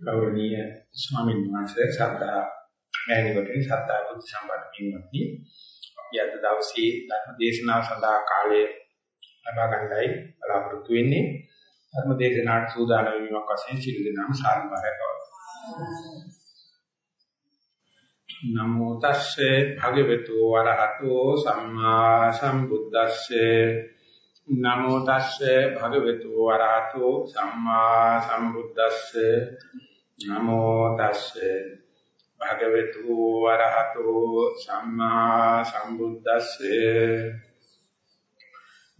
ගෞරවනීය ස්වාමීන් වහන්සේ සද්ධා මෑණිවරණි සද්ධා බුද්ධ සම්පන්න පින්වත්නි. අපි අද දවසේ ධර්ම දේශනාව සඳහා කාලය ලබා ගන්නයි බලාපොරොත්තු වෙන්නේ. ධර්ම දේශනාවට සූදානම් වීමක් වශයෙන් සිළු දෙනාම සාරාංශය නමෝ තස්සේ භගවතු වරහතෝ සම්මා සම්බුද්දස්සේ නමෝ තස්සේ භගවතු වරහතෝ සම්මා සම්බුද්දස්සේ. නමෝ තස්සේ භගවතු වරහතෝ සම්මා සම්බුද්දස්සේ.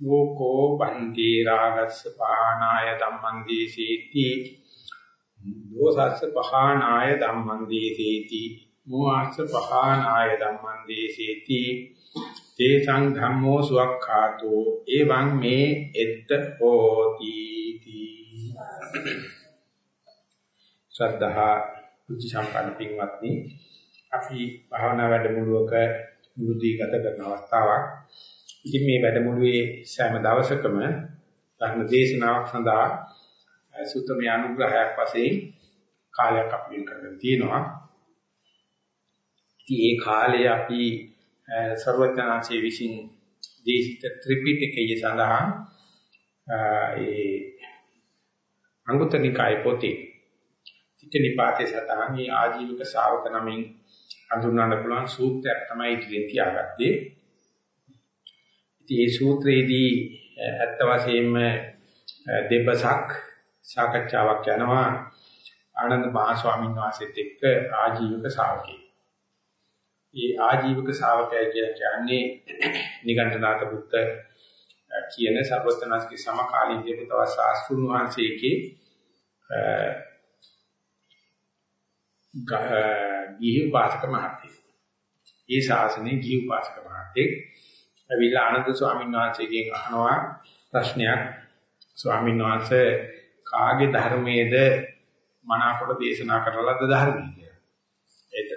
ලෝකෝ බන්ති රාගස්ස පහනාය ධම්මං දීසීති දෝසස්ස පහනාය ධම්මං දීසීති මෝහස්ස පහනාය ධම්මං දීසීති තේසං ධම්මෝ සුවක්ඛාතෝ එවං මේ එත්ත හෝති ශ්‍රද්ධා බුද්ධ සම්පන්න පින්වත්නි අපි භාවනා වැඩමුළුවක මුළුදී ගත කරන අවස්ථාවක්. ඉතින් මේ වැඩමුළුවේ සෑම දවසකම ධර්ම දේශනාවක් සඳහා සුත්තමී අනුග්‍රහයක් වශයෙන් කාලයක් අපි වෙන් කරගෙන තියෙනවා. ඉතින් ඒ කාලේ අපි සර්වඥාන්සේ විසින් දේශිත ත්‍රිපිටකයේ සඳහන් ඒ අංගුත්තර නිකායේ පොතේ තිතනිපාතේ සතහන් මේ ආජීවක ශාවක නමින් හඳුන්වන්න පුළුවන් සූත්‍රයක් තමයි ඉදිරියෙන් තියාගත්තේ. ඉතින් මේ සූත්‍රයේදී ඇත්ත වශයෙන්ම දෙබසක් සාකච්ඡාවක් යනවා ආනන්ද මහ ස්වාමීන් වහන්සේත් එක්ක ආජීවක ශාවකයෙක්. මේ ආජීවක ශාවකය කියන්නේ නිගණ්ඨනාත පුත්ත කියන සර්වඥාන්සේගේ සමකාලීන දේවතාව ශාස්ත්‍රුන් වහන්සේගේ ගිහි උපාසක මහත්තයෙක්. ඒ ශාසනයේ ගිහි උපාසක මහත්තයෙක් අවිලා ආනන්ද ස්වාමීන් වහන්සේගෙන් අහනවා ප්‍රශ්නයක් ස්වාමීන් වහන්සේ කාගේ ධර්මයේද මනාකොට දේශනා කරලද ධර්මයේ කියලා. ඒක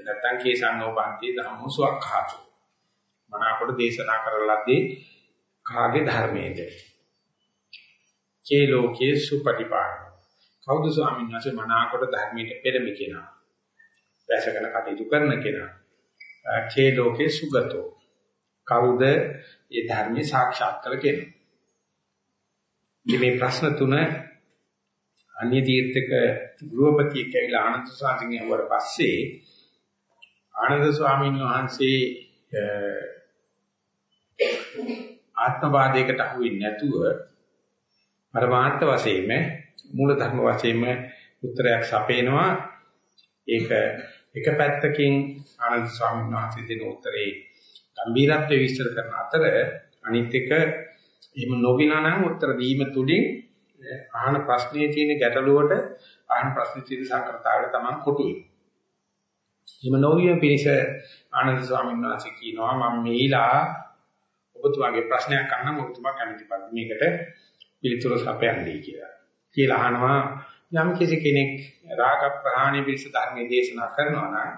නැත්තම් කේසන්නෝ බන්ති ධම්මෝ සුවක්ඛාතු. මනාකොට දේශනා කරලද්දී කාගේ ධර්මයේද? කේ ලෝකේ සුපටිපාන. කවුද ස්වාමීන් වහන්සේ මනාකොට ධර්මයට පෙරමි කියනවා. වැසගෙන කටයුතු කරන කෙනා. කේ ලෝකේ සුගතෝ. කවුද මේ ධර්මයේ සාක්ෂාත් කළ කෙනා? මේ ප්‍රශ්න තුන අන්‍ය තීර්ථක ගෘහපතියෙක් ඇවිල්ලා ආනන්ද ස්වාමීන් වහන්සේ පස්සේ ආනන්ද ස්වාමීන් වහන්සේ ආත්මවාදයකට අහු වෙන්නේ නැතුව පරමාර්ථ වශයෙන්ම මූල ධර්ම වශයෙන්ම උත්තරයක් සපේනවා ඒක එක පැත්තකින් ආනන්ද ස්වාමීන් වහන්සේ දෙන උත්තරේ ගැඹීරත්වය විස්තර කරන අතර අනිත් එක එහෙම නොවිනා නම් උත්තර දීම තුලින් අහන ප්‍රශ්නේ තියෙන ගැටලුවට අහන ප්‍රශ්නේ තියෙන සංකෘතාවයට තමයි කොටු වෙන්නේ. එහෙම නොවිය පිණිස ආනන්ද ස්වාමීන් වහන්සේ කියනවා මම මේලා ඔබතුමාගේ ප්‍රශ්නයක් අහන්න ඔබතුමා කැමතිපත් මේකට පිළිතුරු සපයන්නේ කියලා. කියලා අහනවා යම් කිසි කෙනෙක් රාග ප්‍රහාණය පිණිස ධර්මයේ දේශනා කරනවා නම්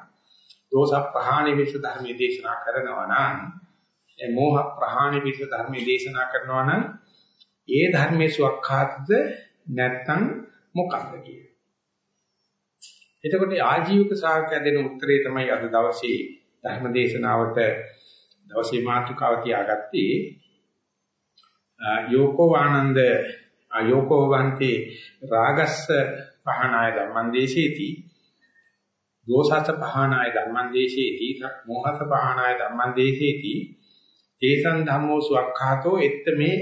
දෝෂ ප්‍රහාණය පිණිස ධර්මයේ දේශනා කරනවා නම් මෝහ ප්‍රහාණය පිණිස ධර්මයේ දේශනා කරනවා නම් ඒ ධර්මයේ සුවක්ඛාතද නැත්නම් මොකක්ද කියන්නේ. එතකොට ආජීවක ශාස්ත්‍රය දෙන උත්තරේ තමයි අද දවසේ ධර්ම දේශනාවට දවසේ මාතෘකාව තියාගත්තේ. යෝකෝ ආනන්ද අයෝකෝ වන්ති රාගස්ස පහනාය ධම්මං දේශේති දෝසස පහනාය ධම්මං දේශේති මොහස පහනාය ධම්මං දේශේති තේසං ධම්මෝ සුවක්ඛාතෝ එත්ත මේ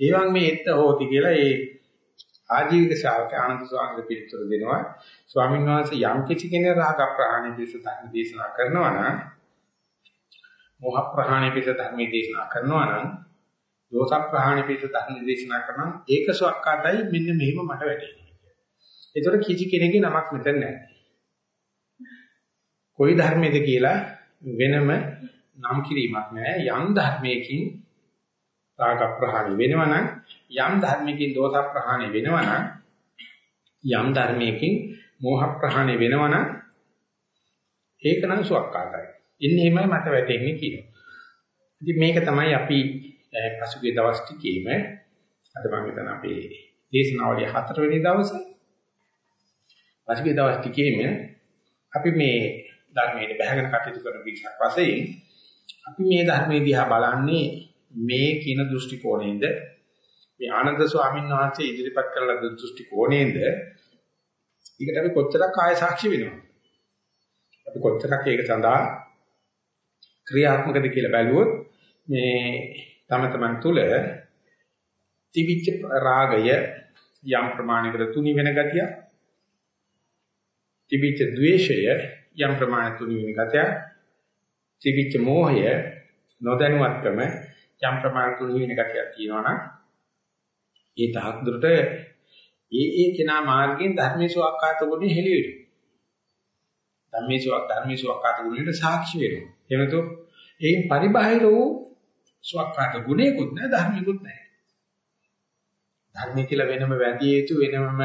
එවං මේ එත්ත හෝති කියලා ඒ ආජීවික ශාවක ආනන්ද ස්වාමීන් පිළිතුරු දෙනවා ස්වාමීන් වහන්සේ යම් කිසි කෙනෙක් රාග ප්‍රහාණය පිණිස ධර්ම දේශනා කරනවා නම් මොහ ප්‍රහාණය පිණිස ධර්ම දේශනා කරනවා නම් දෝෂ ප්‍රහාණය පිට ධර්ම දේශනා කරනවා ඒක සක්කාතයි මෙන්න මෙහෙම මට වැටෙන්නේ. ඒතර කිසි කෙනෙකුගේ නමක් මෙතන නැහැ. කොයි ධර්මයේද කියලා වෙනම නම් කිරීමක් නැහැ. යම් ධර්මයකින් රාග ප්‍රහාණය වෙනවනම් යම් ධර්මයකින් දෝෂ ප්‍රහාණය වෙනවනම් යම් ධර්මයකින් මෝහ ප්‍රහාණය වෙනවනම් ඒක නම් සුවක්කාතයි. ඉන්නේ එහෙමයි මට වැටෙන්නේ කියනවා. ඉතින් මේක තමයි අපි පසුගිය දවස් ටිකේම අද මම හිතන අපේ දේශනාවලිය හතරවෙනි දවසේ පසුගිය දවස් ටිකේම අපි මේ ධර්මයේ බැහැගෙන කටයුතු කරන පිටක් වශයෙන් අපි මේ ධර්මයේ දිහා බලන්නේ මේ කින දෘෂ්ටි කෝණයෙන්ද මේ ආනන්ද ස්වාමීන් වහන්සේ ඉදිරිපත් කරලා දෘෂ්ටි කෝණයෙන්ද ඊකට අපි කොච්චරක් කාය සාක්ෂි වෙනවද? අපි කොච්චරක් ඒක සඳහා ක්‍රියාත්මකද කියලා බැලුවොත් මේ තම තමන් තුළ තිවිච්ච රාගය යම් ප්‍රමාණයකට තුනි වෙන ගතිය තිවිච්ච ද්වේෂය යම් ප්‍රමාණයකට තුනි වෙන ගතිය තිවිච්ච මෝහය නොදැනුවත්කම යම් ප්‍රමාණයකට තුනි වෙන ගතියක් තියෙනවනම් ඒ තාක් දුරට ඒ ඒ කෙනා මාර්ගයෙන් ධර්මයේ සුවක්කාත ගුණෙ හෙළියෙන්නේ ධර්මයේ සුවක් ධර්මයේ සුවක්කාත ගුණෙට සාක්ෂි වෙනවා. එනතු ඒන් පරිබාහිර වූ සුවක්කාත ගුණයකුත් නැහැ ධර්මිකුත් නැහැ. ධර්මය කියලා වෙනම වැදිය යුතු වෙනම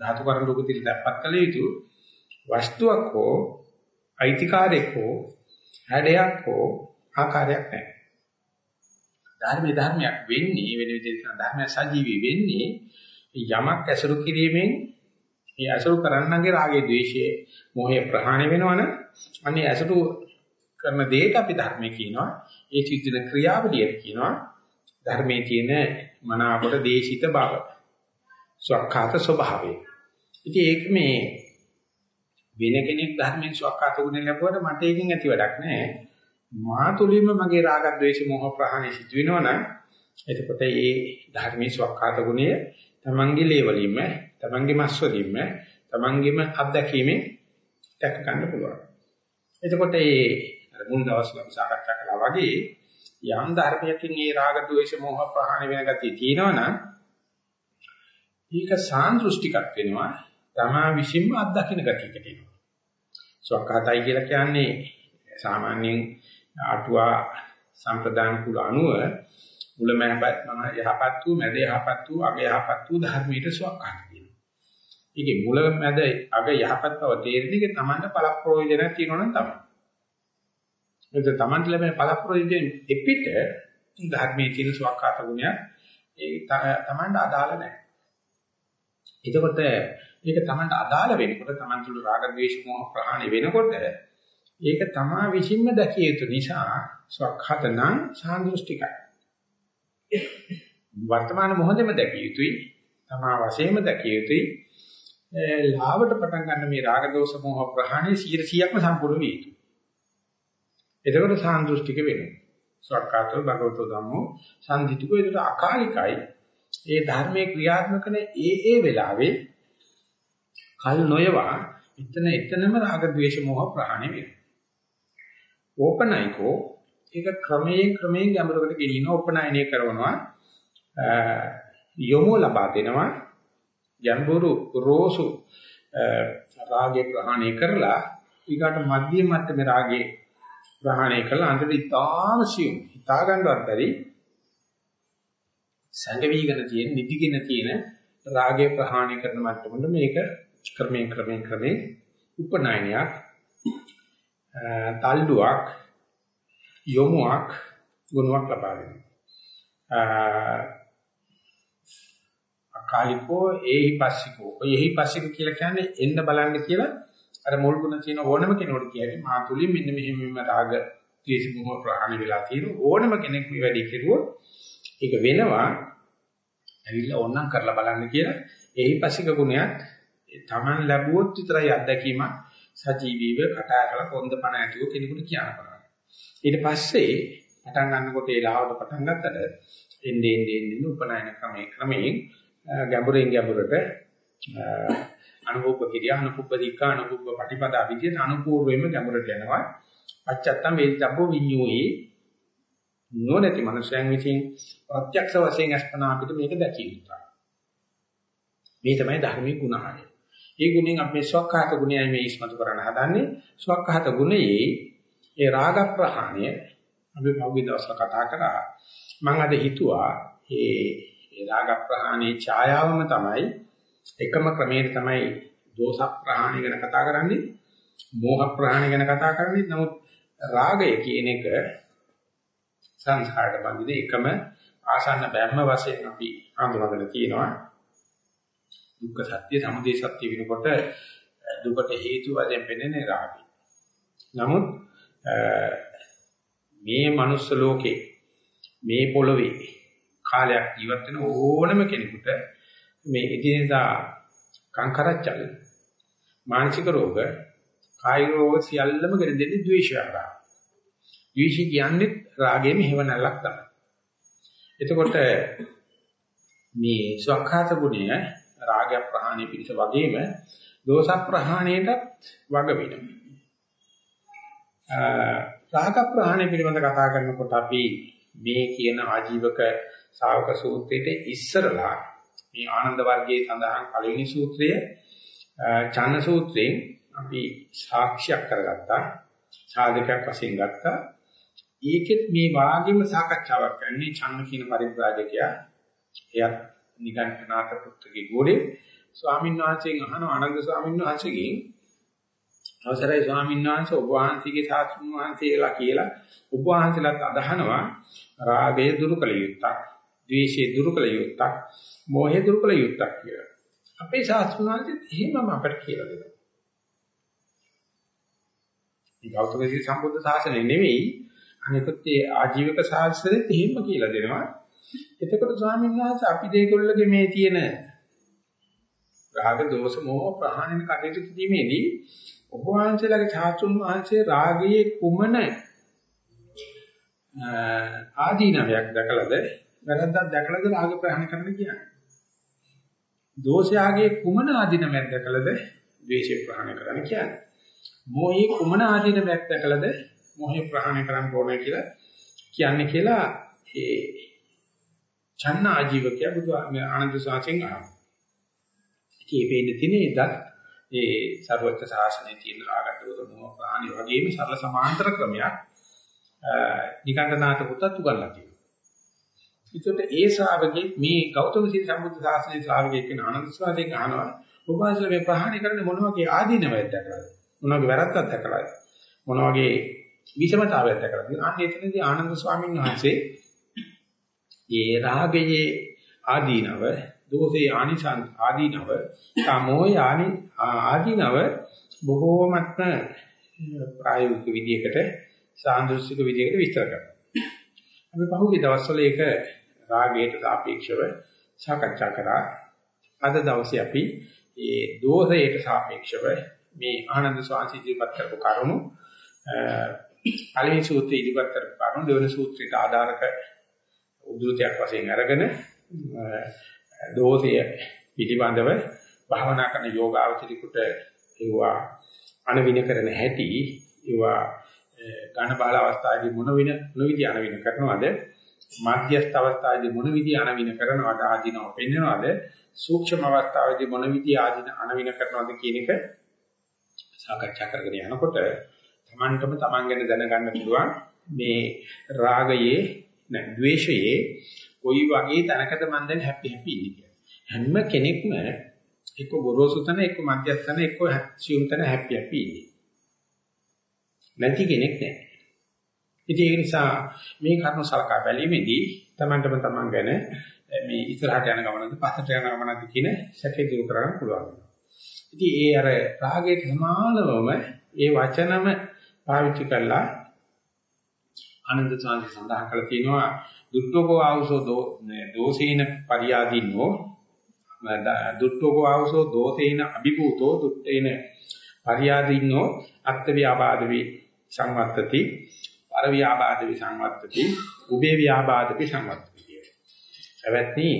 ධාතු කරඬුක තිර දැප්පත් කළ යුතු වස්තුවක් හෝ අයිතිකාරයක් හෝ හැඩයක් හෝ ආකාරයක් නැහැ. ධර්මයේ ධර්මයක් වෙන්නේ වෙන විදිහට ධර්මය සජීවී වෙන්නේ යමක් ඇසුරු කිරීමෙන් මේ ඇසුරු කරන්නගේ රාගයේ ද්වේෂයේ මොහේ ප්‍රහාණය වෙනවනම් අනේ ඇසුරු කරන දෙයට අපි ධර්මයේ කියනවා ඒ චිත්තන ක්‍රියාවලියට කියනවා ධර්මයේ තියෙන මනාවට දේශිත බව. ස්වකහාත ස්වභාවය. ඉතින් ඒක මේ වෙන කෙනෙක් ධර්මයෙන් ස්වකහාත ගුණ ලැබුවට මට ඒකෙන් ඇති වැඩක් නැහැ. මා තුළින්ම මගේ රාග ద్వේෂ මොහ ප්‍රහාණය සිදු වෙනවනම් එතකොට ඒ ධර්මයේ ස්වකහාත ගුණය තමන්ගේ ලේවලින්ම තමන්ගේ මස්වලින්ම තමන්ගේම අත්දැකීමෙන් දැක ගන්න පුළුවන්. එතකොට මේ මුල් දවස් වල සාකච්ඡා කළා වගේ යම් ධර්මයකින් මේ රාග ద్వේෂ මොහ ප්‍රහාණය වෙන ගතිය තියෙනවනම් ඒක සාන්දෘෂ්ටිකක් වෙනවා තමා විසින්ම අත්දකින්න ගතියකට එනවා. ස්වකහාතයි කියලා කියන්නේ සාමාන්‍යයෙන් ආටුවා සම්ප්‍රදාන කුල අනුව මුලමහපත් මම යහපත් වූ මැද යහපත් වූ අග යහපත් වූ ධර්මයට සවකහත කියනවා. ඒකේ මුල මැද අග යහපත් බව තේරෙන්නේ තමන්ට පළ ප්‍රයෝජනක් තියෙනවා නම් තමයි. එතකොට Tamanට ලැබෙන පළප්‍රයෝජනෙන් එපිට ධර්මයේ තියෙන සුවක්කාත ගුණයක් ඒ Tamanට අදාළ නැහැ. එතකොට මේක Tamanට අදාළ වෙනකොට Taman තුළ රාග ద్వේෂ මොහ ප්‍රහාණය වෙනකොට ඒක තමා විසින්ම දැකිය යුතු නිසා සුවක්කාත නම් සාන්දෘෂ්ටිකයි. වර්තමාන මොහොතේම දැකිය යුතුයි. තමා වශයෙන්ම දැකිය යුතුයි. ලාවට පටන් ගන්න මේ රාග දෝෂ මොහ ප්‍රහාණය 100%ක්ම සම්පූර්ණ විය යුතුයි. එතකොට සාන්දෘෂ්ටික වෙනවා. සක්කාතෝ භගවතෝ ධම්මෝ සම්දිතිකෝ ඒකට අකාලිකයි. ඒ ධර්මයේ ක්‍රියාත්මක කරන ඒ ඒ වෙලාවේ කල් නොයවා එතන එතනම රාග ద్వේෂ මොහ ප්‍රහාණය වෙනවා. ඕපනයිකෝ ඒක ක්‍රමයෙන් ක්‍රමයෙන් ගැඹුරකට ගෙනියන ඕපනයනය කරනවා. යොමු ලබා දෙනවා. ගැඹුරු රෝසු රාගය ප්‍රහාණය කරලා ඊකට මධ්‍ය මට්ටමේ රාගයේ ග්‍රහණය කළා අන්තිමට ඉතාම සියුම්. හිතා ගන්නවත් බැරි සංගවිගෙන තියෙන නිදිගෙන තියෙන රාගය ප්‍රහාණය කරන මට්ටමට මේක ක්‍රමයෙන් ක්‍රමයෙන් ක්‍රමයෙන් උපනායනයක් තල්ඩුවක් යොමුවක් ගුණයක් ලබා දෙනවා. අකාලිකෝ ඒහි පස්සිකෝ. ඔය ඒහි පස්සික කියලා කියන්නේ එන්න බලන්න කියලා අර මුල් ගුණ තියෙන ඕනම කෙනෙකුට කියන්නේ මා තුලින් මෙන්න මෙහෙම මෙහෙම රාග ද්වේෂ මොහ ප්‍රහාණය වෙලා තියෙන ඕනම කෙනෙක් මේ වැඩේ කෙරුවොත් ඒක වෙනවා. ඇවිල්ලා ඕනනම් කරලා බලන්න කියලා. එහිපසික ගුණයක් Taman ලැබුවොත් විතරයි අත්දැකීම සජීවීව කතා කරලා කොන්ද පණ ඇතුව කෙනෙකුට කියන්න පුළුවන්. ඊට පස්සේ පටන් ගන්නකොට ඒ ලාවට පටන් ගත්තට එන්නේ එන්නේ එන්නේ උපනායන ක්‍රමයේ ක්‍රමයෙන් ගැඹුරින් ගැඹුරට අනුභව කිරියා අනුපුබ්බ දික්ඛා අනුපුබ්බ පටිපදා විදියට අනුපූර්වෙම ගැඹුරට යනවා. අච්චත්තම් වේදබ්බෝ විඤ්ඤෝහි නොනැති මනුෂයන් විසින් ප්‍රත්‍යක්ෂ වශයෙන් අස්පනා අපිට මේක දැකිය යුතුයි මේ තමයි ධර්මයේ ගුණාය ඒ ගුණෙන් අපි ස්වකහත ගුණයයි මේ ඉස්මතු කරන්න හදන්නේ. ස්වකහත ගුණයේ ඒ රාග ප්‍රහාණය අපි පහුගිය දවස්වල කතා කරා. මම අද හිතුවා ඒ රාග ප්‍රහාණයේ ඡායාවම තමයි එකම ක්‍රමයක තමයි දෝෂ ප්‍රහාණය ගැන කතා කරන්නේ මෝහ ප්‍රහාණය ගැන කතා කරන්නේ. නමුත් රාගය කියන එක සංස්කාරට බඳින එකම ආසන්න බැම්ම වශයෙන් අපි හඳුනාගෙන තියෙනවා. දුක්ඛ සත්‍ය සමුදය සත්‍ය වෙනකොට දුකට හේතු වශයෙන් පෙනෙන්නේ රාගය. නමුත් මේ මනුස්ස ලෝකේ මේ පොළවේ කාලයක් ජීවත් වෙන ඕනම කෙනෙකුට මේ එදිනෙදා කාංකරච්චල් මානසික රෝග කායික රෝග සියල්ලම ගෙන දෙන්නේ ද්වේෂය කරා. ද්වේෂය කියන්නේ රාගයේ මෙහෙවණල්ලක් තමයි. එතකොට මේ ස්වකහාත ගුණය රාගය ප්‍රහාණය පිණිස වගේම දෝෂ ප්‍රහාණයටත් වග වෙනවා. රාග ප්‍රහාණය පිළිබඳ කතා කරනකොට අපි මේ කියන ආජීවක ශාවක සූත්‍රයේ ඉස්සරලා මේ ආනන්ද වර්ගයේ සඳහන් පළවෙනි සූත්‍රය චන්න සූත්‍රයෙන් අපි සාක්ෂියක් කරගත්තා සාධකයක් වශයෙන් ගත්තා. ඒකෙත් මේ වාග්යම සාකච්ඡාවක් කරන්නේ චන්න කියන පරිබ්‍රාජකයා. එයත් නිගණ්ඨනාථ පුත්‍රගේ ගෝලේ. ස්වාමීන් වහන්සේගෙන් අහන ආනන්ද ස්වාමීන් වහන්සේගෙන් අවසරයි ස්වාමීන් වහන්සේ ඔබ වහන්සේගේ සාස්ත්‍රුන් වහන්සේලා කියලා ඔබ වහන්සේලාත් අදහනවා රාගය දුරු කළ යුත්තක්, ද්වේෂය දුරු කළ යුත්තක්, මෝහය දුරු කළ යුත්තක් කියලා. අපේ සාස්ත්‍රුන් වහන්සේත් එහෙමම අපට කියලා දෙනවා. මේ ගෞතම සම්බුද්ධ ශාසනය නෙවෙයි අනිකුත් ඒ ආජීවක ශාස්ත්‍රෙත් එහෙම කියලා දෙනවා. එතකොට ස්වාමීන් වහන්සේ අපි දෙකොල්ලගේ මේ තියෙන රාග දෝෂ මෝහ ප්‍රහාණය කටයුතු කිරීමේදී ඔබ වහන්සේලාගේ ඡාතුන් වහන්සේ රාගයේ කුමන ආදීනවයක් දැකලාද වැරද්දක් දැකලාද රාග ප්‍රහාණය කරන්න කියන්නේ. දෝෂයාගේ කුමන ආදීනවයක් දැකලාද ද්වේෂය ප්‍රහාණය කරන්න කියන්නේ. මොහේ කුමන ආදීනවයක් දැකලාද මොහේ ප්‍රහාණය කරන්න ඕනේ කියලා කියන්නේ කියලා ඒ ඡන්න ආජීවකය බුදු ආනන්ද සාචෙන් අහනවා. ඉතින් මේ වෙන්නේ තිනේදත් ඒ ਸਰවත්‍ය ශාසනයේ තියෙන රාගදෝෂ මොහ ප්‍රාණි වගේම සරල සමාන්තර ක්‍රමයක් නිකණ්ඨනාත පුතත් උගන්ලා තියෙනවා. ඒකට ඒ ශ්‍රාවකෙක් මේ ගෞතම සීල සම්බුද්ධ ශාසනයේ ශ්‍රාවකෙක් වෙන ආනන්ද ස්වාමීන් අහනවා ඔබ වහන්සේ මේ ප්‍රහාණය කරන්නේ මොන වගේ ආදීනවයක් දැකලාද? මොන වගේ වැරද්දක් දැකලාද? මොන වගේ විෂමතාවයක් දැකලාද? අන්න එතනදී ආනන්ද ස්වාමීන් වහන්සේ ඒ රාගයේ ආදීනව දෝෂේ ආනිසං ආදීනව තමෝය ආනි ආදීනව බොහෝමත්ම ප්‍රායෝගික විදියකට සාන්දෘශික විදියකට විස්තර කරනවා. අපි පහුගිය දවස්වල ඒක රාගයට සාපේක්ෂව සාකච්ඡා කරා. අද දවසේ අපි ඒ දෝෂයට සාපේක්ෂව මේ ආනන්ද ස්වාමීන් ඉදිරිපත් කරපු කරුණු පළවෙනි සූත්‍රයේ ඉදිරිපත් කරපු කරුණු දෙවෙනි සූත්‍රයට ආධාරක උද්දෘතයක් වශයෙන් අරගෙන දෝෂය පිළිබඳව භාවනා කරන යෝගාවචරිකුට ඒවා අනවින කරන හැටි ඒවා ඝන බාල අවස්ථාවේදී මොන වින මොන විදි අනවින කරනවද? මධ්‍යස්ථ අවස්ථාවේදී මොන විදි අනවින කරනවද? ආදීනව පෙන්වනවද සූක්ෂම අවස්ථාවේදී මොන විදි ආදීන අනවින කරනවද කියන එක සාකච්ඡා කරගෙන යනකොට Tamanටම Taman ගැන දැනගන්න පුළුවන් මේ රාගයේ නැ ද්වේෂයේ කොයි වගේ තැනකද මම දැන් හැපි හැපි ඉන්නේ කියලා. හැම කෙනෙක්ම එක්ක ගොරෝසු තැන එක්ක මධ්‍යස්ථ තැන එක්ක සියුම් තැන හැපි හැපි ඉන්නේ. නැති කෙනෙක් නැහැ. ඉතින් ඒ නිසා මේ කරුණු සලකා බැලීමේදී Tamanටම Taman ගැන මේ ඉස්සරහට යන ගමනද පස්සට යන ගමනද කියන සැකේ දුරු කරගන්න පුළුවන්. ඉතින් ඒ අර රාගයේ සමානවම ඒ වචනම පාවිච්චි කරලා ආනන්ද සාන්ති සඳහන් කරලා තියෙනවා දුට්ඨෝකෝ ආවසෝ දෝසේන පරියාදීනෝ දුට්ඨෝකෝ ආවසෝ දෝසේන අභිභූතෝ දුට්ඨේන පරියාදීනෝ අත්ථ ව්‍යාපාදවි සංවත්තති පර ව්‍යාපාදවි සංවත්තති උභේ ව්‍යාපාදවි සංවත්තති එවත්නි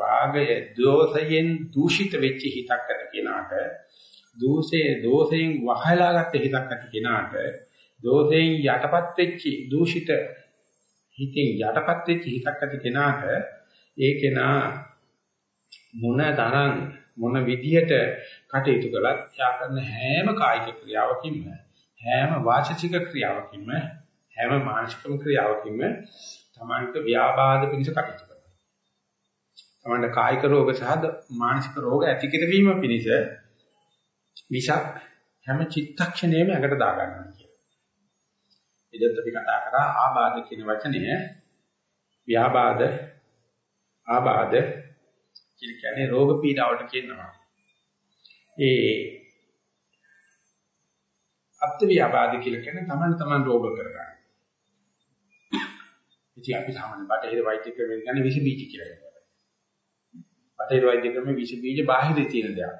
රාගය දෝෂයෙන් දූෂිත වෙච්ච හිතක් ඇති කෙනාට දෝෂයේ දෝෂයෙන් වහලා ගත්ත හිතක් ඇති කෙනාට දෝෂයෙන් යටපත් වෙච්ච දූෂිත හිතෙන් යටපත් වෙච්ච හිතක් ඇති කෙනාට ඒ කෙනා මොන තරම් මොන විදියට කටයුතු කළත් යා කරන හැම කායික ක්‍රියාවකින්ම හැම වාචික ක්‍රියාවකින්ම හැම මානසික ක්‍රියාවකින්ම තමන්ට ව්‍යාබාධ පිණිස කටයුතු කරනවා. තමන්ට කායික රෝග සහ මානසික රෝග ඇති කිරීම පිණිස විෂක් හැම චිත්තක්ෂණයෙම ඇඟට දාගන්නවා කියන. එදත් අපි කතා කරා ආබාධ කියන වචනය ව්‍යාබාධ ආබාධ කියන්නේ රෝග පීඩාවට කියනවා. ඒ අත්ව්‍යාපාද කියලා කියන්නේ තමන් තමන් රෝග කරගන්න. ඉතින් අපි සාමාන්‍ය බටහිර වෛද්‍ය ක්‍රමයෙන් ගන්න විස බීජ කියලා කියනවා. බටහිර වෛද්‍ය ක්‍රමයේ විස බීජ බාහිර තියෙන දෙයක්.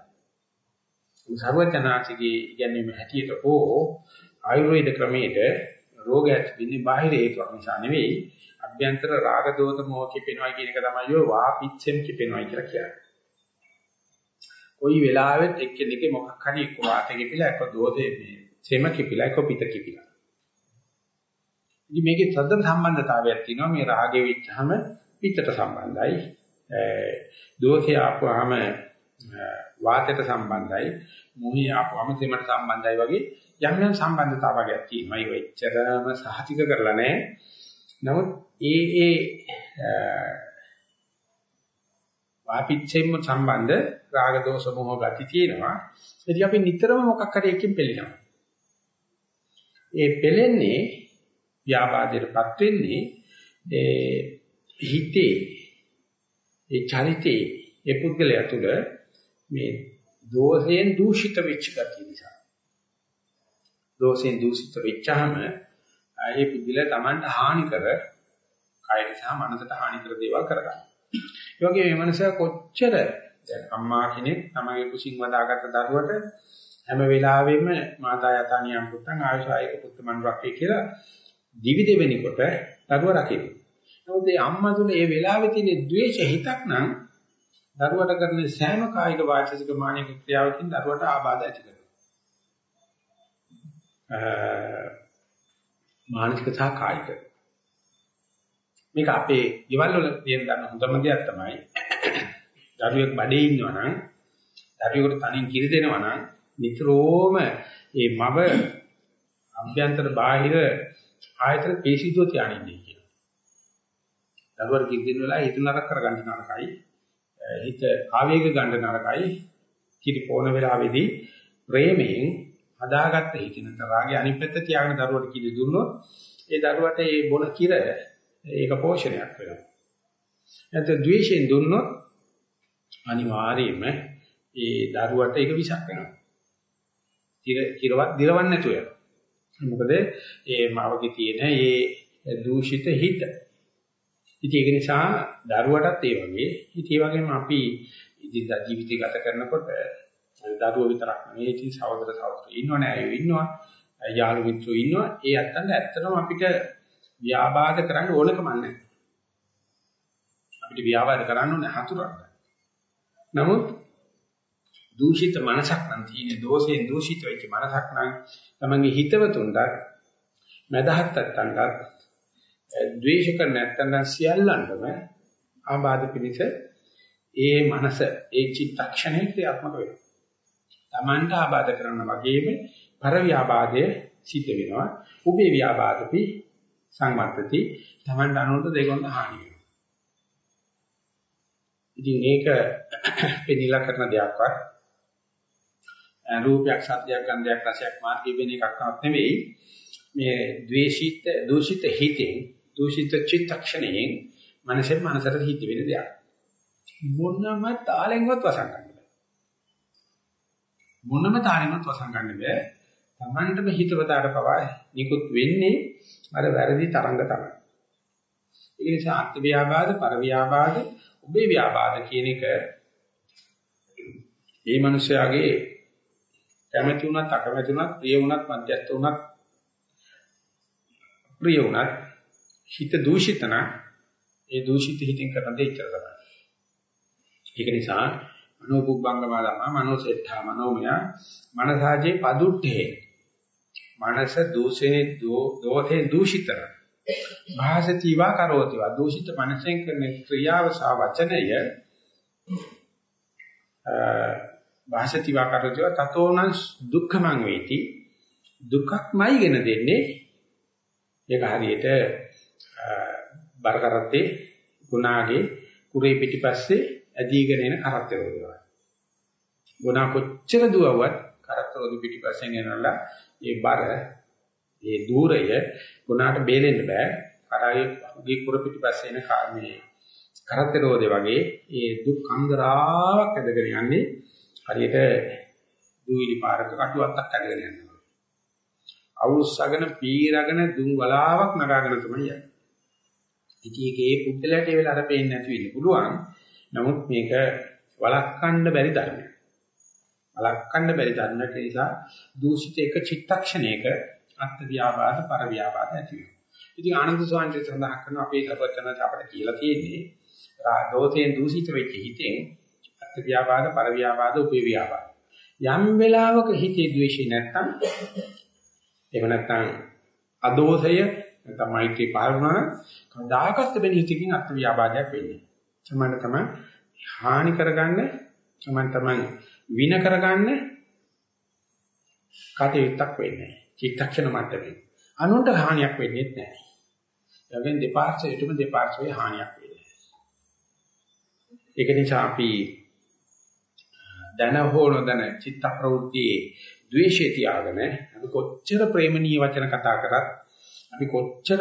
සර්වඥාචිගේ ඉගැන්වීම හැටියට හෝ ආයුර්වේද ක්‍රමයේද රෝග ඇති වෙන්නේ බාහිර හේතුවක් නිසා නෙවෙයි අභ්‍යන්තර රාග දෝෂ මොහ කිපෙනවා කියන එක තමයි ඔය වාපිච්චෙන් කිපෙනවා කියලා කියන්නේ. කොයි වෙලාවෙත් එක්කෙනෙක්ගේ මොකක් හරි එක්ක වාතය කිපිලා එක්ක දෝෂේ මේ සෙම කිපිලා එක්ක පිට කිපිලා. ඉතින් මේකේ සද්ද සම්බන්ධතාවයක් තියෙනවා මේ රාගෙ විච්චහම පිටට සම්බන්ධයි. දෝෂය ආපුවාම වාතයට සම්බන්ධයි. මොහි ආපුවාම සෙමට සම්බන්ධයි වගේ යම් යම් සම්බන්ධතාවයක් තියෙනවා. ඒක එච්චරම සහතික කරලා නැහැ. නමුත් ඒ ඒ වාපිච්චෙන්ම සම්බන්ධ රාග දෝෂ මොහ ගති තියෙනවා. ඉතින් අපි නිතරම මොකක් හරි එකකින් පෙළෙනවා. ඒ පෙළෙන්නේ ව්‍යාපාදයටපත් වෙන්නේ ඒ හිතේ ඒ චරිතේ ඒ පුද්ගලයා තුළ මේ දෝෂයෙන් දූෂිත වෙච්ච ගතිය නිසා. දෝෂයෙන් දූෂිත වෙච්චාම ඒ පුද්ගලයා Tamanට හානි කර කායික සහ මනසට හානි කර දේවල් කරගන්නවා. ඒ වගේ මේ මනුස්සයා කොච්චර දැන් අම්මා කෙනෙක් තමගේ කුසින් වදාගත්ත දරුවට හැම වෙලාවෙම මාතා යතනියම් පුත්තන් ආයුෂායක පුත්ත මනුරක්කේ කියලා දිවි දෙවෙනි කොට දරුවා රකින්න. නමුත් මේ අම්මා තුල මේ වෙලාවේ තියෙන ද්වේෂ හිතක් නම් දරුවට කරන සෑම කායික වාචික මානසික ක්‍රියාවකින් දරුවට ආබාධ ඇති කරනවා. මානසික සහ කායික මේක අපේ ගෙවල් වල තියෙන ගන්න හොඳම දෙයක් තමයි දරුවෙක් බඩේ ඉන්නවා නම් දරුවෙකුට තනින් කිරි දෙනවා නම් නිතරම මේ මව අභ්‍යන්තර බාහිර ආයතන පේශීදුව තියානින්නේ කියලා. දරුවට කිරි දෙන වෙලාව හිත නරක කරගන්න නරකයි. හිත ආවේග ගන්න නරකයි. කිරි පොන වෙලාවේදී ප්‍රේමයෙන් හදාගත්ත හිතින තරාගේ අනිත් පැත්ත තියාගෙන දරුවට කිරි දුන්නොත් ඒ දරුවට ඒ බොන කිර ඒක පෝෂණයක් වෙනවා. නැත්නම් ද්වේෂයෙන් දුන්නොත් අනිවාර්යයෙන්ම ඒ දරුවට ඒක විසක් වෙනවා. තිර කිරවත් දිරවන්නේ නැතුව යනවා. මොකද ඒ මවගේ තියෙන ඒ දූෂිත හිත. ඉතින් ඒක නිසා දරුවටත් ඒ වගේ. ඉතින් ඒ වගේම අපි ඉදින්දා ජීවිතය ගත කරනකොට දරුවෝ විතරක් නෙවෙයි ඉතින් සහෝදර සහෝදරයෝ ඉන්නවනේ අයෝ ඉන්නවා. යාළු මිත්‍රයෝ ඉන්නවා. ඒ අත්තන්ට ඇත්තටම අපිට ව්‍යාපාද කරන්න ඕනකම නැහැ. අපිට ව්‍යාපාද කරන්න ඕනේ හතුරක්. නමුත් දූෂිත මනසක් නම් තියෙන දෝෂයෙන් දූෂිත වෙච්ච මනසක් නම් තමන්ගේ හිතවතුන්ට මදහත් නැත්තන්ට ද්වේෂ කර නැත්තන් සියල්ලන්ටම ආබාධ පිණිස ඒ මනස ඒ චිත්තක්ෂණය ක්‍රියාත්මක වෙනවා. තමන්ට ආබාධ කරන වගේම පර ව්‍යාබාධය සිද්ධ වෙනවා. උභේ ව්‍යාබාධපි සංවර්ධති තමන්ට අනුන්ට දෙගොල්ල හානි වෙනවා. ඉතින් මේක පෙනිලා කරන දෙයක්වත් රූපයක් සත්‍යයක් ගන්ධයක් රසයක් මාර්ගය වෙන එකක්වත් නෙවෙයි මේ ද්වේෂිත දූෂිත හිතෙන් දූෂිත චිත්තක්ෂණයෙන් මනසෙන් මනසට හිත වෙන දෙයක්. මොනම තාලෙන්වත් වසන් ගන්න බෑ. මොනම තාලෙන්වත් වසන් ගන්න බෑ. Tamanටම හිතවතාට පවා නිකුත් වෙන්නේ අර වැරදි තරංග තමයි. ඒ නිසා අර්ථ ව්‍යාපාද, පර ව්‍යාපාද, උභය ව්‍යාපාද කියන එක මේ මිනිස්යාගේ කැමැති වුණත් අකමැති වුණත් ප්‍රිය වුණත් මධ්‍යස්ථ වුණත් ප්‍රිය වුණත් හිත දූෂිත නම් ඒ දූෂිත හිතින් කරන දේ ඉතර තමයි. ඒක නිසා මනෝපුබ්බංගම ධම්ම මනෝසෙට්ඨා මනෝමය මනසාජේ පදුට්ඨේ. මනස දූෂණේ දෝෂේ දූෂිතර. භාසතිවා කරෝතිවා. දූෂිත මනසෙන් කරන ක්‍රියාව සහ වචනය භාසතිවා කරෝතිවා. තතෝනං දුක්ඛමං වේති. දුක්ඛක්මයි ගෙන දෙන්නේ. ඒක හරියට බර කරත්තේ ගුණාගේ කුරේ පිටිපස්සේ ඇදීගෙන එන කරත්තේ වගේ. ගුණා කොච්චර දුවවත් කරත්තේ පිටිපස්සෙන් එනලා ඒ බර ඒ দূරය ගුණාට බේරෙන්න බෑ. කරාගේ උගේ කුර පිටිපස්සේ එන මේ කරත්තේ රෝදේ වගේ ඒ දුක් අන්දරාවක් ඇදගෙන යන්නේ හරියට දූවිලි පාරක කටුවත්තක් ඇදගෙන යනවා. අවුස්සගෙන පීරගෙන දුම් වලාවක් නගාගෙන තමයි යන්නේ. ඉතින් ඒකේ පුද්දලට ඒ වෙලාවට අර පේන්නේ නැති වෙන්න පුළුවන්. නමුත් මේක වළක්වන්න බැරි ධර්මයක්. වළක්වන්න බැරි ධර්මයක් නිසා දූෂිත එක චිත්තක්ෂණයක අත්ත්‍ය ව්‍යාපාද පර ව්‍යාපාද ඇති වෙනවා. ඉතින් ආනන්ද සෝන්ජේ සඳහන් කරන අපේ සර්වඥාච අපිට කියලා තියෙන්නේ දෝෂයෙන් දූෂිත වෙච්ච හිතෙන් අත්ත්‍ය ව්‍යාපාද පර ව්‍යාපාද උපේ ව්‍යාපාද. යම් වෙලාවක හිතේ ද්වේෂය නැත්තම් එහෙම නැත්තම් අදෝෂය නැත්නම් මෛත්‍රී පාලනා කවදාකවත් වෙන හිතකින් අත්ත්‍ය ව්‍යාපාදයක් වෙන්නේ. සමහර තමයි හානි කරගන්න සමහර තමයි වින කරගන්න කටයුත්තක් වෙන්නේ. චිත්තක්ෂණ මට්ටමේ. අනුන්ට හානියක් වෙන්නේ නැහැ. යගෙන් දෙපාර්ශ්වයටම දෙපාර්ශ්වයේ හානියක් වෙන්නේ. ඒක නිසා අපි දැන හෝ නොදැන චිත්ත ප්‍රවෘත්තියේ ද්වේෂය තියාගෙන අපි කොච්චර ප්‍රේමණීය වචන කතා කරත් අපි කොච්චර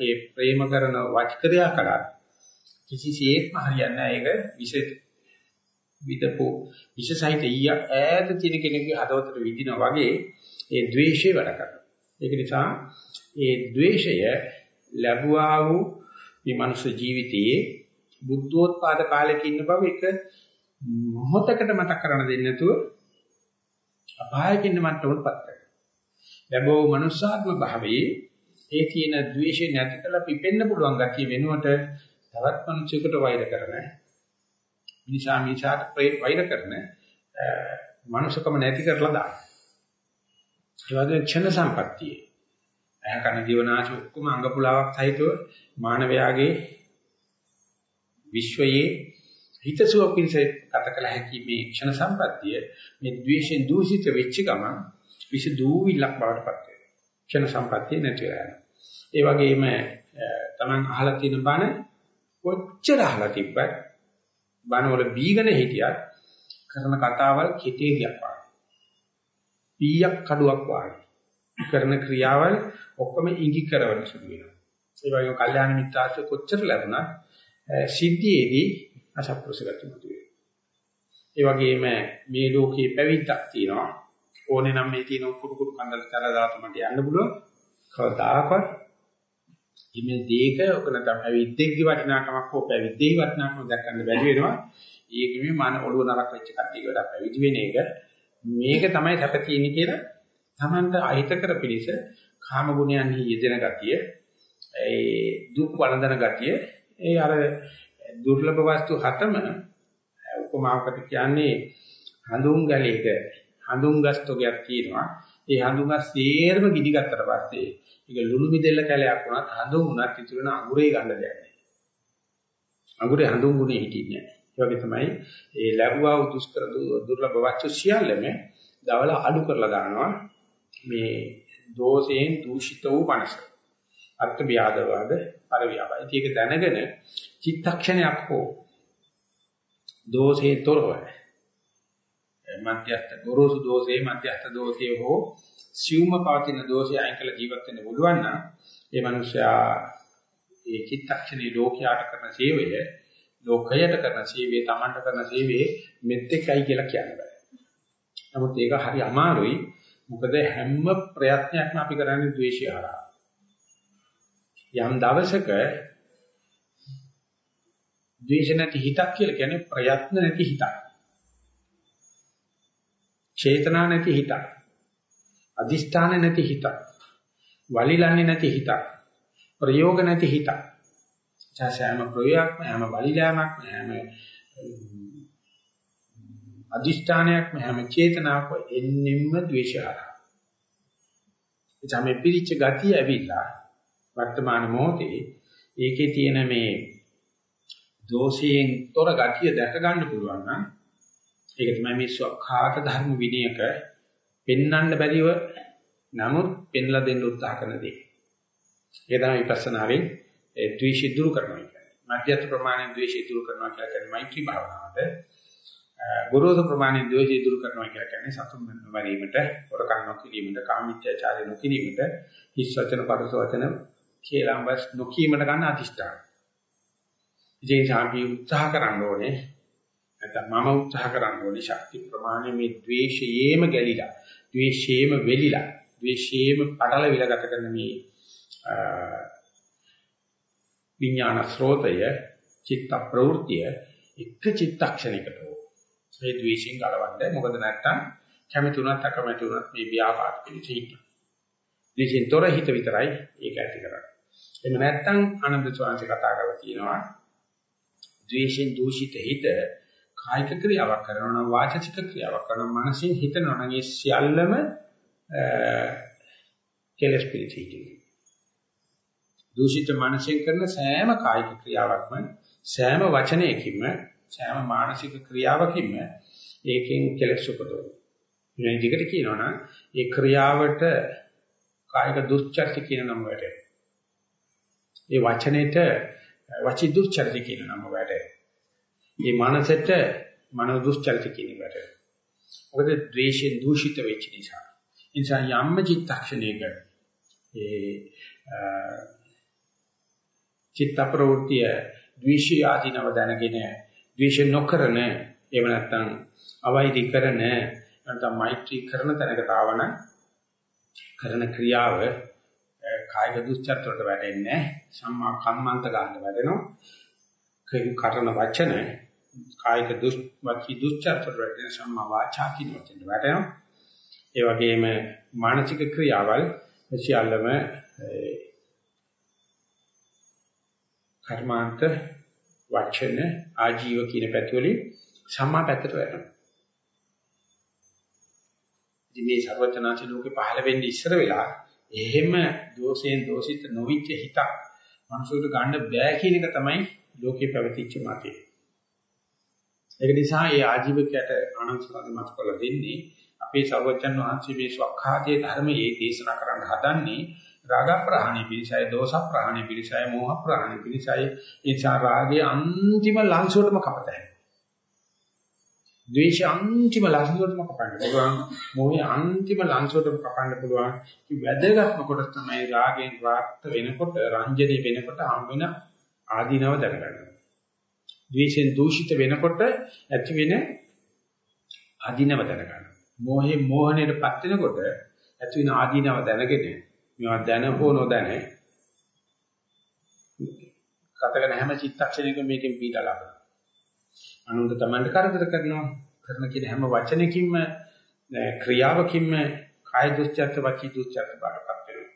ඒ ප්‍රේම කරන වචකරයා කරත් කිසිසේත්ම හරියන්නේ නැහැ ඒක විශේෂ විදපෝ විශේෂයිත ඊය ඈත තියෙන කෙනෙකුගේ හදවතට විදිනා වගේ ඒ ද්වේෂය වැඩ කරනවා. ඒක නිසා ඒ ද්වේෂය ලැබුවා වූ මේ මනුෂ්‍ය ජීවිතයේ බුද්ධෝත්පාද කාලයක ඉන්න බව එක මොහොතකට මතක් කරන්න දෙන්නේ නැතුව අපායක ඉන්න මට්ටමකටපත් කරනවා. ලැබෝ මනුෂ්‍යාත්ම භාවයේ ඒ තියෙන ද්වේෂය නැති කරලා පිපෙන්න පුළුවන් ගතිය වෙනුවට තවත් මිනිසෙකුට වෛර කරන මිනිසා මිනිසාට වෛර කරන මනුෂකම නැති කරලා දාන. ඒ වගේ ක්ෂණ සම්පත්තියේ ඇහ කන දිවනාශ ඔක්කොම අංග පුලාවක් සහිතව මානවයාගේ විශ්වයේ හිතසුව පිණිස ගත කළ හැකි මේ ක්ෂණ සම්පත්තිය මේ ද්වේෂෙන් දූෂිත වෙච්ච ගමන් විස දූවිලක් බවට පත් වෙනවා. ක්ෂණ සම්පත්තිය නැති වෙනවා. ඒ වගේම Taman අහලා තියෙන බණ කොච්චර අහලා තිබ්බත් බණ වල බීගෙන හිටියත් කරන කතාවල් කෙටේලියක් වගේ. පීයක් කඩුවක් වගේ. කරන ක්‍රියාවල් ඔක්කොම ඉඟි කරවන සුළු වෙනවා. ඒ වගේම කල්යාණ මිත්‍රාශ්‍රය කොච්චර ලැබුණත් සිද්ධියේදී අසප්පුරුෂගත මුතු වෙනවා. ඒ වගේම මේ ලෝකේ පැවිද්දක් තියෙනවා. ඕනේ නම් මේ තියෙන කුඩු කුඩු කන්දල් තරලා දාතු මට යන්න පුළුවන්. කවදාකවත් ඉමේ දේක ඔක නැත්නම් පැවිද්දෙක්ගේ වටිනාකමක් හෝ පැවිද්දේ වටිනාකමක් දක්වන්න බැරි වෙනවා. ඒකෙම මන ඔළුව නරක වෙච්ච කට්ටිය වැඩක් පැවිදි වෙන එක මේක තමයි සැප තියෙන්නේ කියලා Tamanta අහිතකර පිළිස කාම ගුණයන්හි යෙදෙන ගතිය ඒ දුක් වළඳන ගතිය ඒ අර දුර්ලභ වස්තු හතම උපමාවකට කියන්නේ හඳුන් ගැලයක හඳුන් ගස් තොගයක් තියෙනවා ඒ හඳුන් ගස් සේරම ගිනි ගත්තට පස්සේ ඒක ලුණු මිදෙල්ල කැලයක් වුණත් හඳුන් වුණත් ඉතුරු වෙන අඟුරේ ගන්න දෙයක් නෑ. අඟුරේ හඳුන් ගුණේ හිටින්නේ නෑ. ඒ වගේ තමයි ඒ ලැබුවා වූ දුෂ්කර දුර්ලභ වස්තු සියල්ලම දවල අඩු කරලා දානවා මේ දෝෂයෙන් දූෂිත වූ මනස. අර්ථ ව්‍යාදවාද පරිව්‍යාපයි. ඒක දැනගෙන චිත්තක්ෂණයක් හෝ දෝෂේ තොරව මධ්‍යස්ථ ගොරෝසු දෝෂේ මධ්‍යස්ථ දෝෂේ හෝ සිව්ම පවතින දෝෂය අයින් කළ ජීවත් වෙන්න පුළුවන් නම් ඒ මනුස්සයා ඒ චිත්තක්ෂණේ ලෝකයට කරන සේවය ලෝකයට කරන සේවය Tamanට කරන සේවයේ මෙත්තෙක්යි කියලා කියන්න බෑ. නමුත් ඒක හරි අමාරුයි. මොකද හැම ප්‍රයත්නයක්ම අපි කරන්නේ ද්වේෂය හරහා. යම් දවසක ද්වේෂ නැති හිතක් කියලා කියන්නේ ප්‍රයත්න නැති හිතක්. චේතනා නැති හිතක්. අදිෂ්ඨාන නැති හිතක්. වලිලන්නේ නැති හිතක්. ප්‍රයෝග නැති හිතක්. සෑම ප්‍රයෝගයක්ම හැම වලිලෑමක්ම හැම අදිෂ්ඨානයක්ම හැම චේතනාවක එන්නෙම ද්වේෂහරා. එචා මේ පිරිච්ච ගතිය ඇවිල්ලා වර්තමාන මොහොතේ ඒකේ තියෙන මේ දෝෂයෙන් තොර ගතිය දැක ගන්න පුළුවන් නම් ඒක තමයි මේ ස්වකහාත ධර්ම විනයක පෙන්වන්න බැරිව නමුත් පෙන්ලා දෙන්න උත්සාහ කරන දේ. ඒ තමයි විපස්සනාවෙන් ඒ ද්වේෂය දුරු කරනවා කියන්නේ. මධ්‍යස්ථ ප්‍රමාණයෙන් ද්වේෂය දුරු කරනවා කියන්නේ මෛත්‍රී භාවනාවට. ගුරුතු ප්‍රමාණයෙන් ද්වේෂය දුරු කරනවා කියන්නේ සතුන් මරීමට, හොරකම් නොකිරීමට, කාමීත්‍යචාරය නොකිරීමට, හිස් වචන, පරස වචන කියලා බස් නොකීමට ගන්න අදිෂ්ඨාන. ඉතින් අපි උත්සාහ කරන්න ඕනේ නැත්නම් මම උත්සාහ කරන්න ඕනේ ශක්ති ප්‍රමාණය මේ ද්වේෂයේම ගැලිලා ද්වේෂයේම වෙලිලා ද්වේෂයේම පටල විලගත කරන මේ විඥාන ස්රෝතය චිත්ත ප්‍රවෘත්තිය එක චිත්තක්ෂණයකට ඒ ද්වේෂයෙන් ගලවන්න මොකද නැත්තම් කැමති උනත් අකමැති උනත් මේ ව්‍යාපාර පිළිචිත. ද්වේෂයෙන් තොර හිත විතරයි ඒක ඇති කරන්නේ. එහෙම නැත්තම් ආනන්ද ස්වාමීන් කතා කරලා තියෙනවා ද්වේෂයෙන් දූෂිත හිත කායික ක්‍රියාවක් කරනවා නම් වාචික ක්‍රියාවක් කරනවා මනසින් හිතනවා නම් ඒ සියල්ලම කෙලස් පිළිචිතයි. දූෂිත මනසෙන් කරන සෑම කායික ක්‍රියාවක්ම සෑම වචනයකින්ම සෑම මානසික ක්‍රියාවකින්ම ඒකෙන් කෙලස් උපදවනවා. මේ විදිහට කියනවනම් ඒ ක්‍රියාවට කායික දුස්චර්ය කියන නම වැටෙනවා. ඒ වචනෙට වචි දුස්චර්ය කියන නම වැටෙනවා. මේ මනසට මනෝ දුස්චර්ය කියන වැටෙනවා. මොකද ද්වේෂයෙන් දූෂිත වෙච්ච නිසා. ඒ නිසා යම්ම චිත්තක්ෂණයක ඒ චිත්ත ප්‍රවෘත්තිය ද්වේෂය ආදීනව දැනගෙන ද්වේෂ නොකරන එහෙම නැත්නම් අවෛරි කරන නැත්නම් මෛත්‍රී කරන තැනකට ආවන කරන ක්‍රියාව කායික දුස්චර්ත වලට වැටෙන්නේ සම්මා කම්මන්ත ගන්න වැටෙනවා කරන වචන කායික දුස් වචී දුස්චර්ත වලට වැටෙන සම්මා වාචා කියන වචන වැටෙනවා ඒ වගේම මානසික ක්‍රියාවල් සියල්ලම කර්මාන්ත වචන ආජීව කියන පැතිවලින් සම්මා පැත්තට වැටෙනවා. ඉතින් මේ ਸਰවඥාචි ලෝකේ පහළ වෙන්නේ ඉස්සර වෙලා එහෙම දෝෂයෙන් දෝෂිත නොවිච්ච හිත මනුෂ්‍යයට ගන්න බෑ කියන එක තමයි ලෝකේ පැවතිච්ච මතය. ඒක නිසා මේ ආජීවකයට ආනන්ද සමාධි මත කළ දෙන්නේ අපේ ਸਰවඥන් වහන්සේ මේ ස්වකහාදී ධර්මයේ දේශනා කරන්න හදන්නේ රාග ප්‍රහාණය පිළිසයි දෝෂ ප්‍රහාණය පිළිසයි මෝහ ප්‍රහාණය පිළිසයි ඉච්ඡා රාගයේ අන්තිම ලංසොටම කපතයි. ද්වේෂ අන්තිම ලංසොටම කපන්න පුළුවන්. මෝහයේ අන්තිම ලංසොටම කපන්න පුළුවන්. ඒ වැදගත්ම කොට තමයි රාගයෙන් රාක්ත වෙනකොට රංජනී වෙනකොට හම් වෙන ආදීනව දැනගන්න. ද්වේෂයෙන් දූෂිත වෙනකොට ඇති වෙන ආදීනව දැනගන්න. මෝහේ මෝහණයටපත් වෙනකොට ඇති වෙන ආදීනව දැනගෙන මේවා දැන හෝ නොදැන කතකන හැම චිත්තක්ෂණයකම මේකෙන් පීඩා ලබනවා. අනුන්ට Tamanට කරදර කරනවා. කරන කියන හැම වචනකින්ම ක්‍රියාවකින්ම කාය දුස්චර්ත වචී දුස්චර්ත බාරපත් වෙනවා.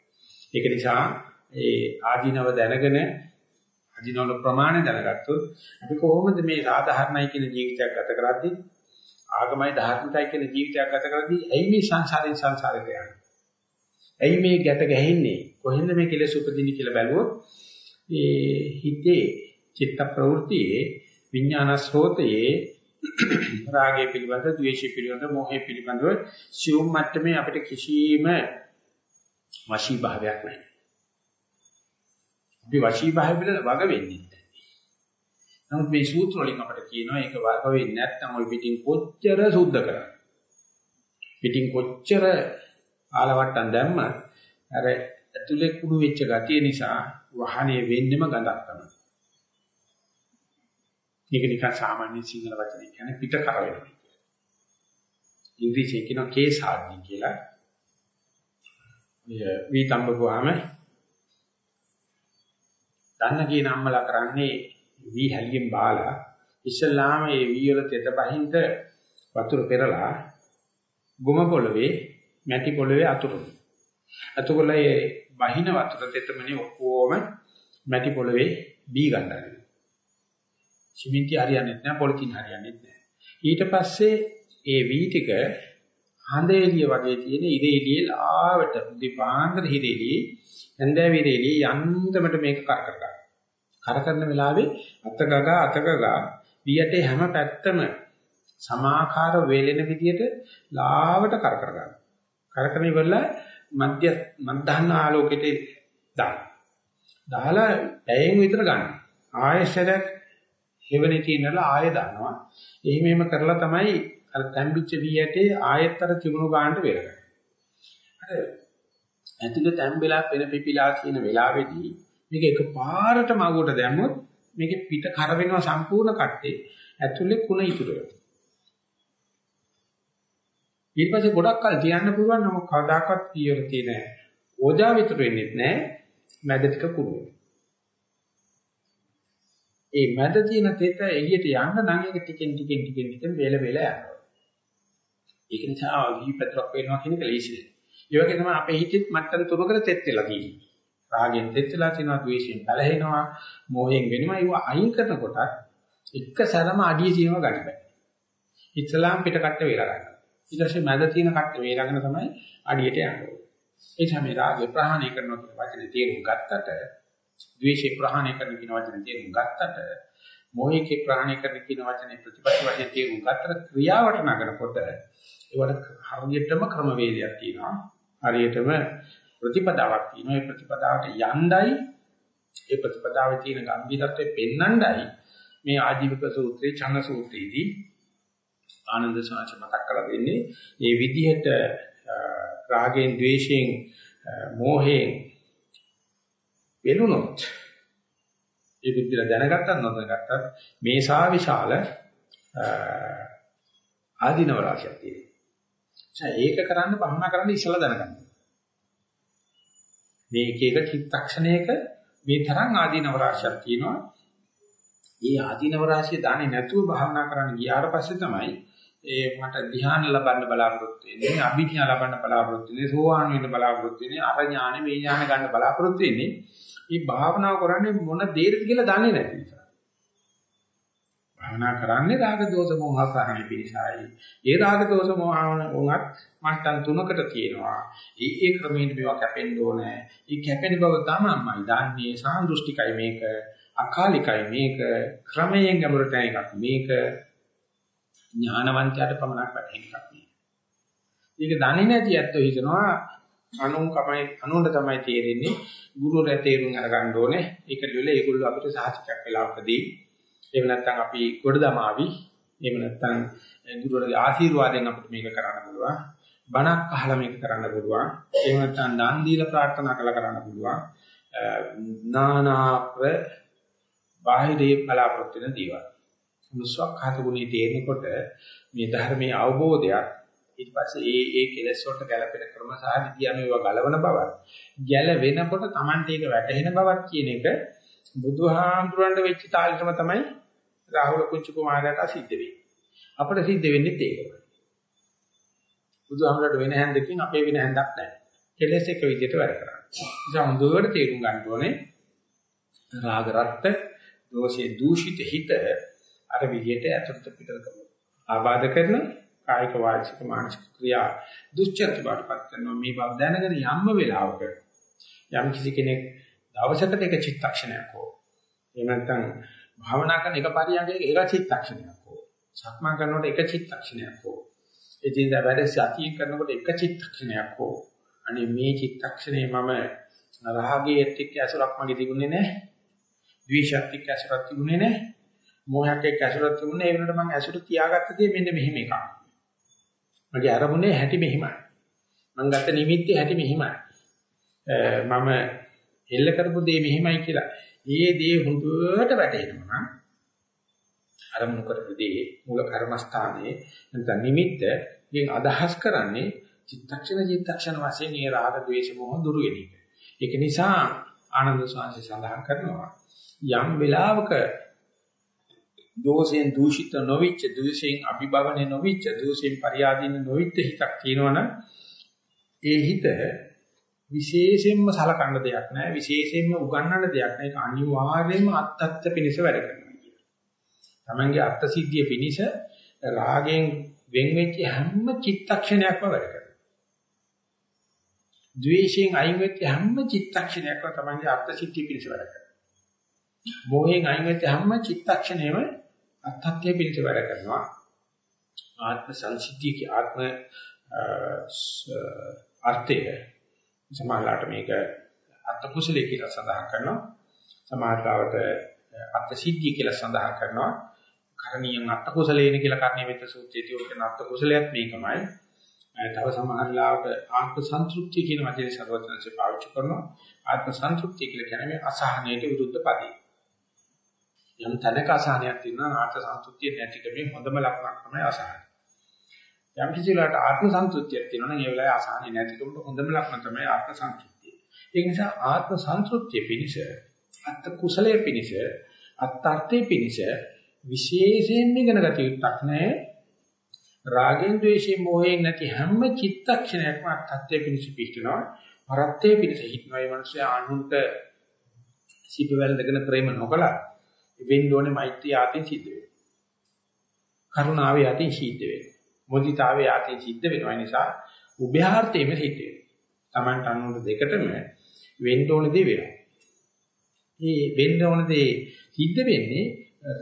ඒක නිසා ඒ ආධිනව දැනගෙන ආධිනවල ප්‍රමාණය දැනගත්තොත් අපි කොහොමද මේ සාධාරණයි කියන ජීවිතයක් ගත කරද්දී ආගමයි ධර්මතයි කියන ජීවිතයක් ගත කරද්දී ඇයි මේ සංසාරයෙන් සංසාරයට යන්නේ? ඇයි මේ ගැට ගැහෙන්නේ? කොහෙන්ද මේ කෙලෙස් උපදින්නේ කියලා බැලුවොත් ඒ හිතේ චිත්ත ප්‍රවෘත්තියේ විඥාන ස්රෝතයේ රාගය පිළිබඳ, ද්වේෂය පිළිබඳ, මෝහය පිළිබඳව සියුම් මට්ටමේ අපිට කිසිම වශී භාවයක් නැහැ. අපි වශීභාවය පිළ වග වෙන්නේ නැහැ. නමුත් මේ සූත්‍ර වලින් අපට කියනවා ඒක වග වෙන්නේ නැත්නම් ওই පිටින් කොච්චර සුද්ධ කරා. පිටින් කොච්චර ආලවට්ටම් දැම්ම අර ඇතුලේ කුඩු වෙච්ච ගතිය නිසා වහනේ වෙන්නෙම ගඳක් තමයි. ඒක නිකන් සාමාන්‍ය සිංහල වචනයක් කියන්නේ පිට කර වෙනවා. ඉංග්‍රීසියෙන් කියනවා කේසාඩ්නි කියලා. මේ වීතම්බ ගාම දන්න කියන අම්මලා කරන්නේ වී හැලියෙන් බාලා ඉස්සල්ලාම මේ වී වල තෙත බහින්ද වතුර පෙරලා ගොම පොළවේ මැටි පොළවේ අතුරුන. එතකොට ඒ බහින වතුර තෙතමනේ ඔක්කොම මැටි පොළවේ බී ගන්නවා. සිමෙන්ති හරියන්නේ නැහැ පොලිතින් හරියන්නේ නැහැ. ඊට පස්සේ ඒ වී ටික හඳ එළිය වගේ තියෙන ඉර එළියේ ලාවට දිපාන්තර හිර එළියේ ඇඳෑ විර එළියේ යන්තමට මේක කර කර ගන්න. කර කරන වෙලාවේ අතගගා අතගගා වියටේ හැම පැත්තම සමාකාර වේලෙන විදියට ලාවට කර කර ගන්න. කරකන ඉවරලා මධ්‍ය මධ්‍යහන ආලෝකයට දාන. දාලා ඇයෙන් විතර ගන්න. ආයෙසරක් හේවනේ තියනලා ආයෙ දානවා. එහෙම එහෙම කරලා තමයි අර තැම්බිච්ච වී ඇටේ ආයෙත්තර තිබුණු ගන්නට වෙරගන්නේ. අර ඇතුළේ තැම්බෙලා පෙන පිපිලා කියන වෙලාවේදී මේක එකපාරට මගුවට දැම්මොත් මේකේ පිට කර වෙනවා සම්පූර්ණ කට්ටේ. ඇතුළේ කුණ ඉතුරු වෙනවා. ඊට පස්සේ ගොඩක් කල් තියන්න පුළුවන් නමුත් කවදාකවත් පියවර තියෙන ඕජා විතර වෙන්නේ නැහැ. මැද ටික කුරු ඒ මැද තියෙන තෙත එළියට යන්න නම් ඒක ටිකෙන් ටිකෙන් ටිකෙන් ටිකෙන් වේල වේල යනවා. ඒක නිසා විපතරක් වෙනවා කියන එක ලේසි දෙයක්. ඒ වගේ තමයි අපේ හිතෙත් මට්ටම් තුනකට තෙත් වෙලා තියෙන්නේ. රාගෙන් තෙත් වෙලා තියෙනවා, ද්වේෂයෙන් බැලහෙනවා, මෝහයෙන් වෙනවා. ඒව අයින් කරනකොට එක සැරම අඩිය තියෙනව ගන්න බෑ. ඉස්ලාම් පිට කට්ට වේලා ගන්නවා. ඊට පස්සේ මැද තියෙන කට්ට වේලාගෙන තමයි අඩියට යන්නේ. ඒ තමයි රාගය ප්‍රහාණය කරනවා කියන වචනේ තේරුම් ගත්තට, ද්වේෂය ප්‍රහාණය කරන කියන වචනේ තේරුම් ගත්තට, මොහිකේ ප්‍රහාණය කරන කියන වචනේ ප්‍රතිපත්ති වශයෙන් තේරුම් ගත්තට ක්‍රියාවට නගනකොට ඒවට හරියටම ක්‍රමවේදයක් තියෙනවා. හරියටම ප්‍රතිපදාවක් තියෙනවා. ඒ ප්‍රතිපදාවට යණ්ඩයි ඒ ප්‍රතිපදාවේ තියෙන ගැඹිරත්වය පෙන්වන්නයි මේ ආජීවක සූත්‍රයේ ඡන්න සූත්‍රයේදී ආනන්ද සාච මතක් කරලා දෙන්නේ. මේ විදිහට රාගෙන්, ద్వේෂයෙන්, මෝහයෙන් වෙනුනොත් ඒ බුද්ධිල දැනගත්තත් නොදැනගත්තත් මේ සා විශාල ආධිනව රාශියක් තියෙනවා. ඒක කරන්න භවනා කරන්න ඉස්සලා දැනගන්න. මේ එක එක චිත්තක්ෂණයක මේ තරම් ආධිනව රාශියක් තියෙනවා. ඒ ආධිනව රාශිය දාන්නේ නැතුව භවනා කරන්න ගියාට පස්සේ තමයි ඒ මට ධ්‍යාන ලබන්න බලාපොරොත්තු වෙන්නේ අභිඥා ලබන්න බලාපොරොත්තු වෙන්නේ සෝවාන් වෙන්න බලාපොරොත්තු වෙන්නේ අර ඥාන මේ ඥාන ගන්න බලාපොරොත්තු වෙන්නේ. මේ භාවනාව කරන්නේ මොන දේද කියලා දන්නේ නැති නිසා භාවනා කරන්නේ රාග දෝෂ මොහ සහන පිළිසයි ඒ රාග දෝෂ මොහ වුණත් මට්ටම් තුනකට තියෙනවා. ඒ ඒ ක්‍රමයෙන් මේවා කැපෙන්න ඕනේ. ඒ කැපෙන බව තමයි දන්නේ සාන්දෘෂ්ටිකයි මේක අකාලිකයි මේක ක්‍රමයෙන් ගැඹුරට එකක් මේක. ඥානවන්තයාට පමණක් වැටහෙන එකක් නෙවෙයි. ඒක දන්නේ නැති ඇත්තෝ හිතනවා අනුන් කමයි අනුන්ට තමයි තේරෙන්නේ ගුරුවරයා තේරුම් අරගන්න ඕනේ. ඒක දෙවිල ඒගොල්ලෝ අපිට සාහිත්‍යයක් වෙලාවකදී එහෙම නැත්නම් අපි ගොඩ දමාවි. එහෙම නැත්නම් ගුරුවරගේ ආශිර්වාදයෙන් අපිට මේක කරන්න පුළුවන්. බණක් අහලා මේක කරන්න පුළුවන්. එහෙම නැත්නම් දන් දීලා ප්‍රාර්ථනා කළා කරන්න පුළුවන්. නානාප්‍ර බාහිරේ බලාපොරොත්තු වෙන දේවල්. මුස්වක්ඛාත ගුණේ තේරෙනකොට මේ ධර්මයේ අවබෝධයක් ඊට පස්සේ ඒ ඒ කෙලෙස් වලට ගැලපෙන ක්‍රම සහ විද්‍යාව මේවා ගලවන බවක් ගැලවෙනකොට Tamante ඒක වැටහෙන බවක් කියන එක බුදුහාමුදුරන්ට වෙච්ච තාලෙටම තමයි රාහුල කුංචු කුමාරයාට සිද්ධ වෙන්නේ. අපිට සිද්ධ වෙන්නේ ඒකමයි බුදුහාමුදුරට වෙන හැන්දකින් අපේ වෙන හැන්දක් නැහැ. කෙලෙස් එක විදිහට වැඩ කරන්නේ නිසා හොඳට තේරුම් ගන්න ඕනේ. රාග රත්ත දෝෂේ දූෂිත හිත අර විදියට ඇතුළත පිටත කරනවා. ආබාධ කරන කායික වාචික මානසික ක්‍රියා දුස්චර්ත බාටපත් කරනවා. මේ බව දැනගෙන යම්ම වෙලාවක යම් කිසි කෙනෙක් දවසකට එක චිත්තක්ෂණයක් හෝ එහෙම නැත්නම් භාවනා කරන එක පරියන්කයක එක චිත්තක්ෂණයක් හෝ සක්මන් කරනකොට එක චිත්තක්ෂණයක් හෝ එදිනදා වැඩ සතිය කරනකොට එක චිත්තක්ෂණයක් හෝ අනේ මේ චිත්තක්ෂණය මම රාගයේ එක්ක ඇසුරක් මගේ තිබුණේ නැහැ ද්වේෂයත් එක්ක ඇසුරක් තිබුණේ නැහැ මොහයක් එක්ක ඇසුරක් තිබුණේ ඒ වෙනකොට මම ඇසුර තියාගත්ත දේ මෙන්න මෙහෙම එකක්. මගේ අරමුණේ හැටි මෙහිමයි. මම ගත්ත නිමිත්තේ හැටි මෙහිමයි. මම එල්ල කරපු දේ මෙහිමයි කියලා. ඒ දේ හොඳට වැටහෙනවා නම් අරමුණු කරපු දේ මූල කර්මස්ථානයේ නැත්නම් නිමිත්තෙන් අදහස් කරන්නේ චිත්තක්ෂණ චිත්තක්ෂණ වශයෙන් ඒ රාග ద్వේෂ මොහ දුරු වෙන එක. ඒක නිසා ආනන්ද සාංශය සඳහන් කරනවා යම් වෙලාවක දෝෂයෙන් දූෂිත නොවිච්ච, දෝෂයෙන් අභිභවනේ නොවිච්ච, දෝෂයෙන් පරියාදීන නොවිච්ච හිතක් තියෙනවනම් ඒ හිත විශේෂයෙන්ම සලකන්න දෙයක් නැහැ, විශේෂයෙන්ම උගන්වන්න දෙයක් නැහැ. ඒක අනිවාර්යයෙන්ම අත්ත්‍ය පිනිස වැඩ කරනවා කියන. Tamange අත්ත්‍ය සිද්ධිය පිනිස රාගෙන් වෙන් වෙච්ච හැම චිත්තක්ෂණයක්ම වැඩ කරනවා. ද්වේෂයෙන් අයින් වෙච්ච හැම චිත්තක්ෂණයක්ම Tamange අත්ත්‍ය සිද්ධිය පිනිස වැඩ කරනවා. මොහෙන් අයින් වෙච්ච හැම චිත්තක්ෂණයම අත්‍යත්‍ය පිළිස වැඩ කරනවා. ආත්ම සංසිද්ධිය කි ආත්ම අර්ථය. සමාලාට මේක අත්ත කුසලයේ කියලා සඳහන් කරනවා. සමාලාවට අත්ත සිද්ධිය කියලා සඳහන් කරනවා. කරණීයන් අත්ත කුසලේන කියලා කර්ණීය මෙත්ත සූත්‍රයේදී ඔය කියන අත්ත කුසලයක් මේකමයි. තව සමහරලාවට ආත්ම සන්තුෂ්ටි කියන වචනේ සර්වඥන්සේ පාවිච්චි කරනවා. ආත්ම සන්තුෂ්ටි කියලා කියන්නේ අසහනයට විරුද්ධ පදේ. යම් තැනක අසහනයක් තියෙනවා නාට සන්තුෂ්තිය නැතිකමේ හොඳම ලක්ෂණක් තමයි අසහනය. යම් කිසි වෙලාවට ආත්ම සන්තුෂ්තියක් තියෙනවා නම් ඒ වෙලාවේ අසහනෙ නැතිකමට හොඳම ලක්ෂණ තමයි ආත්ම සන්තුෂ්තිය. ඒ නිසා ආත්ම සන්තුෂ්තිය පිණිස අත්ත කුසලයේ පිණිස අත්ර්ථයේ පිණිස විශේෂයෙන්ම ඉගෙන ගත යුත්තක් නැහැ. රාගෙන් ද්වේෂයෙන් මොහෙන් නැති හැම චිත්තක්ෂණයක්ම අත්ත්‍යයේ පිණිස පිහිටනවා. පරත්තේ පිණිස හිටනවා. මේ මිනිස්සු ආනුන්ට සිප වැළඳගෙන ප්‍රේම නොකලා වෙන්න ඕනේ මෛත්‍රී ආතෙන් සිද්ධ වෙනවා. කරුණාවේ ආතෙන් සිද්ධ වෙනවා. මොදිතාවේ ආතෙන් සිද්ධ වෙනවා. ඒ නිසා උභයාර්ථයෙම සිද්ධ වෙනවා. Tamanට අනුන්ට දෙකටම වෙන්න ඕන දේ වෙනවා. මේ වෙන්න ඕන දේ සිද්ධ වෙන්නේ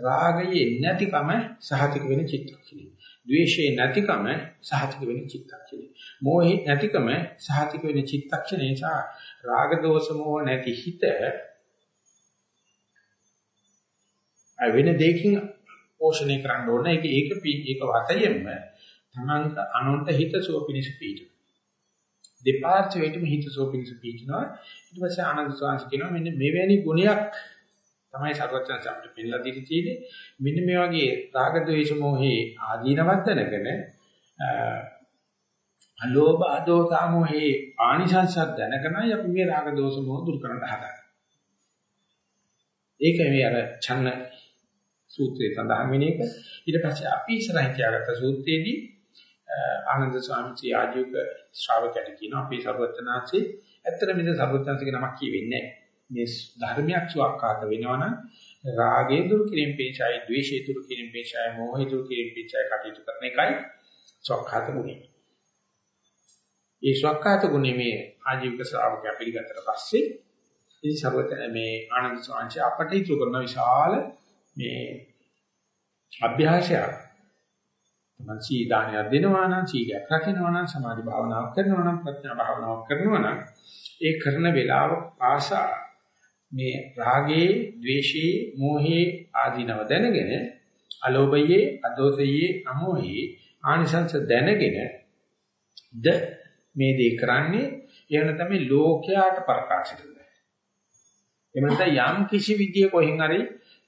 රාගයේ නැතිකම සහතික වෙන චිත්තක්ෂණය. ද්වේෂයේ නැතිකම සහතික වෙන චිත්තක්ෂණය. මෝහේ නැතිකම සහතික වෙන චිත්තක්ෂණය නිසා රාග දෝෂ මෝහ නැති හිත වෙන දෙයකින් පෝෂණය කරන්න ඕන. ඒක ඒක ඒක වතයෙන්ම තමන්ට අනුන්ට හිතසුව පිණිස පීඩන. දෙපාර්ශ්වයටම හිතසුව පිණිස පීඩනවා. ඊට පස්සේ ආනන්ද ස්වාමීන් කියනවා මෙන්න මෙවැනි ගුණයක් තමයි සර්වඥයන් අපිට පෙන්නලා දීලා තියෙන්නේ. මෙන්න මේ වගේ රාග ద్వේෂ මොහේ ආදීනවත් දැනගෙන අලෝභ අදෝ සාමෝහේ ආනිසංසත් දැනගෙනයි අපි මේ රාග දෝෂ මොහ දුරු කරන්න හදන්නේ. ඒක මේ අර ඡන්න සූත්‍රයේ සඳහන් වෙන එක. ඊට පස්සේ අපි ඉස්සරහින් තියාගත්ත සූත්‍රයේදී ආනන්ද ස්වාමීන් ආජීවක ශ්‍රාවකයන්ට කියනවා අපි සර්වඥාන්සේ ඇත්තට මේ සර්වඥාන්සේගේ නමක් කියවෙන්නේ මේ ධර්මයක් සුවක්කාත වෙනවනම් රාගය දුරු කිරීම පිණිසයි, ද්වේෂය දුරු කිරීම පිණිසයි, මෝහය දුරු කිරීම පිණිසයි කටයුතු කරන එකයි සුවක්කාත ගුණය. ඒ සුවක්කාත ගුණය මේ ආජීවක ශ්‍රාවකයා පිළිගත්තට පස්සේ ඉතින් සර්වඥ මේ ආනන්ද ස්වාමීන් අපට ඉතුරු කරන විශාල මේ අභ්‍යාසයක් තමන් සීදානයක් දෙනවා නම් සීලයක් රකින්නවා නම් සමාධි භාවනාවක් කරනවා නම් ප්‍රඥා භාවනාවක් කරනවා නම් ඒ කරන වේලාව ආසා මේ රාගේ, ద్వේෂේ, මෝහේ ආදීනව දැනගෙන අලෝභයේ, අදෝසයේ, අමෝහයේ ආනිසංස දැනගෙන ද මේ දේ කරන්නේ එහෙම තමයි ලෝකයාට ප්‍රකාශ කරනවා. එහෙම නැත්නම් යම් කිසි විදිය කොහෙන් හරි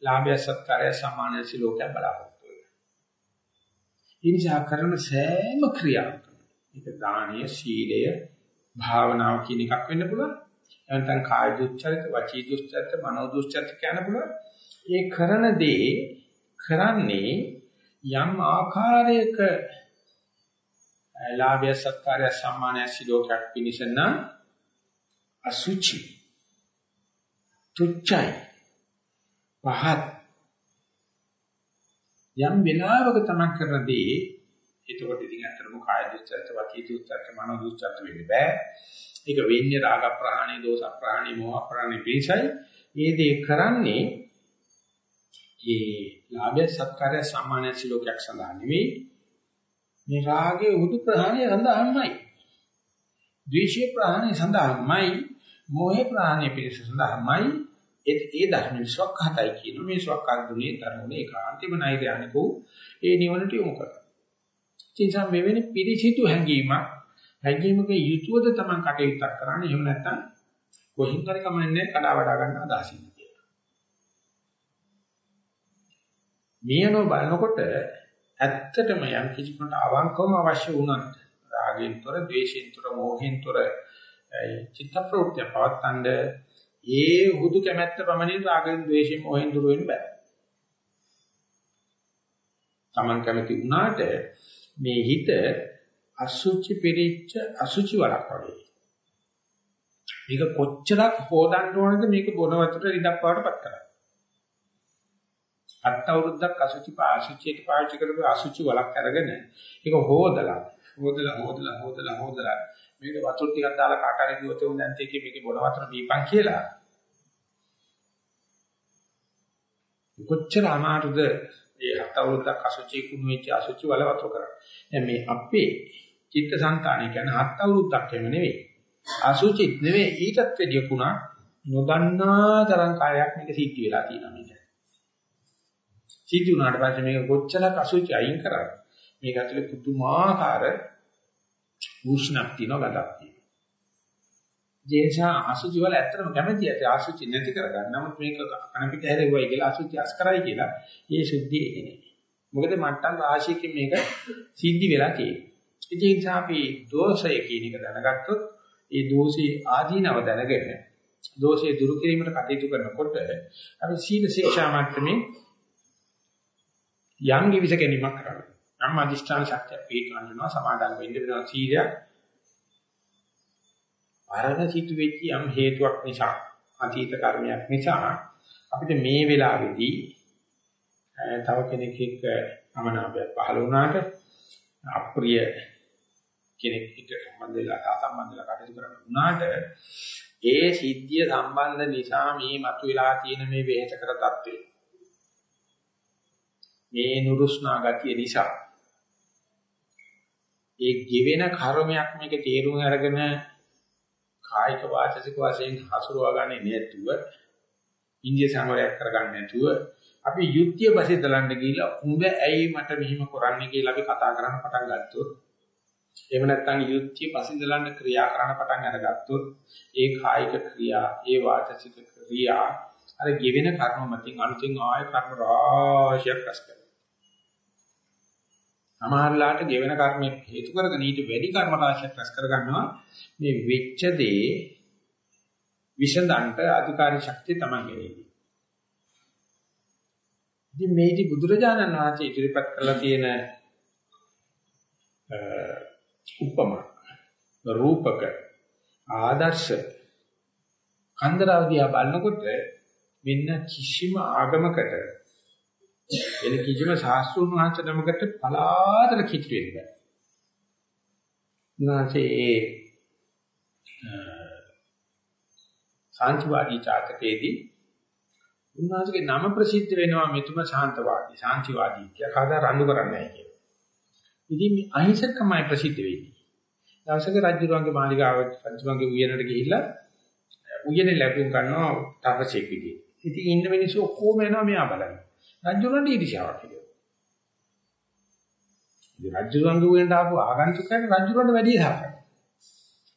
ලාභය සත්කාරය සම්මානය සිලෝකය බලාපොරොත්තු වෙනවා. ඒ නිසා කරන සෑම ක්‍රියාවකම ඒක දානීය සීලය භාවනාව කියන එකක් වෙන්න පුළුවන්. නැත්නම් කාය දුස්චරිත, වචී දුස්චරිත, මනෝ දුස්චරිත කියන්න පුළුවන්. ඒ කරන දේ කරන්නේ යම් ආකාරයක ලාභය සත්කාරය සම්මානය සිලෝකයක් පිණිස නම් අසුචි තුච්චයි පහත්. යම් වෙලාවක තමක් කරන දේ එතකොට ඉතින් අතරම කාය දුස්චර්ත වාචී දුස්චර්ත මනෝ දුස්චර්ත වෙන්නේ බෑ. ඒක වෙන්නේ රාග ප්‍රහාණය දෝෂ ප්‍රහාණය මෝහ ප්‍රහාණය පිසයි මේ දේ කරන්නේ ඒ ලාභය සත්කාරය සම්මානය සිලෝකයක් සඳහා නෙවෙයි. මේ රාගයේ උදු ප්‍රහාණය සඳහාමයි. ද්වේෂයේ ප්‍රහාණය සඳහාමයි. මෝහේ ප්‍රහාණය පිළිස සඳහාමයි. ඒ ඒ ධර්ම විශ්වක්හතයි කියන මේ විශ්වක්හත දුනේ ධර්මනේ ඒකාන්තෙම නෛර්යානිකෝ ඒ නිවනට යොමු කරනවා. ඉතින් මෙවැනි පිරිසිදු හැඟීමක් හැඟීමක යුතුවද Taman කටයුත්තක් කරන්නේ එහෙම නැත්නම් කොහින් හරි කමන්නේ කඩා වඩා ගන්න අදහසින් කියලා. මියනෝ බලනකොට ඇත්තටම යම් කිසි කෙනෙකුට අවංකවම අවශ්‍ය වුණත් රාගෙන් තොර, ද්වේෂෙන් තොර, මෝහෙන් තොර චිත්ත ප්‍රවෘත්ති පවත්තන්නේ ඒ හුදු කැමැත්ත පමණින් රාගෙන් ද්වේෂයෙන් මොහෙන් දුර වෙන්න බෑ. Taman කැමති වුණාට මේ හිත අසුචි පිරිච්ච අසුචි වලක් වගේ. මේක කොච්චරක් හොදන්න ඕනද මේක බොන වතුර රිදක් වඩටපත් කරන්න. අත් අවුරුද්දක් අසුචි පාසුචියට පාවිච්චි කරපු අසුචි වලක් අරගෙන ඒක හොදලා හොදලා හොදලා හොදලා හොදලා මේක වතුර ටිකක් දාලා කාට හරි දුවත උන් දැන් තේකේ මේකේ බොන වතුර බීපන් කියලා කොච්චර අමාරුද මේ හත අවුරුද්දක් අසුචි කුණු වෙච්ච අසුචි වල වතුර කරන්නේ. දැන් මේ අපේ චිත්තසංතානය කියන්නේ හත් අවුරුද්දක් එම නෙවෙයි. අසුචිත් නෙවෙයි ඊටත් වැඩිය කුණා නොදන්නා තරම් කාලයක් මේක සිද්ධ වෙලා තියෙනවා මේක. සිද්ධ වුණාට පස්සේ මේක කොච්චරක් අසුචි අයින් කරා මේක ඇතුලේ පුදුමාකාර උෂ්ණක් තියෙනවා ගඳක් තියෙනවා. ජේසා අසුචි වල ඇත්තටම කැමැති ඇති අසුචි නැති කරගන්න. නමුත් මේක කන පිට හැරෙවයි කියලා අසුචි අස් කරයි කියලා ඒ සුද්ධිය එන්නේ. මොකද මට්ටම් රාශියකින් මේක සිද්ධි වෙලා තියෙන්නේ. ඉතින් අපි දෝෂය කියන එක දැනගත්තොත් ඒ දෝෂී ආදීනව දැනගෙන දෝෂය දුරු කිරීමට කටයුතු කරනකොට අපි සීල ශික්ෂා මට්ටමේ යම් කිවිස ගැනීමක් කරනවා. නම් අධිෂ්ඨාන ශක්තිය පිටවන්නවා සමාදන් වෙන්න වෙනවා සීලයක්. ආරණ සිතු වෙච්ච යම් හේතුවක් නිසා අතීත කර්මයක් නිසා අපිට මේ වෙලාවේදී තව කෙනෙක් එක්ක අමනාපයක් පහළ වුණාට අප්‍රිය කෙනෙක් එක්ක සම්බන්ධ වෙලා තා සම්බන්ධ වෙලා කටයුතු කරන්න වුණාට ඒ සිද්ධිය සම්බන්ධ නිසා මේ මතුවලා තියෙන මේ වෙහෙස කර තත්ත්වය මේ නුරුස්නා ගතිය නිසා ඒ ගෙවෙන කර්මයක් මේක තේරුම් අරගෙන කායික වාචසික වශයෙන් හසුරුවා ගන්නේ නැතුව ඉන්දිය සංවරයක් කරගන්න නැතුව අපි යුද්ධය පස්සේ දලන්න ගිහිල්ලා උඹ ඇයි මට මෙහිම කරන්නේ කියලා අපි කතා කරන්න පටන් ගත්තොත් එහෙම නැත්නම් යුද්ධය පස්සේ දලන්න ක්‍රියා කරන්න පටන් අරගත්තොත් ඒ කායික ක්‍රියා ඒ වාචසික ක්‍රියා අර ගෙවෙන කර්ම මතින් අලුතින් ආය කර්ම රාශියක් රැස් කරනවා. සමහරලාට ගෙවෙන කර්ම හේතු කරගෙන ඊට වැඩි කර්ම රාශියක් රැස් කරගන්නවා මේ වෙච්ච දේ විසඳන්ට අධිකාරී ශක්තිය තමයි ගෙනෙන්නේ. ඉතින් මේටි බුදුරජාණන් වහන්සේ ඉදිරිපත් කළා තියෙන උපම රූපක ආදර්ශ කන්දරාවදියා බලනකොට මෙන්න කිසිම ආගමකට එන කිසිම ශාස්ත්‍රුන් වහන්සේ නමකට පලාතර කිච් වෙන්න බෑ. උන්වහන්සේ ඒ සාන්තිවාදී චාතකයේදී උන්වහන්සේගේ නම ප්‍රසිද්ධ වෙනවා මෙතුම ශාන්තවාදී, සාන්තිවාදී කියලා කවදා රණ්ඩු කරන්නේ නැහැ කියලා. ඉතින් මේ අහිංසකමයි ප්‍රසිද්ධ වෙන්නේ. දවසක රජුරුවන්ගේ මාලිගාවට රජුරුවන්ගේ උයනට ගිහිල්ලා උයනේ ලැබුම් ගන්නවා තරසෙක් විදිහට. ඉතින් ඉන්න මිනිස්සු ඔක්කොම එනවා මෙයා බලන්න. රජුරන්ට ඊර්ෂ්‍යාවක් කියලා. ඉතින් රජුරන්ගේ උයනට ආපු ආගන්තුකයන් රජුරන්ට වැඩි සාකච්ඡා.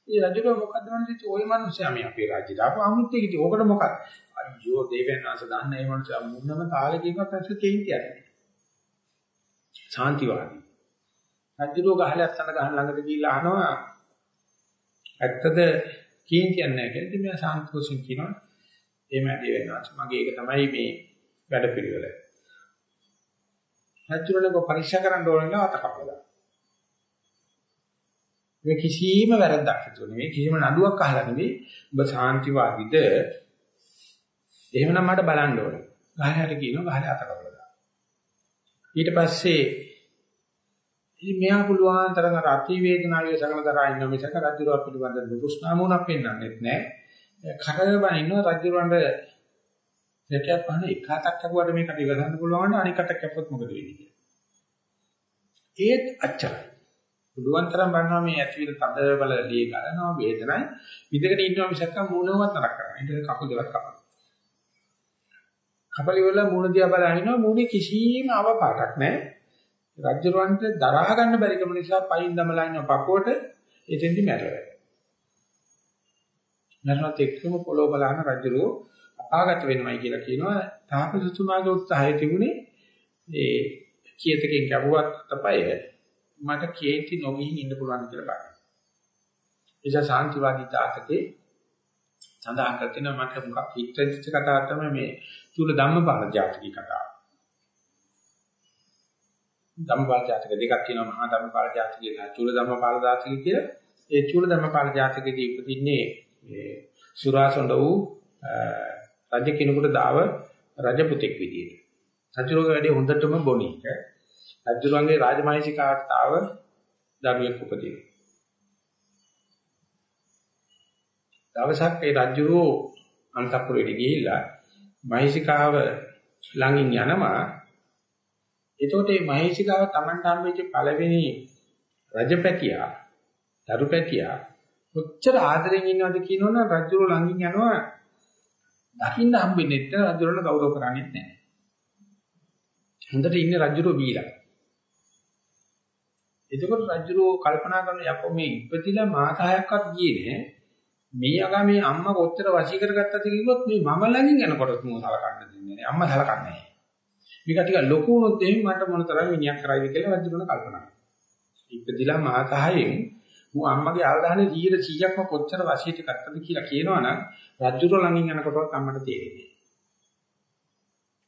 ඒ රජුර මොකද්ද වන්දිච්ච ওই මිනිස්සයා මේ අපේ රාජ්‍යයට ආපු අමුත් එක ඉතින් ඕකට මොකක්ද? අයියෝ දෙවියන් වහන්සේ දන්න මේ මිනිස්සයා මුන්නම තාලෙකවත් ඇස්ස කේන්තියක් නෑ. ශාන්තිවාදී. රජුරෝ ගහලා අස්සන ගහන ළඟට ගිහිල්ලා අහනවා ඇත්තද කේන්තියක් නෑ කියලා. ඉතින් මෙයා සාන්තෝෂින් කියනවා එහෙම දෙවියන් වහන්සේ මගේ ඒක තමයි මේ වැඩ පිළිවෙල. රජුරණක පරීක්ෂා කරන්න ඕන නෑ අත කපලා. මේ කිසිම වැරද්දක් නෑ නෙවෙයි කිසිම නඩුවක් අහලා නෙවෙයි ඔබ ශාන්තිවාදීද එහෙමනම් මට බලන්න ඕනේ. ගහයට කියනවා ගහට අත කපලා දාන්න. ඊට පස්සේ ඉතින් මෙයා පුළුවන් තරම් අර අති වේදනාවේ සකලතරා ඉන්න මිසක රජුරව පිළිබඳ දුෂ්ණාමුණක් පෙන්වන්නෙත් නෑ. කරගෙන ඉන්න රජුරවන්ට දෙකක් පහන එක හතක් කපුවට මේකට ඉවසන්න පුළුවන් නම් අනික හතක් කැපුවොත් මොකද වෙන්නේ කියලා. ඒත් අච්චරයි. පුළුවන් තරම් බලනවා මේ ඇති වෙන තද බල ලී ගලනවා වේදනයි විදගෙන ඉන්නවා මිසක් මූණවත් නරක කරනවා. ඊට කකුල් දෙකක් කපනවා. කපලි වල මූණ දිහා බලන ඉන්නවා මූණේ කිසිම අවපාටක් නැහැ. රජ්ජරවන්ට දරා ගන්න බැරිකම නිසා පයින් දමලා ඉන්න පපුවට එතෙන්දි මැරෙනවා. මරණත් එක්කම පොළොව බලන රජ්ජරෝ අපාගත වෙනවයි කියලා කියනවා. තාපසතුමාගේ උත්සාහය තිබුණේ ඒ කීයතකින් ගැවුවත් තමයි මට කේන්ති නොගින් ඉන්න පුළුවන් කියලා බලන්න. එනිසා ශාන්තිවාදී තාතකේ සඳහන් කර තිනවා මට මොකක් හිතෙච්ච කතාවක් තමයි මේ චූල ධම්මපාල ජාතකී කතාව. ධම්මපාල ජාතක දෙකක් තියෙනවා මහා ධම්මපාල ජාතකේ සහ චූල ධම්මපාල ජාතකේ කියලා. ඒ චූල ධම්මපාල ජාතකයේදී උපදින්නේ මේ සුරාසොඬ වූ රජ කෙනෙකුට දාව රජ පුතෙක් විදියට. සතුරුගේ වැඩේ හොඳටම බොණික. රජුරුවන්ගේ රාජමහේසිකාවට තාව දරුවෙක් උපදිනවා. දවසක් ඒ රජුරෝ අන්තපුරෙට ගිහිල්ලා මහේසිකාව ළඟින් යනවා. එතකොට මේ මහේසිකාව Tamanට හම්බෙච්ච පළවෙනි රජපැටියා, දරුපැටියා කොච්චර ආදරෙන් ඉන්නවද කියනවනම් රජුරෝ ළඟින් යනවා දකින්න හම්බෙන්නේ නැත්නම් රජුරණ ගෞරව කරන්නේ නැහැ. හොඳට ඉන්නේ රජුරෝ බීලා. එතකොට රජුරෝ කල්පනා කරන යකෝ මේ ඉපදිලා මාස 6ක්වත් ගියේ නෑ. මේ අගා මේ අම්මා කොච්චර වශී කරගත්තද කිව්වොත් මේ මම ළඟින් යනකොට මම සලකන්න දෙන්නේ නෑ. අම්මා සලකන්නේ නෑ. මේක ටික ලොකු වුණොත් එහෙනම් මට මොන තරම් විනියක් කරයිද කියලා රජුරණ කල්පනා කරනවා. ඉපදිලා මාස 6න් මු අම්මගේ අවධානය 100%ක්ම කොච්චර වශීට ගත්තද කියලා කියනවනම් රජුර ළඟින් යනකොටවත් අම්මට තේරෙන්නේ නැහැ.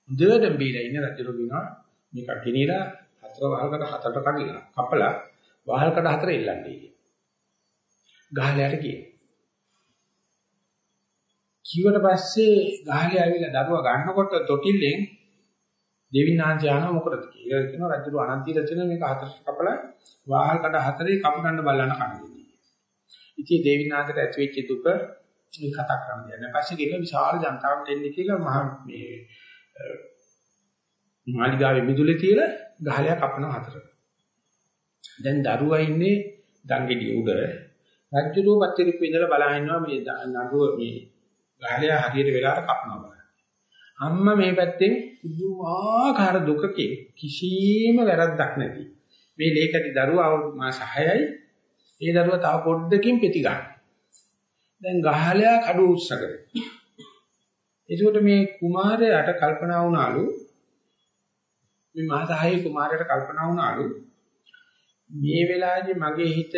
දෙවදම් බීලා ඉන්න රජුර කියනවා මේක ගෙනිලා හතර වහල්කට හතරට කඩලා කපලා වහල්කට හතර ඉල්ලන්නේ කියලා. ගහලයට කියනවා. කිව්වට පස්සේ ගහලේ ආවිලා දරුවා ගන්නකොට තොටිල්ලෙන් දෙවිනාංශ යනවා මොකටද කියලා. ඒක කියනවා රජු අනන්ති රචන මේක හතරට කපලා වාහල් කඩ හතරේ කපගන්න බලන්න කන්නේ. ඉතින් දෙවිනාංශට ඇති වෙච්ච දුක මේ කතා කරන්න යනවා. පස්සේ කියන විශාල ජනතාවට එන්නේ කියලා මහා මේ මාලිගාවේ මිදුලේ තියලා ගහලයක් කපන හතරට. දැන් දරුවා ඉන්නේ දංගෙඩිය උඩ. රජුරෝ පත්‍රික ඉඳලා බලන ඉන්නවා මේ නඩුව මේ ගහලයා හරියට වෙලාවට කපනවා. අම්මා මේ පැත්තෙන් පුදුමාකාර දුකකින් කිසිම වැරද්දක් නැති. මේ ලේකටි දරුවා අවුරුදු මාස 6යි. ඒ දරුවා තව පොඩ්ඩකින් පෙති ගන්න. දැන් ගහලයා කඩු උස්සගෙන. ඒකට මේ කුමාරයාට කල්පනා වුණාලු මේ මාස 6 කුමාරයාට කල්පනා වුණාලු මේ වෙලාවේදී මගේ හිත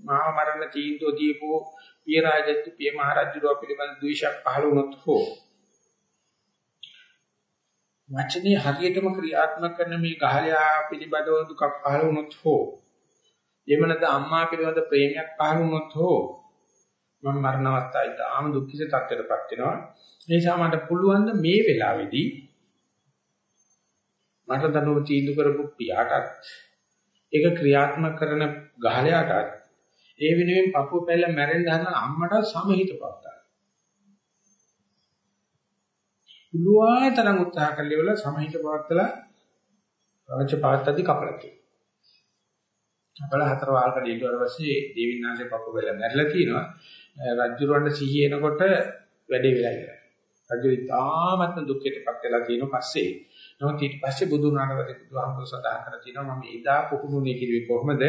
මාව මරණ තීන්දුව දීපෝ පිය රාජත්ව පිය මහරජුරුව පිළිබඳ ද්වේෂයක් පහළ වුණොත් හෝ වචනේ හරියටම ක්‍රියාත්මක කරන මේ ගහලයා පිළිබඳව දුකක් පහළ වුණොත් හෝ එහෙම නැත්නම් අම්මා පිළිබඳ ප්‍රේමයක් පහළ වුණොත් හෝ මම මරණ අවස්ථාවේ තාම දුක්ඛිත තත්ත්වයටපත් වෙනවා ඒ නිසා මට පුළුවන් මේ වෙලාවේදී මට දනුව තීන්දුව කරපු පියාටත් ඒක ක්‍රියාත්මක කරන ගහලයාටත් ඒ වෙනුවෙන් පපුව පැල්ල මැරෙන්න හදන අම්මට සමහිත පවත්තා. පුළුවන් තරම් උත්සාහ කළේ වල සමහිත පවත්තලා රාජ පාත්තදි කපලා තියෙනවා. කපලා හතර වාල්කට ඊට පස්සේ දේවින්නාගේ පපුව පැල්ල මැරිලා තියෙනවා. රජුරවන්න සිහිය එනකොට වැඩේ වෙලා ඉවරයි. රජු ඉතාමත්ම දුක්ඛයටපත් වෙලා තියෙන පස්සේ නමුත් ඊට පස්සේ බුදු නානවතේ බුදුහාමුදුර සඳහන් කර තියෙනවා මම එදා පුහුණුනේ කිව්වේ කොහොමද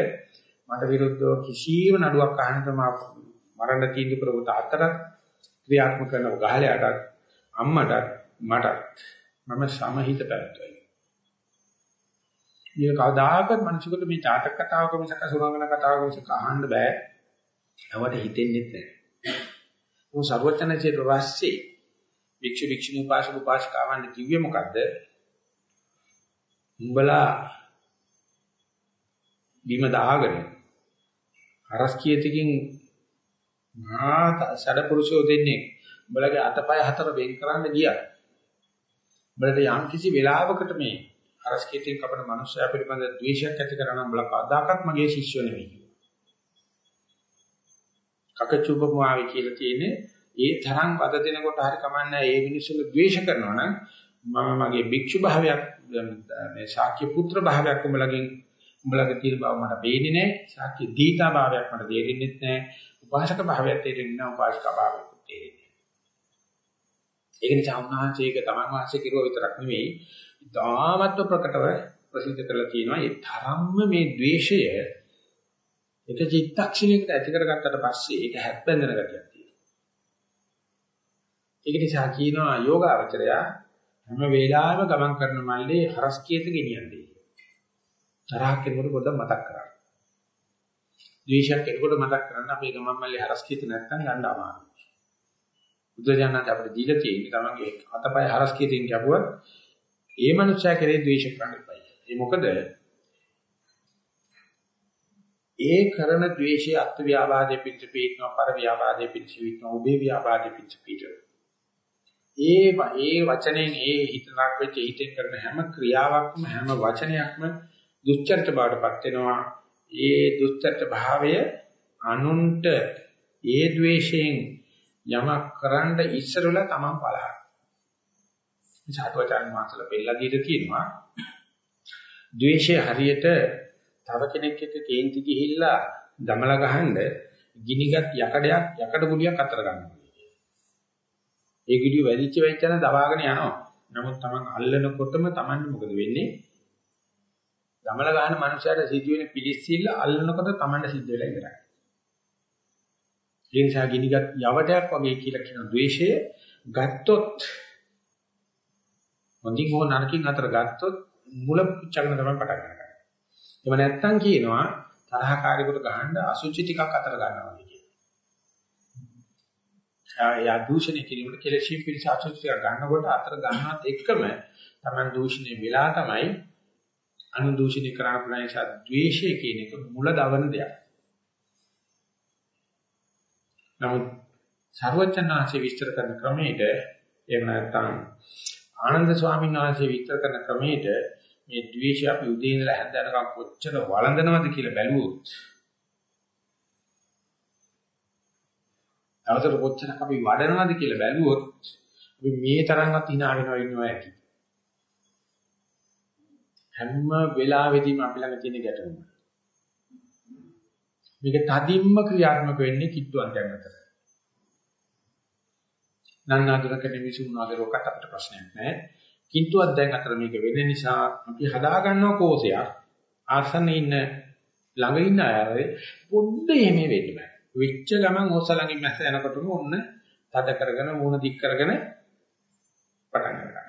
මට විරුද්ධව කිසිම නඩුවක් අහන්න තමයි මරණ තීන්දුව කරපු අතර ක්‍රියාත්මක කරන ගහලයටත් අම්මටත් මටත් මම සමහිත පැවැත්වුවා. මේ කවදාකවත් මිනිසෙකුට මේ ජාතක කතාවක මිසක සුරංගන කතාවක මිසක අහන්න බෑ. ඒවට හිතෙන්නේ නැහැ. මොහොත සර්වචනචේ ප්‍රවාසී වික්ෂු වික්ෂුණී උපාසක උපාසිකාවන් කිව්වේ මොකද්ද? උඹලා බිම දාගෙන අරස් කියතකින් මහා සඩපුරුෂයෝ දෙන්නේ උඹලගේ අතපය හතර වෙන් කරන්න ගියා. උඹලට යම් කිසි වෙලාවකට මේ අරස් කියතකින් කපන මනුස්සයා පිළිබඳ ද්වේෂයක් ඇති කරන උඹලා කවදාකවත් මගේ ශිෂ්‍යෝ නෙවෙයි. කකචුබ්බමාවේ කියලා තියෙන්නේ ඒ තරම් වද දෙනකොට හරි කමන්නේ ඒ මිනිස්සුන්ගේ ද්වේෂ කරනවා නම් මම මගේ භික්ෂු භාවයක් මේ ශාක්‍ය පුත්‍ර භාවයක් උඹලගෙන් උඹලගේ තියෙන බව මට පේන්නේ නැහැ. ශාක්‍ය දීතා භාවයක් මට තේරෙන්නේ නැහැ. උපාසක භාවයක් තේරෙන්නේ නැහැ. උපාසක භාවයක් තේරෙන්නේ නැහැ. ඒක නිසා උන්වහන්සේක තමන් වාසිය කිරුවා විතරක් නෙවෙයි, ධාමත්ව ප්‍රකටව ප්‍රසිද්ධ කරලා තියෙනවා. ඒ තරම්ම මේ द्वේෂය එක චිත්තක්ෂණයකට ඇති කරගත්තට පස්සේ ඒක හැප්පෙන්දන ගතියක් තියෙනවා. ඒක නිසා කියනවා යෝගාවචරය හැම වෙලාවෙම ගමන් කරන මල්ලේ හරස් කීයද ගෙනියන්නේ. තරහ කෙනෙකුට පොඩ්ඩක් මතක් කරගන්න. ද්වේෂයක් කෙනෙකුට මතක් කරන්න අපේ ගමන් මල්ලේ හරස් කීත නැත්නම් යන්න අමාරුයි. බුදුජානක අපිට දීලා තියෙන්නේ තමන්ගේ අතපය හරස් කීතෙන් ගැපුවත් ඒ මනුස්සයා කෙරේ ද්වේෂ කරන්න එපා. ඒ මොකද ඒ කරන ද්වේෂයේ අත් ව්‍යාපාදයේ පිට පිටන පර ව්‍යාපාදයේ පිට පිටන උභේ ව්‍යාපාදයේ පිට පිට ඒ ඒ වචනෙන් ඒ හිතනක් වෙච්ච හිතෙන් කරන හැම ක්‍රියාවක්ම හැම වචනයක්ම දුස්චර්ත බවටපත් වෙනවා. ඒ දුස්චර්ත භාවය අනුන්ට ඒ ද්වේෂයෙන් යමක් කරන්න ඉස්සරලා තමන් බලහන් සාතවචාන් මාසල පෙළලා දීලා තියෙනවා. ද්වේෂය හරියට තව කෙනෙක් එක්ක කේන්ති ගිහිල්ලා දමලා ගහනද ගිනිගත් යකඩයක් යකඩ ගුලියක් අතර ගන්නවා. ඒ ගිඩිය වැඩිච්ච වෙච්චන දවාගෙන යනවා. නමුත් Taman අල්ලනකොටම Taman මොකද වෙන්නේ? දමල ගන්න මනුස්සයාට සිදුවෙන පිලිස්සිල්ල අල්ලනකොට Tamanට සිද්ධ වෙලා ඉවරයි. ඒ නිසා ගිනිගත් යවටයක් වගේ කියලා කියන ද්වේෂය ගත්තොත් හොඳින් හෝ නරකින් අතර ගත්තොත් මුල පුච්චගෙන තමයි පටන් ගන්න. එහෙම නැත්නම් කියනවා තරහකාරීකට ගහන්න අසුචි ටිකක් අතර ගන්නවා වගේ. යා දූෂණය කිරීමට කෙලෙසින් පිළිස අසුචි ටික ගන්නකොට අතර ගන්නවත් එක්කම Taman දූෂණය වෙලා තමයි අනු දූෂණය කරන්න පුළුවන් නිසා ද්වේෂය කියන එක මුල දවන දෙයක්. නමුත් සර්වඥාන්සේ විස්තර කරන ක්‍රමයට එහෙම නැත්නම් ආනන්ද ස්වාමීන් වහන්සේ විස්තර කරන ක්‍රමයට මේ ද්වේෂය අපි උදේ ඉඳලා හැන්දනකම් කොච්චර වළඳනවද කියලා බැලුවොත් අවතර කොච්චර අපි වඩනවද කියලා බැලුවොත් අපි මේ තරම්වත් hina වෙනවා ඉන්නවා ඇති. හැම වෙලාවෙදීම අපි ළඟ තියෙන ගැටලුව. මේක තදින්ම ක්‍රියාත්මක වෙන්නේ කිට්ටුවන්තයන් අතර. නන්නාදුරක නිවිසුණාගේ රෝකට අපිට ප්‍රශ්නයක් නැහැ. කිට්ටුවක් දැන් අතර මේක වෙන නිසා අපි හදා ගන්නවා කෝෂයක්. ආසන්න ඉන්න ළඟ ඉන්න අය පොඩ්ඩ එහෙම වෙන්න බෑ. වෙච්ච ගමන් ඕස ළඟින් මැස්ස යනකොටම ඔන්න තද කරගෙන මූණ දික් කරගෙන පටන් ගන්නවා.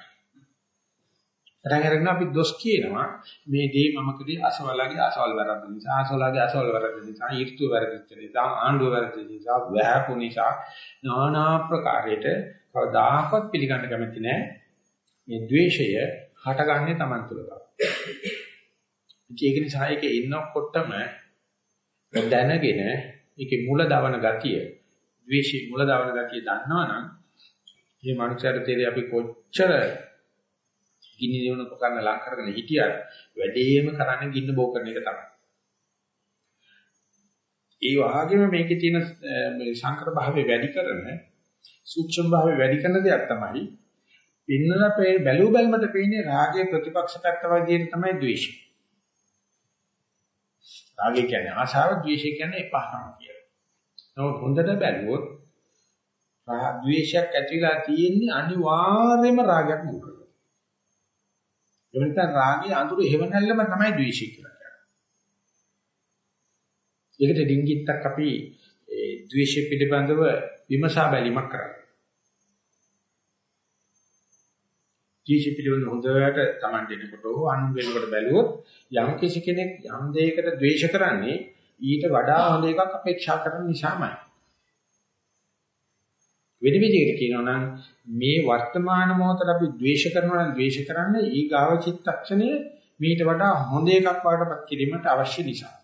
පටන් අරගෙන අපි දොස් කියනවා මේ දේ මම කදී අසවලගේ අසවල් වැරද්ද නිසා අසවලගේ අසවල් වැරද්ද නිසා ඊර්තු වැරද්ද නිසා ආණ්ඩුව වැරද්ද නිසා වැහපු නිසා নানা ප්‍රකාරයට කවදාකවත් පිළිගන්න කැමති නැහැ මේ द्वේෂය හටගන්නේ Taman තුල තමයි. ඒක නිසා ඒකේ ඉන්නකොටම දැනගෙන ඒකේ මුල දවන ගතිය, द्वේෂයේ මුල දවන ගතිය දන්නවනම් මේ මනුස්සයාට තේරෙයි අපි කොච්චර ගිනි දෙවන උපකරණ ලං කරගෙන හිටියත් වැඩේම කරන්නේ ගින්න බෝ කරන එක තමයි. ඒ වගේම මේකේ තියෙන සංකර භාවය වැඩි කරන සූක්ෂම භාවය වැඩි කරන දෙයක් තමයි පින්නලා බැලු බැලමට පේන්නේ රාගයේ ප්‍රතිපක්ෂ පැත්ත වගේ තමයි ද්වේෂය. රාගය කියන්නේ ආශාව, ද්වේෂය කියන්නේ එපහම කියලා. නමුත් හොඳට බැලුවොත් රාග ද්වේෂයක් ඇතිලා තියෙන්නේ අනිවාර්යයෙන්ම රාගයක් මුල් ඒ වෙනතන රාගයේ අඳුර හේවණල්ලම තමයි ද්වේෂය කියලා කියන්නේ. ඒකට ඩිංගිත්තක් අපි ඒ ද්වේෂය පිළිබඳව විමසා බැලීමක් කරන්නේ. ද්වේෂය පිළිබඳව හොඳට Taman දෙනකොට හෝ අනුන් වෙනකොට බැලුවොත් යම් කිසි කෙනෙක් යම් දෙයකට ද්වේෂ කරන්නේ ඊට වඩා හොඳ එකක් අපේක්ෂා කරන නිසාමයි. වෙන විදිහකට කියනවා නම් මේ වර්තමාන මොහොතට අපි ද්වේෂ කරනවා නම් ද්වේෂ කරන්නේ ඊගාව චිත්තක්ෂණය මීට වඩා හොඳ එකක් වඩපත් කිරීමට අවශ්‍ය නිසා.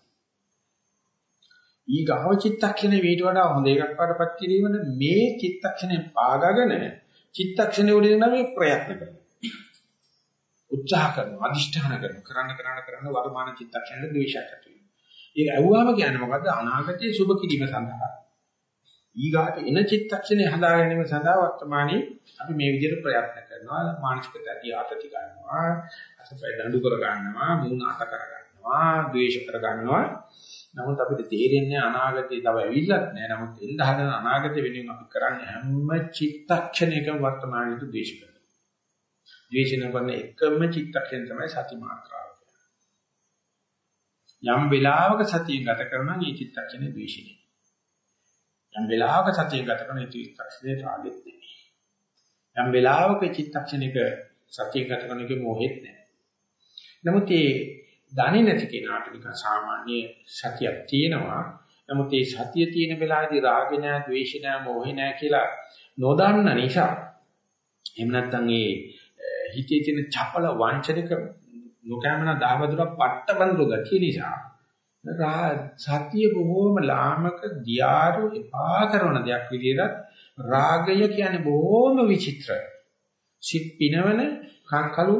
ඊගාව චිත්තක්ෂණය මීට වඩා හොඳ එකක් වඩපත් කිරීමට මේ චිත්තක්ෂණය පාගගෙන චිත්තක්ෂණය උඩින් නම් ප්‍රයත්න කරනවා. උත්සාහ කරනවා අදිෂ්ඨාන කරනවා කරන්න කරන්න කරන්න වර්තමාන චිත්තක්ෂණයට ද්වේෂයක් ඇති වෙනවා. ඒක ඇහුවාම කියන්නේ මොකද්ද? අනාගතයේ සුබ කිරීම සඳහා ඊගාට එන චිත්තක්ෂණය හදා ගැනීම සඳහා වර්තමානයේ අපි මේ විදිහට ප්‍රයත්න කරනවා මානසික තැටි ආතති ගන්නවා අසපය දඬු කර ගන්නවා මූණ අත කර ගන්නවා ද්වේෂ කර ගන්නවා නමුත් අපිට තේරෙන්නේ අනාගතේ තව ඇවිල්ලත් නැහැ නමුත් එන්න හදන අනාගත වෙනුවෙන් අපි කරන්නේ හැම චිත්තක්ෂණයකම වර්තමානයේ ද්වේෂ කරනවා ද්වේෂ කරන එකම චිත්තක්ෂණ තමයි සති මාත්‍රාව යම් වෙලාවක සතිය ගත කරනවා මේ චිත්තක්ෂණේ ද්වේෂනේ යම් වෙලාවක සතිය ගත කරන චිත්තක්ෂණේ රාගෙත් නෙමෙයි. යම් වෙලාවක චිත්තක්ෂණික සතිය ගත කරන එකේ මොහෙත් නැහැ. නමුත් මේ දන්නේ නැති කෙනාට නිකන් සාමාන්‍ය සතියක් තියෙනවා. නමුත් මේ සතිය තියෙන වෙලාවේදී රාගෙ නැහැ, ද්වේෂෙ නැහැ, මොහෙ නැහැ කියලා නොදන්න නිසා එහෙම නැත්නම් මේ හිතේ තියෙන චපල වංචනික නොකෑමන දහවදුරක් පට්ටබඳු ගතිය නිසා සතිය බොහෝම ලාමක දියාරු එපා කරන දෙයක් විදිහට රාගය කියන්නේ බොහෝම විචිත්‍රයි. සිත් පිනවන කංකලු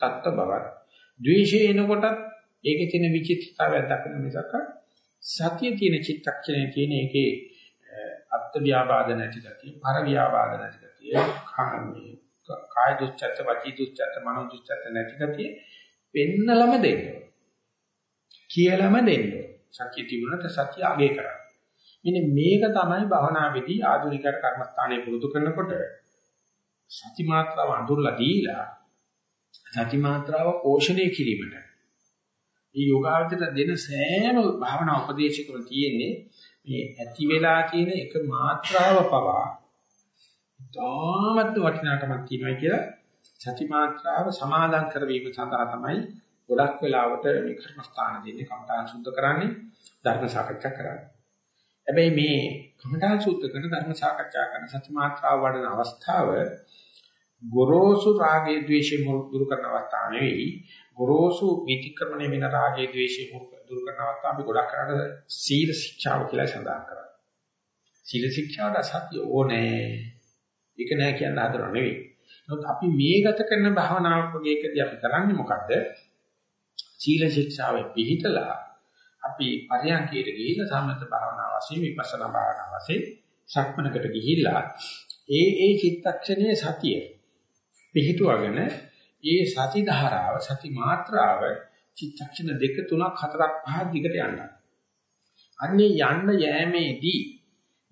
තත්ත බවක්. ද්වේෂය එනකොටත් ඒකේ තියෙන විචිත්‍රතාවය දක්වන මිසක සතිය තියෙන චිත්තක්ෂණය තියෙන එකේ අත්ත්‍ය ව්‍යාපාද නැති ගතිය, පර ව්‍යාපාද නැති ගතිය, කාමී කාය දුස්චර්ත, වචී දුස්චර්ත, මනෝ දුස්චර්ත නැති ගතිය පෙන්නලම දෙන්නේ. කියලාම දෙන්න. සත්‍ය තිබුණාට සත්‍ය අගය කරන්න. මෙන්න මේක තමයි භවනාවේදී ආධුනිකර කර්මස්ථානයේ පුරුදු කරනකොට සති මාත්‍රාව අඳුරලා දීලා සති මාත්‍රාව පෝෂණය කිරීමට මේ යෝගාවචර දෙන සෑම භාවනා උපදේශකවල තියෙන්නේ මේ ඇති වෙලා තියෙන එක මාත්‍රාව පවා තාමත් වටිනාකමක් තියෙනවා කියලා සති මාත්‍රාව සමාදන් කරවීම සඳහා තමයි ගොඩක් වෙලාවට මේ කර්මස්ථාන දෙන්නේ කමඨාන් සුද්ධ කරන්නේ ධර්ම සාකච්ඡා කරන්නේ. හැබැයි මේ කමඨාන් සුද්ධ කරන ධර්ම සාකච්ඡා කරන සති මාත්‍රාව වඩන අවස්ථාව ගොරෝසු රාගයේ ද්වේෂයේ දුරු කරන අවස්ථාව නෙවෙයි ගොරෝසු විතික්‍රමණය වෙන රාගයේ ද්වේෂයේ දුරු කරන අවස්ථාව අපි ගොඩක් කරාට සීල ශික්ෂාව කියලා සඳහන් කරා. සීල ශික්ෂාවට සත්‍ය ඕනේ. ඒක නෑ කියන හදනව නෙවෙයි. නමුත් අපි මේ ගත කරන භාවනාවක් වගේ එකදී අපි කරන්නේ මොකද්ද? සීල ශික්ෂාවේ පිළිතලා අපි පරියන්කයට ගිහිල්ලා සම්මත භාවනාව වශයෙන් විපස්සනා භාවනාව වශයෙන් සක්මනකට ගිහිල්ලා ඒ ඒ චිත්තක්ෂණයේ සතිය පිහිටුවගෙන ඒ සති ධාරාව සති මාත්‍රාව චිත්තක්ෂණ දෙක තුනක් හතරක් පහක් දිගට යනවා. අන්නේ යන්න යෑමේදී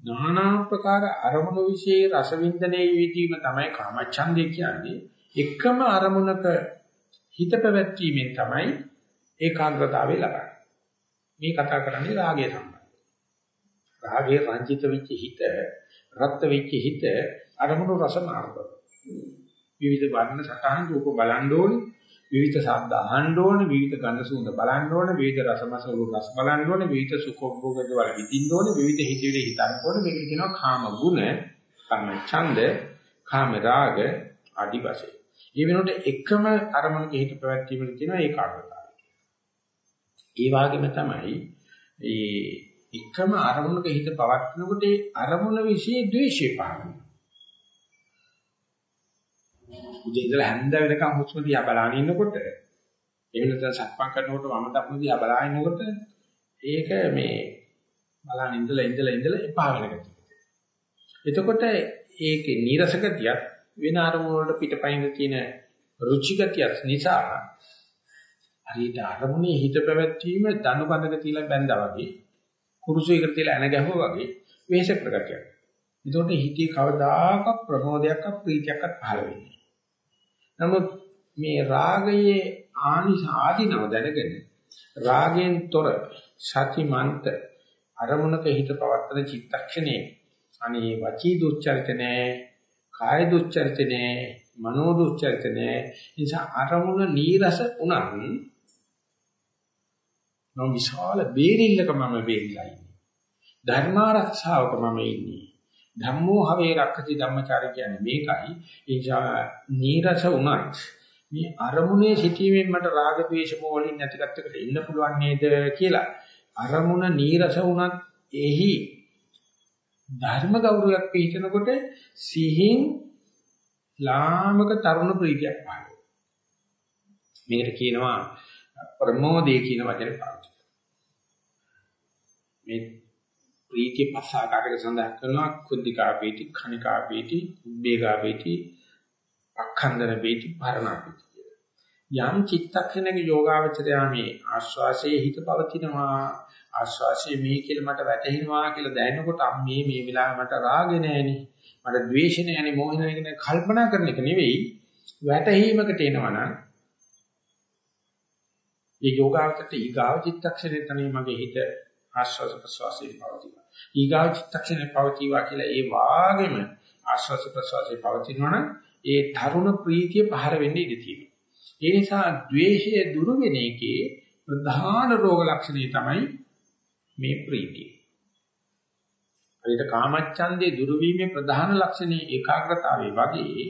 নানা ප්‍රකාර අරමුණු વિશે රසවින්දනයේ විදීම තමයි කාමච්ඡන්දේ කියන්නේ. එකම අරමුණක හිත පැවැත්වීමෙන් තමයි ඒකාග්‍රතාවය ලබන්නේ. මේ කතා කරන්නේ රාගය සම්බන්ධ. රාගයේ රංජිත වෙච්ච හිත, රත් වෙච්ච හිත අරමුණු රස මාර්ග. විවිධ වර්ණ සටහන් රූප බලන්න ඕනේ. විවිධ ශබ්ද අහන්න ඕනේ, විවිධ ගන්ධ සුවඳ බලන්න ඕනේ, විවිධ රසමසවල රස බලන්න ඕනේ, විවිධ සුඛෝභෝගද වල විඳින්න ඕනේ, විවිධ හිතවිලි හිතන්න ඕනේ. මේකට කියනවා කාම ගුණ, කාම ඡන්ද, කාම රාග ආදි වශයෙන්. මේ වෙනකොට එකම අරමුණක හිත පැවැත්වීමට කියනවා ඒකාග්‍රතාවය. ඒ වගේම තමයි මේ එකම අරමුණක හිත පවත්නකොට ඒ අරමුණ વિશે ද්වේෂය පානවා. උදේ ඉඳලා හැන්ද වෙනකම් හුස්ම දිහා බලන ඉන්නකොට එහෙම නැත්නම් සක්මන් කරනකොට වම දකුණ දිහා බලන ඉන්නකොට ඒක මේ බලන ඉඳලා ඉඳලා ඉඳලා එපා වෙන ගතිය. එතකොට ඒකේ නීරසකතියක් වෙන අරමුණ වලට පිටපයින් තියෙන රුචිගතියක් නිසා හරියට අරමුණේ හිත පැවැත්වීම දණු බඳක තියලා බැඳා වගේ කුරුසයකට තියලා එන ගැහුවා වගේ වෙහෙස ප්‍රකටයක්. එතකොට හිතේ කවදාකවත් ප්‍රමෝදයක් ප්‍රීතියක්වත් පහළ වෙන්නේ නමුත් මේ රාගයේ ආනිස ආදීනව දැනගෙන රාගයෙන් තොර සතිමන්ත අරමුණක හිත පවත්තන චිත්තක්ෂණේ අනේ වචී දුච්චරිත නෑ කාය දුච්චරිත නෑ මනෝ දුච්චරිත නෑ. නිසා අරමුණ නීරස උනන් නම් විශාල බේරිල්ලක මම බේරිලා ඉන්නේ. ධර්මාරක්ෂාවක මම ඉන්නේ. ධම්මෝ හවේ රක්කති ධම්මචාරය කියන්නේ මේකයි. ඒ නීරස උනත් මේ අරමුණේ සිටීමෙන් මට රාග ద్వේෂ මොහොලින් නැති කත්තකට ඉන්න පුළුවන් නේද කියලා. අරමුණ නීරස උනත් එහි ධර්ම ගෞරවයක් පිළිතනකොට සිහින් ලාමක තරුණ ප්‍රීතියක් පහළ මේකට කියනවා ප්‍රමෝදේ කියන වචනේ පාවිච්චි මේ ප්‍රීතිය පස් ආකාරයකට සඳහන් කරනවා. කුද්ධිකා වේටි khනිකා වේටි උබ්බේගා වේටි අඛණ්ඩන වේටි භරණා වේටි කියලා. යම් චිත්තක්ෂණයක යෝගාවචරයා මේ ආස්වාසයේ හිත පවතිනවා. ආස්වාසයේ මේ කියලා මට වැටහෙනවා කියලා දැනෙනකොට මේ මේ වෙලාවේ මට රාගේ නෑනේ මට ද්වේෂ නෑනේ මෝහ නෑනේ කල්පනා කරන එක නෙවෙයි. වැටහීමකට එනවනම් ඒ යෝගාවචරයට ඊගාව චිත්තක්ෂණය තමයි මගේ හිත ආශ්වාස ප්‍රශ්වාසයේ පවතිනවා. ඊගාව චිත්තක්ෂණේ පවතිවා කියලා ඒ වාගෙම ආශ්වාස ප්‍රශ්වාසයේ පවතිනවනම් ඒ තරුණ ප්‍රීතිය පහර වෙන්නේ ඉඳී තියෙනවා. ඒ නිසා ද්වේෂය දුරු වෙන එකේ ප්‍රධාන රෝග ලක්ෂණය තමයි මේ ප්‍රීතිය. හරියට කාමච්ඡන්දේ දුරු වීමේ ප්‍රධාන ලක්ෂණය ඒකාග්‍රතාවය වගේ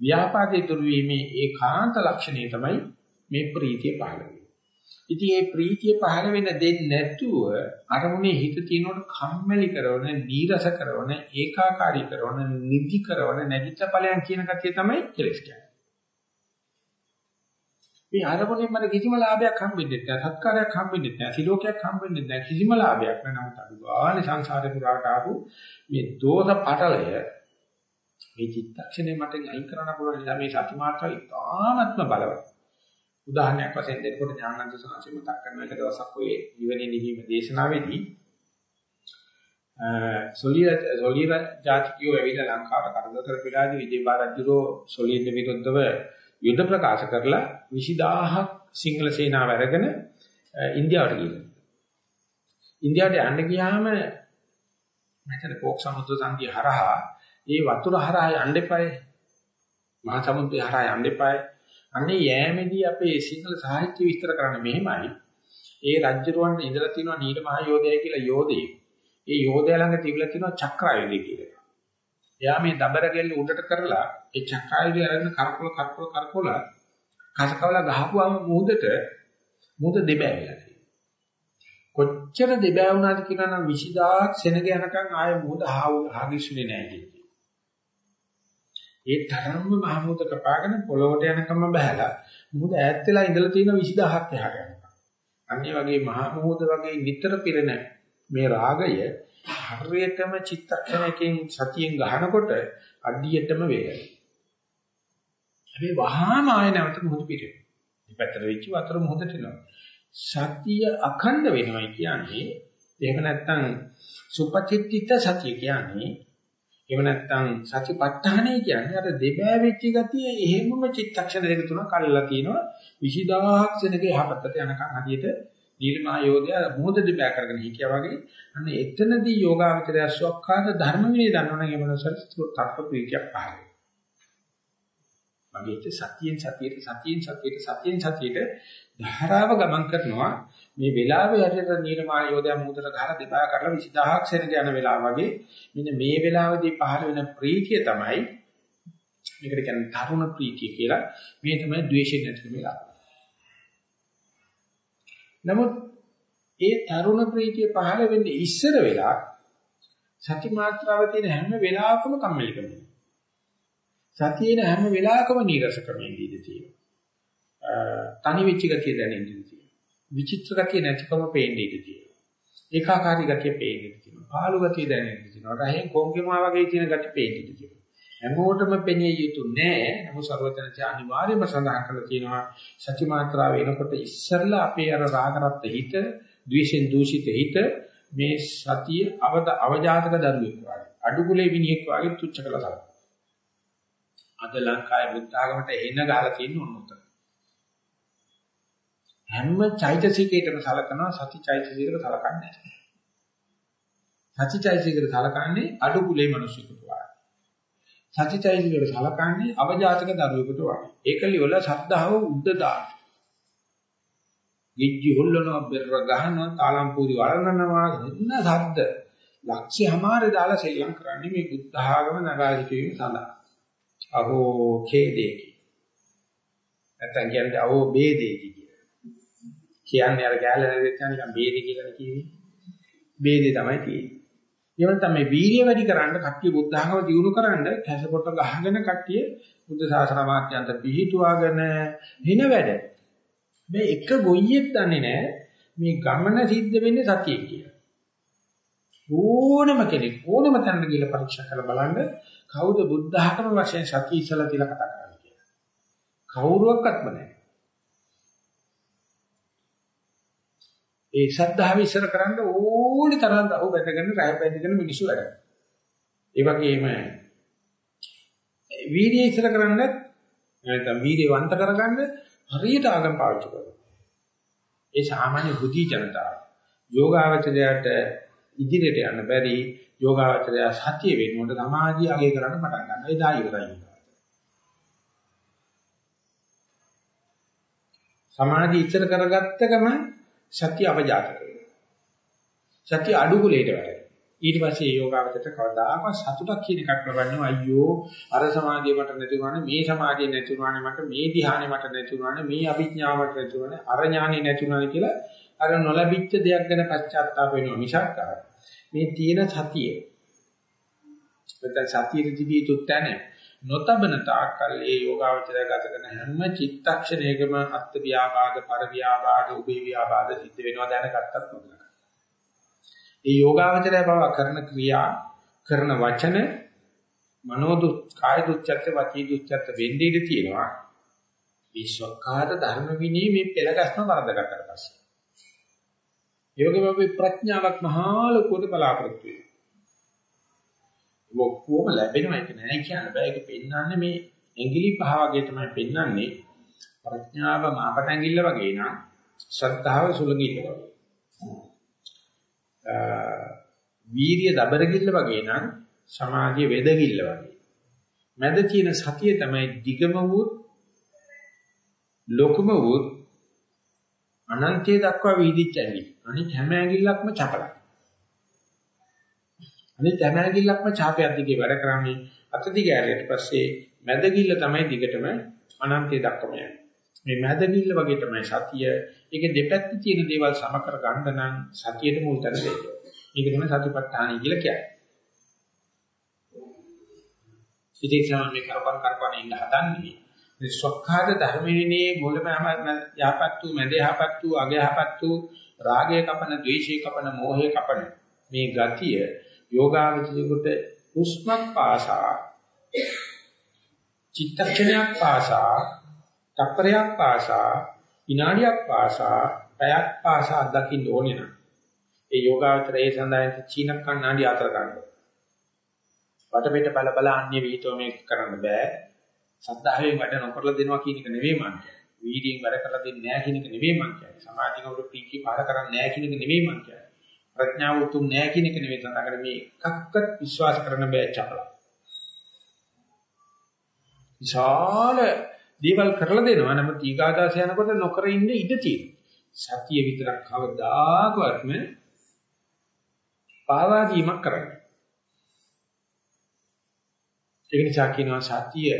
ව්‍යාපාදේ දුරු වීමේ ඒකාන්ත ලක්ෂණය තමයි මේ ප්‍රීතිය පහළ වෙන්නේ. ඉතින් මේ ප්‍රීතිය පහළ වෙන දෙන්නේ නැතුව අරමුණේ හිත තියනකොට කම්මැලි කරන, නීරස කරන, ඒකාකාරී කරන, නිදි කරන නැගිට ඵලයන් කියන කතිය තමයි කෙලස් කියන්නේ. මේ අරමුණෙන් මට කිසිම ලාභයක් හම්බෙන්නේ නැහැ, සත්කාරයක් හම්බෙන්නේ නැහැ, සිලෝකයක් හම්බෙන්නේ නැහැ, කිසිම ලාභයක් නැහැ. නමුත් අදුගානේ සංසාරේ පුරාට ආපු මේ දෝෂ පටලය මේ චිත්තක්ෂණය මට අයින් කරන්න පුළුවන් නිසා මේ සති මාත්‍රා ඉතාමත්ම බලවත්. උදාහරණයක් වශයෙන් දෙනකොට ඥානන්ත සාංශය මතක් කරන එක දවසක් ඔය නිවනේ නිවීම දේශනාවේදී සොලිය සොලිය ජාතිකයෝ ඇවිල්ලා ලංකාවට කරදර කරපු වෙලාවේදී විජේබා රජුරෝ සොලියට විරුද්ධව යුද්ධ ප්‍රකාශ කරලා 20000ක් සිංහල සේනාව අරගෙන ඉන්දියාවට ගිහිල්ලා. ඉන්දියාවට යන්න ගියාම මෙතන පොක් සමුද්‍ර සංගිය හරහා ඒ වතුර හරහා යන්න එපායි. මහා සමුද්‍රය හරහා යන්න එපායි. අන්නේ යෑමේදී අපේ සිංහල සාහිත්‍ය විස්තර කරන්න මෙහෙමයි. ඒ රජ්‍යරුවන්ට ඉඳලා තියෙනවා නීල මහ යෝධයයි කියලා යෝධයෙක්. ඒ යෝධයා ළඟ තිබිලා තියෙනවා චක්‍රායුධය කියලා. එයා මේ දබර ගෙල්ල උඩට කරලා ඒ චක්‍රායුධය අරගෙන කරකවල කරකවල කරකවල කසකවල ගහපුවාම මුහුදට මුහුද දෙබෑවිලා කොච්චර දෙබෑ වුණාද කියලා නම් 20000ක් සෙනග යනකම් ආයේ මුහුද හාගිස්සුනේ නැහැ කියන්නේ. ඒ තරම්ම මහමුද කපාගෙන පොළොවට යනකම් බහැලා මුහුද ඈත් වෙලා ඉඳලා තියෙන 20000ක් එහාට යනවා. අන්නේ වගේ මහමුද වගේ නිතර පිරෙන මේ රාගය හරියටම චිත්තක්ෂණයකින් සතියෙන් ගහනකොට අඩියටම වේගයි. හැබැයි වහාම ආය නැවත මුහුද පිරෙනවා. මේ පැත්තට වෙච්ච වතර මුහුදට එනවා. සතිය අඛණ්ඩ වෙනවයි කියන්නේ එහෙම නැත්නම් සුපචිත්තිත සතිය කියන්නේ එහෙම නැත්නම් සතිපට්ඨානයි කියන්නේ අර දෙබෑ වෙච්ච ගතිය එහෙමම චිත්තක්ෂණ දෙක තුනක් අල්ලලා තිනවා 20000ක් සෙනගේ යහපතට යනකම් හදියට නිර්මා යෝධය මොහොත දෙබෑ කරගෙන හිටියා වගේ. අන්න එතනදී යෝගාවචරය ස්වක්ඛාත ධර්ම විනය දන්නවනම් ඒ මනසට තත්ත්ව ප්‍රීතියක් පහළ වෙනවා. මගේ සතියෙන් සතියට සතියෙන් සතියට සතියෙන් සතියට ධාරාව ගමන් කරනවා මේ වෙලාවේ හැටියට නිර්මාණ යෝධයා මුදට ගහලා දෙපා කරලා 20000ක් සෙනග යන වෙලාව වගේ මෙන්න මේ වෙලාවේදී පහළ වෙන ප්‍රීතිය තමයි මේකට කියන්නේ තරුණ ප්‍රීතිය කියලා මේ තමයි ද්වේෂය නැතිකම වෙලා. නමුත් ඒ තරුණ ප්‍රීතිය පහළ වෙන්නේ ඉස්සර වෙලා සති මාත්‍රාව තියෙන හැම වෙලාවකම කම්මැලිකම. සතියේන හැම වෙලාවකම නීරසකම ඉඳී තියෙනවා. තනි වෙච්ච ගතිය දැනෙන්න තියෙනවා. විචිත්‍ර ගතිය නැතිකම පේන්නේ ඉඳී තියෙනවා. ඒකාකාරී ගතිය පේන්නේ ඉඳී තියෙනවා. පාළු ගතිය දැනෙන්න තියෙනවා. රහෙන් කොංගෙමා වගේ තියෙන ගතිය පේන්නේ ඉඳී තියෙනවා. හැමෝටම පෙනිය යුතු නෑ. නමුත් ਸਰවඥාචාර්ය අනිවාර්යයෙන්ම සඳහන් කරලා තියෙනවා සත්‍ය මාත්‍රාව වෙනකොට ඉස්සල්ලා අපේ අර රාගරත් හිත, ද්වේෂෙන් දූෂිත හිත මේ සතිය අවද අවජාතක දරුවෙක් වගේ. අඩුකුලේ විනියෙක් වගේ තුච්ච කළා තමයි. අද ලංකාවේ බුද්ධ ආගමට එන ගහලා තියෙන උන්නත. හැම චෛතසිකයකටම සලකනවා සති චෛතසිකයකට සලකන්නේ නැහැ. සති චෛතසිකයකට සලකන්නේ අඩු කුලේ මිනිසෙකුට වගේ. සති චෛතසිකයකට සලකන්නේ අවජාතක දරුවෙකුට වගේ. ඒකලි වල ශ්‍රද්ධාව උද්ද දාන. ගිජ්ජි හොල්ලනවා බෙර ගහනවා තාලම්පූරි වළඳනවා එන්න සද්ද. ලක්ෂ්‍ය හැමාරේ දාලා සෙල්ලම් කරන්නේ මේ බුද්ධ ආගම නගා සිටීම සඳහා. අහෝ ඛේදේකි. නැත්තම් කියන්නේ අහෝ බේදේකි. කියන්නේ අර ගෑල්ල නැදෙච්චා නිකන් බේදේ කියලා කියන්නේ. බේදේ තමයි තියෙන්නේ. එහෙම නැත්නම් මේ වීර්ය වැඩි කරන්න කට්ටිය බුද්ධ ධර්ම දියුණු කරන්න කැසපොට ගහගෙන කට්ටිය බුද්ධ ශාසන මාත්‍යන්ත පිහිටුවාගෙන හින වැඩ. මේ එක ගොයියෙක් දන්නේ නැහැ මේ ගමන සිද්ධ වෙන්නේ සතියේ කියලා. ඕනම කෙනෙක් ඕනම තැනකට ගිහලා පරීක්ෂා කරලා බලන්න කවුද බුද්ධ ධර්ම වශයෙන් සතිය ඉස්සලා තියලා කතා කරන්නේ කියලා. කවුරුවක්වත්ම නැහැ. ඒ ශ්‍රද්ධාව ඉස්සර කරන්න ඕනි තරම් දහව බැඳගෙන රැය බැඳගෙන මිනිස්සු වැඩ කරනවා. ඒ වගේම වීර්යය ඉස්සර කරන්න නැත්නම් වීර්යවන්ත කරගන්න හරියට ආගම් පාවිච්චි කරනවා. ඒ සාමාන්‍ය බුද්ධි ජනතාව යෝගාවචරයට ඉදිරියට යන්න බැරි යෝගාවචරය සතිය වෙනකොට සමාධිය අගය කරන්න පටන් ගන්නවා. එදා ඉවරයි. සමාධිය ඉස්සර කරගත්ත ගමන් සත්‍ය අවජාත කරනවා. සත්‍ය අඩු කුලයට වැඩ. ඊට පස්සේ යෝගාවචරයට කවදාකවත් සතුටක් කියන එකක් ලබන්නේ අයියෝ අර සමාධිය මට නැති වුණානේ මේ සමාධිය නැති වුණානේ මට මේ ධ්‍යානෙ මට නැති වුණානේ මේ අභිඥාව මට නැති වුණානේ අර ඥානෙ නැති වුණානේ කියලා අර නොලැබිච්ච දෙයක් ගැන පශ්චාත්තාප වෙනවා මිසක් මේ තියෙන සතිය නැත්නම් සතියේ තිබී තුත්තන නොතබන තාක්කල් ඒ යෝගාවචරය ගත කරන හැම චිත්තක්ෂණයකම අත්ත්‍ය ව්‍යාපාද පර ව්‍යාපාද උභය ව්‍යාපාද සිද්ධ වෙනවා දැනගත්තත් මොකද ඒ යෝගාවචරය බව කරන ක්‍රියා කරන වචන මනෝ දුක් කාය දුච්චත් වචී දුච්චත් වෙන්නේ ඉඳී තියෙනවා. විශ්වකාර ධර්ම විනී මේ පෙළගස්ම වරදගත්තට පස්සේ. ඒ වගේම අපි ප්‍රඥාවක් මහා ලොකුවට බලාපොරොත්තු වෙනවා. ඔක්කොම ලැබෙනවා ඒක නෑ කියන්න බෑ ඒක පෙන්වන්නේ මේ ඇඟිලි පහ වගේ තමයි පෙන්වන්නේ ප්‍රඥාව මාපට ඇඟිල්ල වගේ නම් ශ්‍රද්ධාව සුලගිල්ල වගේ වීරිය දබරගිල්ල වගේ නම් සමාධිය වෙදගිල්ල වගේ මැද තියෙන සතිය තමයි දිගම වූ ලොකුම වූ අනන්තය දක්වා වීදිච්ච ඇඟිලි. අනිත් හැම ඇඟිල්ලක්ම චපලයි. අනිත් හැම ඇඟිල්ලක්ම ඡාපයක් දිගේ වැඩ කරන්නේ අත දිග ඇරියට පස්සේ මැද ගිල්ල තමයි දිගටම අනන්තය දක්වාම යන්නේ. මේ මැද ගිල්ල වගේ තමයි සතිය. ඒක දෙපැත්තේ තියෙන දේවල් සම කර ගන්න නම් සතියට මුල් තැන දෙන්න. මේක තමයි සතිපට්ඨානයි කියලා කියන්නේ. ඉතින් තමයි මේ කරපන් කරපන් ඉන්න හදන්නේ. මේ සක්කාද ධර්මයේ මුලම යහපත් වූ මැද යහපත් වූ අග යහපත් වූ රාගය කපන, ද්වේෂය කපන, මෝහය කපන මේ ගතිය යෝගාවචිකුට හුස්මක් පාසා චිත්තක්ෂණයක් පාසා තප්පරයක් පාසා විනාඩියක් පාසා පැයක් පාසා දකින්න ඕනේ නම් ඒ යෝගාවචරයේ සඳහන් චීන කන්නාඩි අතර ගන්නවා වටපිට බල බල අන්නේ විහිතෝ මේක කරන්න බෑ සද්ධාවෙන් වැඩ නොකරලා දෙනවා කියන එක නෙවෙයි මම කියන්නේ. වීර්යයෙන් වැඩ කරලා දෙන්නේ නැහැ කියන එක නෙවෙයි මම කියන්නේ. සමාධියෙන් උඩ පීකි පාර කරන්නේ නැහැ කියන එක නෙවෙයි මම කියන්නේ. ප්‍රඥාව උතුම් නැහැ කියන එක නෙවෙයි සඳහන් මේ එකක්වත් විශ්වාස කරන්න බෑ චපල. විශාල දේවල් කරලා දෙනවා නම් ඊගාදාස යනකොට නොකර ඉන්න ඉඩ තියෙනවා. සතිය විතරක් කවදාකවත්ම පාවා දීමක් කරන්නේ. ඒක නිසා කියනවා සතිය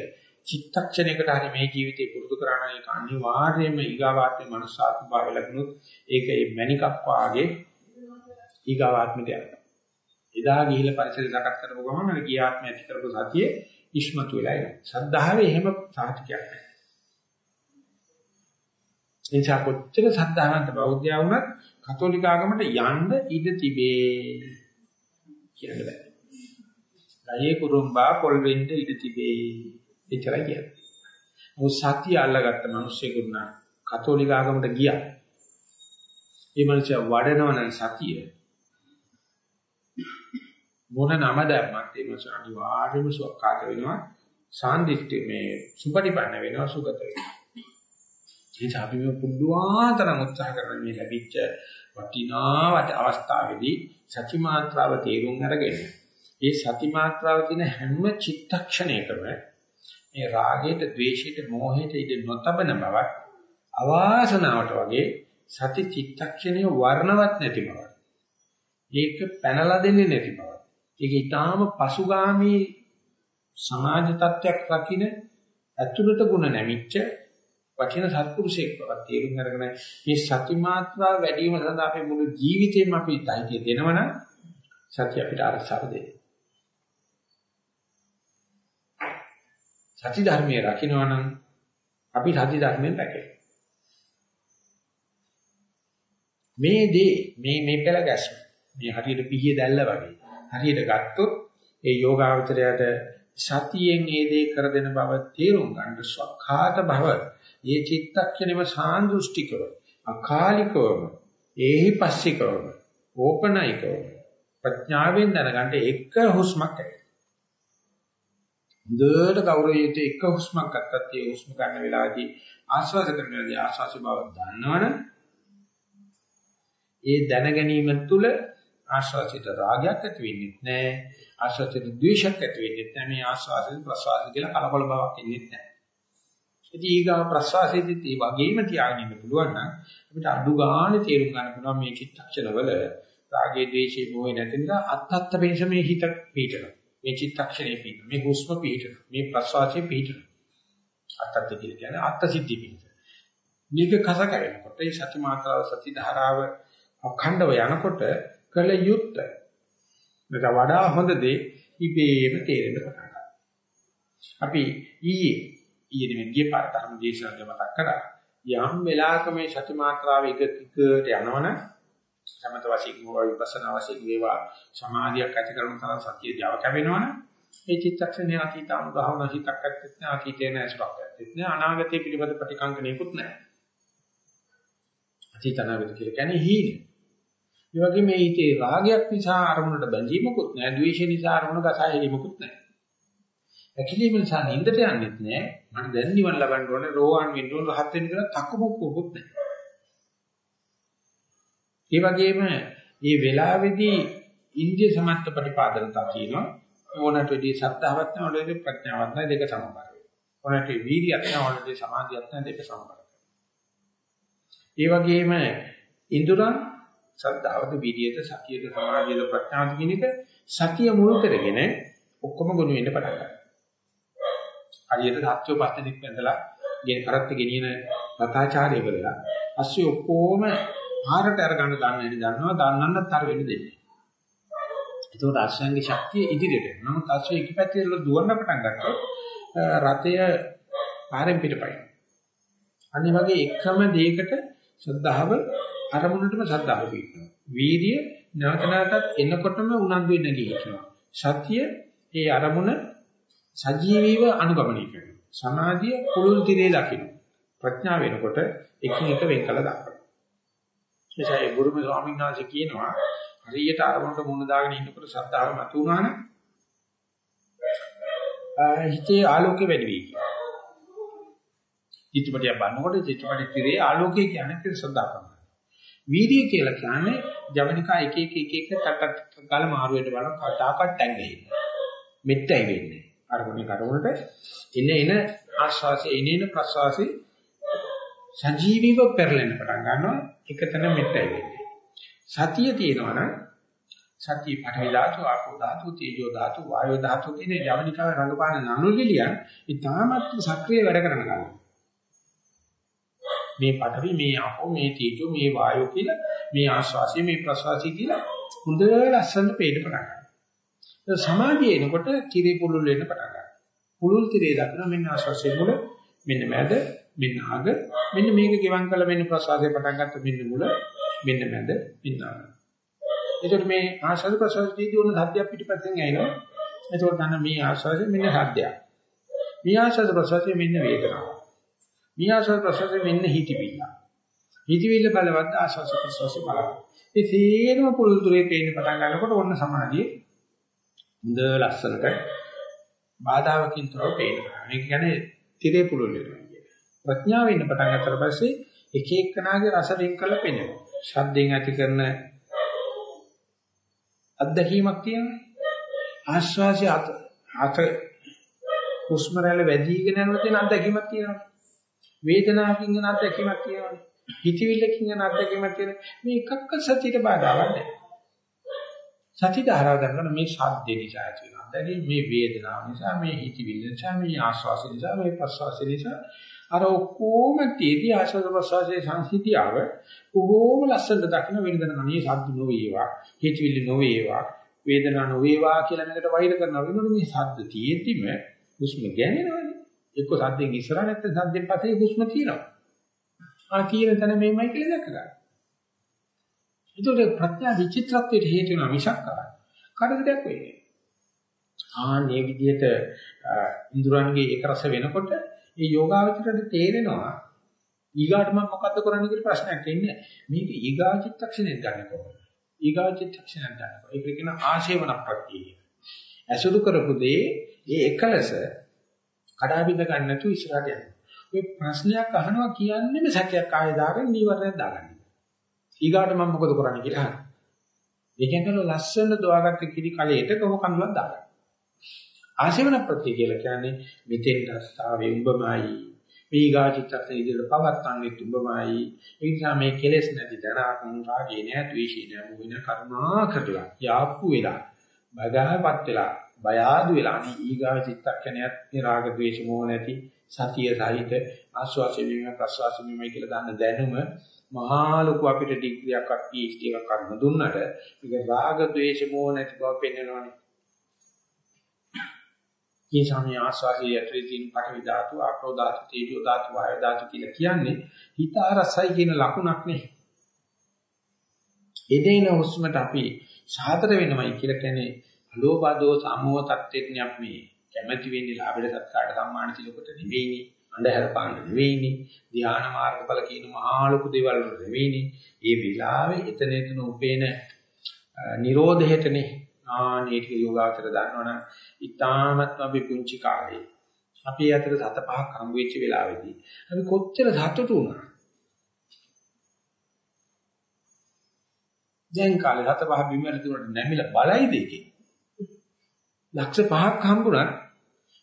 චිත්තක්ෂණයකට හරි මේ ජීවිතේ පුරුදු කරන එක අනිවාර්යයෙන්ම ඊගාවාත්මේ මනසාත්ම භාවය ලැබුණොත් ඒක ඒ මණිකක් වාගේ ඊගාවාත්මයට යනවා. එදා ගිහිල්ලා පරිසරය සකස් කරපුව ගමන් අර ගියාත්මය ඇති කරපු සතිය ඉස්මතු වෙලා එනවා. ශ්‍රද්ධාවේ එහෙම සාහිතිකයක් නැහැ. එනිසා කොච්චර සද්ධාවන්ත බෞද්ධයා වුණත් කතෝලික ආගමට යන්න ඉඩ තිබේ කියන්න බෑ. ගහේ කුරුම්බා පොල් වෙන්න ඉඩ තිබේ. එච්චරයි කියන්නේ. මොකද සතිය අල්ලගත්ත මිනිස්සුෙකුට නම් කතෝලික ආගමට ගියා. ඒ මිනිසා වඩනවනම් සතිය මොන නම දැම්මත් ඒ මිනිසා අනිවාර්යයෙන්ම සුවකාත වෙනවා. සාන්දිෂ්ටි මේ සුපටිපන්න වෙනවා සුගත වෙනවා. ඒ අපි මේ පුදුආතරම් උත්සාහ කරන මේ ලැබිච්ච වටිනා වට අවස්ථාවේදී සති මාත්‍රාව තේරුම් අරගෙන ඒ සති මාත්‍රාව තියෙන හැම චිත්තක්ෂණයකම මේ රාගයට, ద్వේෂයට, මෝහයට ඉඳ නොතබන බවත් අවාසනාවට වගේ සති චිත්තක්ෂණය වර්ණවත් නැති බව. ඒක පැනලා දෙන්නේ නැති බව. ඒක ඊටාම පසුගාමී සමාජ තත්ත්වයක් රකින්න ඇතුළත ಗುಣ නැමිච්ච වචන සත්පුරුෂයෙක් බව තේරුම් අරගෙන මේ සති මාත්‍රා වැඩි වීම සඳහා අපේ මුළු ජීවිතේම අපි ධෛර්යය දෙනවනම් සත්‍ය අපිට අරසාව දෙන්නේ. සති ධර්මයේ රකින්නවා නම් අපි සති ධර්මයෙන් රැකේ. මේ දේ මේ මේ පෙළ ගැස්ම මේ හරියට පිහිය දැල්ල වගේ හරියට ගත්තොත් ඒ යෝගාවචරයට සතියෙන් මේ දේ කර දෙන බව තේරුම් ගන්න ස්වඛාත භව. ඒ චිත්තක්ෂණයම සාන්දෘෂ්ටිකව අකාලිකවම ඒහි පස්සිකවම ඕපනයිකව ප්‍රඥාවෙන් දැනගන්න එක හුස්මක් ඇති. හොඳට ගෞරවයට එක හුස්මක් ගත්තත් ඒ හුස්ම ගන්න වෙලාවේදී ආශ්වාස කරන වෙලාවේදී ආශ්වාස බව දන්නවනේ ඒ දැන ගැනීම තුළ ආශ්වාසයට රාගයක් ඇති වෙන්නේ නැහැ ආශ්වාසයට ද්වේෂයක් ඇති වෙන්නේ නැහැ මේ ආශ්වාසයෙන් ප්‍රශ්වාසය කියලා කලබල බවක් එන්නේ නැහැ ඉතින් ඊගා ප්‍රශ්වාසයේදී ඒ වගේම තියාගෙන ඉන්න පුළුවන් නම් අපිට අඩු ගානේ තේරුම් ගන්න පුළුවන් මේ චිත්තක්ෂණවල රාගයේ ද්වේෂයේ මොහේ නැති නිසා අත්ත්ත් වෙනස මේ හිත පිටනවා මේ චිත්තක්ෂණේ පිහිටන මේ හුස්ම පිහිටන මේ ප්‍රශ්වාසයේ පිහිටන අත්තත් කියන්නේ අත්ත සිද්ධි පිහිටන මේක කස කැවෙනකොට ඒ සති මාත්‍රාව සති ධාරාව අඛණ්ඩව යනකොට කල යුත්ත. මේක වඩා හොඳ දේ ඉබේම තේරෙන්න පටන් ගන්නවා. අපි ඊයේ ඊයේ නෙමෙයි ගිය පාර ධර්ම දේශනාවේ මතක් කරා යම් වෙලාවක මේ සති මාත්‍රාව එක ටිකට යනවනම් සමත වශයෙන් වේවා විපස්සනා වශයෙන් වේවා සමාධියක් ඇති කරන තරම් සතිය Java කැවෙනවනේ මේ චිත්තක්ෂණයේ අතීත අනුගහන හිතක් ඇත්තෙත් නෑ අතීතේ නෑ සුවක් ඇත්තෙත් නෑ අනාගතයේ පිළිබඳ ප්‍රතිකංකණයකුත් නෑ. අතීත අනාගත කියලා කියන්නේ හීන. ඒ වගේ මේ හිතේ රාගයක් නිසා අරමුණට බැඳීමකුත් නෑ ද්වේෂය නිසා අරමුණ ගසායීමකුත් නෑ ඇකිලිම නිසා නින්දට යන්නෙත් නෑ මට දැන් නිවන් ලබන්න ඕනේ රෝහන් වෙන්න ඕනේ රහත් වෙන්න කියලා තක්කමුක්කුකුත් නෑ ඒ වගේම මේ වෙලාවේදී ඉන්දිය සමත්ත ප්‍රතිපාදනතා කියනවා ඕනට වෙදී සත්‍තාවක් නැවලදී ප්‍රඥාවක් නැ දෙක සමබර වෙනවා. ඕනට වීර්යයක් නැවලදී සමාධියක් නැ දෙක සමබර වෙනවා. ඒ වගේම ඉඳුරන් සද්ධාවද විරියද සතියද සමාධියද ප්‍රඥාද කියන එක සතිය මුල් කරගෙන ඔක්කොම ගොනු වෙන්න පටන් ගන්නවා. හරියට සත්‍යෝ පස්සේ දික් වැඳලා ගෙන කරත් ගෙනියන රතාචාර්ය වෙලා අස්සේ ඔක්කොම පාරට අරගන්න ගන්න හැටි දන්නවා දන්නන්නත් අර වෙන්න දෙන්නේ. ඒකෝට අශ්වයන්ගේ ශක්තිය ඉදිරියට එනවා. නමුත් අශ්වය එක පැත්තට දුවන්න පටන් ගත්තොත් රතය පාරෙන් පිටපයින්. අනිත් වගේ එකම දෙයකට ශ්‍රද්ධාව අරමුණටම ශ්‍රද්ධාව පිටනවා. වීර්ය නැවත නැවතත් එනකොටම උනන්දු වෙන්න ගිහිනවා. සතිය ඒ අරමුණ සජීවීව අනුගමනය කරනවා. සමාධිය කුළුල් තිරේ දකින්න. ප්‍රඥාව වෙනකොට එකින් එක වෙන් කළ දක්වනවා. එසේ ගුරුම ස්වාමීන් වහන්සේ කියනවා හරියට අරමුණට මුණ දාගෙන ඉන්නකොට ශ්‍රද්ධාව මතු වුණා නම් හිතේ ආලෝකය වැඩි වෙයි කියලා. චිත්තපටිය බලනකොට චිත්තපටි තිරේ ආලෝකය කියන්නේ ශ්‍රද්ධාව තමයි. වීර්ය කියලා කියන්නේ ජවනිකා එක එක එක එක ටක් ගාල මාරු වෙන්න බලන කතාකට ටැං ගහින්න. මෙත්තයි වෙන්නේ. අරමුණේ කරවලට එන එන ආශ්වාසයේ එන එන ප්‍රශ්වාසයේ සජීවීව පෙරලෙන්න පටන් ගන්නවා එකතන මෙත්තයි වෙන්නේ. සතිය තියෙනවා නම් සතිය පඨවි ධාතු ආපෝ ධාතු තේජෝ ධාතු වායෝ ධාතු කියන ජවනිකාවේ රඟපාන නනුලිලියන් ඉතාමත් සක්‍රිය වැඩ කරන ගන්නවා. මේ පඨවි මේ ආපෝ මේ තේජෝ මේ වායෝ කියලා මේ ආශ්වාසය මේ ප්‍රශ්වාසය කියලා හොඳ ලස්සනට පේන්න පටන් ගන්නවා. සමාධිය එනකොට කිරි පුලුල් වෙන්න පටන් ගන්නවා. පුලුල් තිරේ දක්න මෙන්න ආශ්වාසයේ මුල මෙන්න මැද මෙන්න අග මෙන්න මේක ගෙවම් කළ මෙන්න ප්‍රසවාසය පටන් ගත්ත මෙන්න මුල මෙන්න මැද මෙන්න අග. එතකොට මේ ආශ්වාස ප්‍රසවාසයේදී උන සද්දයක් පිටිපස්සෙන් ඇහෙනවා. එතකොට ගන්න මේ ආශ්වාසය මෙන්න සද්දයක්. මේ ආශ්වාස ප්‍රසවාසය මෙන්න වේදනාව. මේ ආශ්වාස ප්‍රසවාසය මෙන්න හිතවිල්ල. හිතවිල්ල බලවත් ආශ්වාස ප්‍රසවාසය බලන්න. ඒ තේරම පුරුදු දුරේ පේන්න පටන් ගන්නකොට ඔන්න සමාධියේ හොඳ ලස්සනට බාධාවකින් තොරව පේනවා. මේක කියන්නේ තිරේ පුළුල් වෙනවා. ප්‍රඥාව ඉන්න පටන් ගන්නතර පස්සේ එක එක්කනාගේ රස වෙන් කරලා පෙනෙනවා. ශබ්දයෙන් ඇති කරන අත්දැකීමක් තියෙනවා. ආශ්වාසය අත අත හුස්ම රැල්ල වැඩිගෙන යනවා තියෙන අත්දැකීමක් තියෙනවා. වේදනාවකින් යන අත්දැකීමක් තියෙනවා. හිතවිල්ලකින් යන අත්දැකීමක් තියෙනවා. මේ එකක්ක සතියට බාධාවක් නැහැ. සතිය ධාරා ගන්න මේ ශබ්ද නිසා ඇති වෙන අත්දැකීම මේ වේදනාව නිසා මේ හිතවිල්ල නිසා මේ ආශ්වාස නිසා මේ ප්‍රශ්වාස නිසා අර ඔක්කොම තේදී ආශ්වාස ප්‍රශ්වාසයේ සංසිතියව බොහෝම ලස්සනට දකින්න වෙනදන අනේ සද්ද නොවේවා හිතවිලි නොවේවා වේදනා නොවේවා කියලා මේකට වෛර කරනවා වෙනකොට මේ සද්ද තියෙද්දිම හුස්ම ගැනෙනවනේ එක්ක සද්දෙන් ඉස්සරහ නැත්නම් සද්දෙන් පස්සේ හුස්ම තියෙනවා. ආ කියන තැන මේමයි කියලා දැක ගන්න. ඒතකොට ප්‍රඥා විචිත්‍රත්වයට හේතු වෙන මිසක් කරදරයක් වෙන්නේ. ආ මේ විදිහට ඉන්ද්‍රයන්ගේ එක රස වෙනකොට ඒ යෝගාවචරයට තේරෙනවා. ඊගාට මම මොකද්ද කරන්න කියලා ප්‍රශ්නයක් එන්නේ මේක ඊගා චිත්තක්ෂණයක් ගන්න කොහොමද ඊගා චිත්තක්ෂණයක් ගන්න කොහොමද ඒක කියන ආශේවන ප්‍රත්‍යය ඇසුරු කරපු දේ ඒ එකලස කඩා බිඳ ගන්න නැතුව ඉස්සරහට යනවා. ඔය ප්‍රශ්නයක් අහනවා කියන්නේම සැකයක් ආයෙ දාගෙන නීවරණයක් දාගන්න ඊගාට මම මොකද කරන්නේ කියලා අහනවා. ඒ කියන්නේ ලස්සන දොවාගත්ත කිරි කලයට කොහොම කඳුලක් දාගන්න. ආශේවන ප්‍රත්‍ය කියලා කියන්නේ මෙතෙන් රස්සාවේ උඹමයි. මේ ගාචිත්තත් ඉදිරියට පවත්න්නේ උඹමයි. ඒ නිසා මේ කෙලෙස් නැති දරාකම් රාගේ නෑ ද්වේෂේ නෑ මොවින කර්මා කරලා යාප්පු වෙලා බගහපත් වෙලා බය ආදු වෙලා අනේ ඊගා චිත්තක්ෂණයත් මේ රාග ද්වේෂ මොහ නැති සතිය සහිත ආස්වාසය වීම ප්‍රස්වාසය වීමයි කියලා දාන්න දැනුම මහා ලොකු අපිට ඩිග්‍රියක් අත් PhD එකක් කරන දුන්නට මේක රාග ද්වේෂ මොහ නැති බව පෙන්වනවානේ මේ සමය ආස්වාදයේ ඇතුලේ තියෙන පඨවි ධාතු, ආපෝ ධාතු, තේජෝ ධාතු, වායෝ ධාතු කියලා කියන්නේ හිත අරසයි කියන ලකුණක් නේ. එදේන හුස්මට අපි සාතර වෙනවයි කියලා කියන්නේ අලෝභදෝ සමෝහ තත්ත්වෙන්නේ අපි කැමැති වෙන්නේ ලාභයට සත්කාරට සම්මාන සිලකට නෙවෙයිනේ. අන්ධහර පාන්න නෙවෙයිනේ. ධ්‍යාන මාර්ගඵල කියන මහා ලොකු දේවල් වල නෙවෙයිනේ. ඒ විලාවේ එතන එතන උපේන නිරෝධහෙතනේ ආනේක යෝගාචර දන්නවනම් ඊටාමත්ම අපි පුංචි කාලේ අපි අතර සත පහක් හම් වෙච්ච වෙලාවෙදී අපි කොච්චර සතුටු වුණා දැන් කාලේ සත පහ බිමර තුනට නැමිලා බලයිද එකේ ලක්ෂ පහක් හම්බුණත්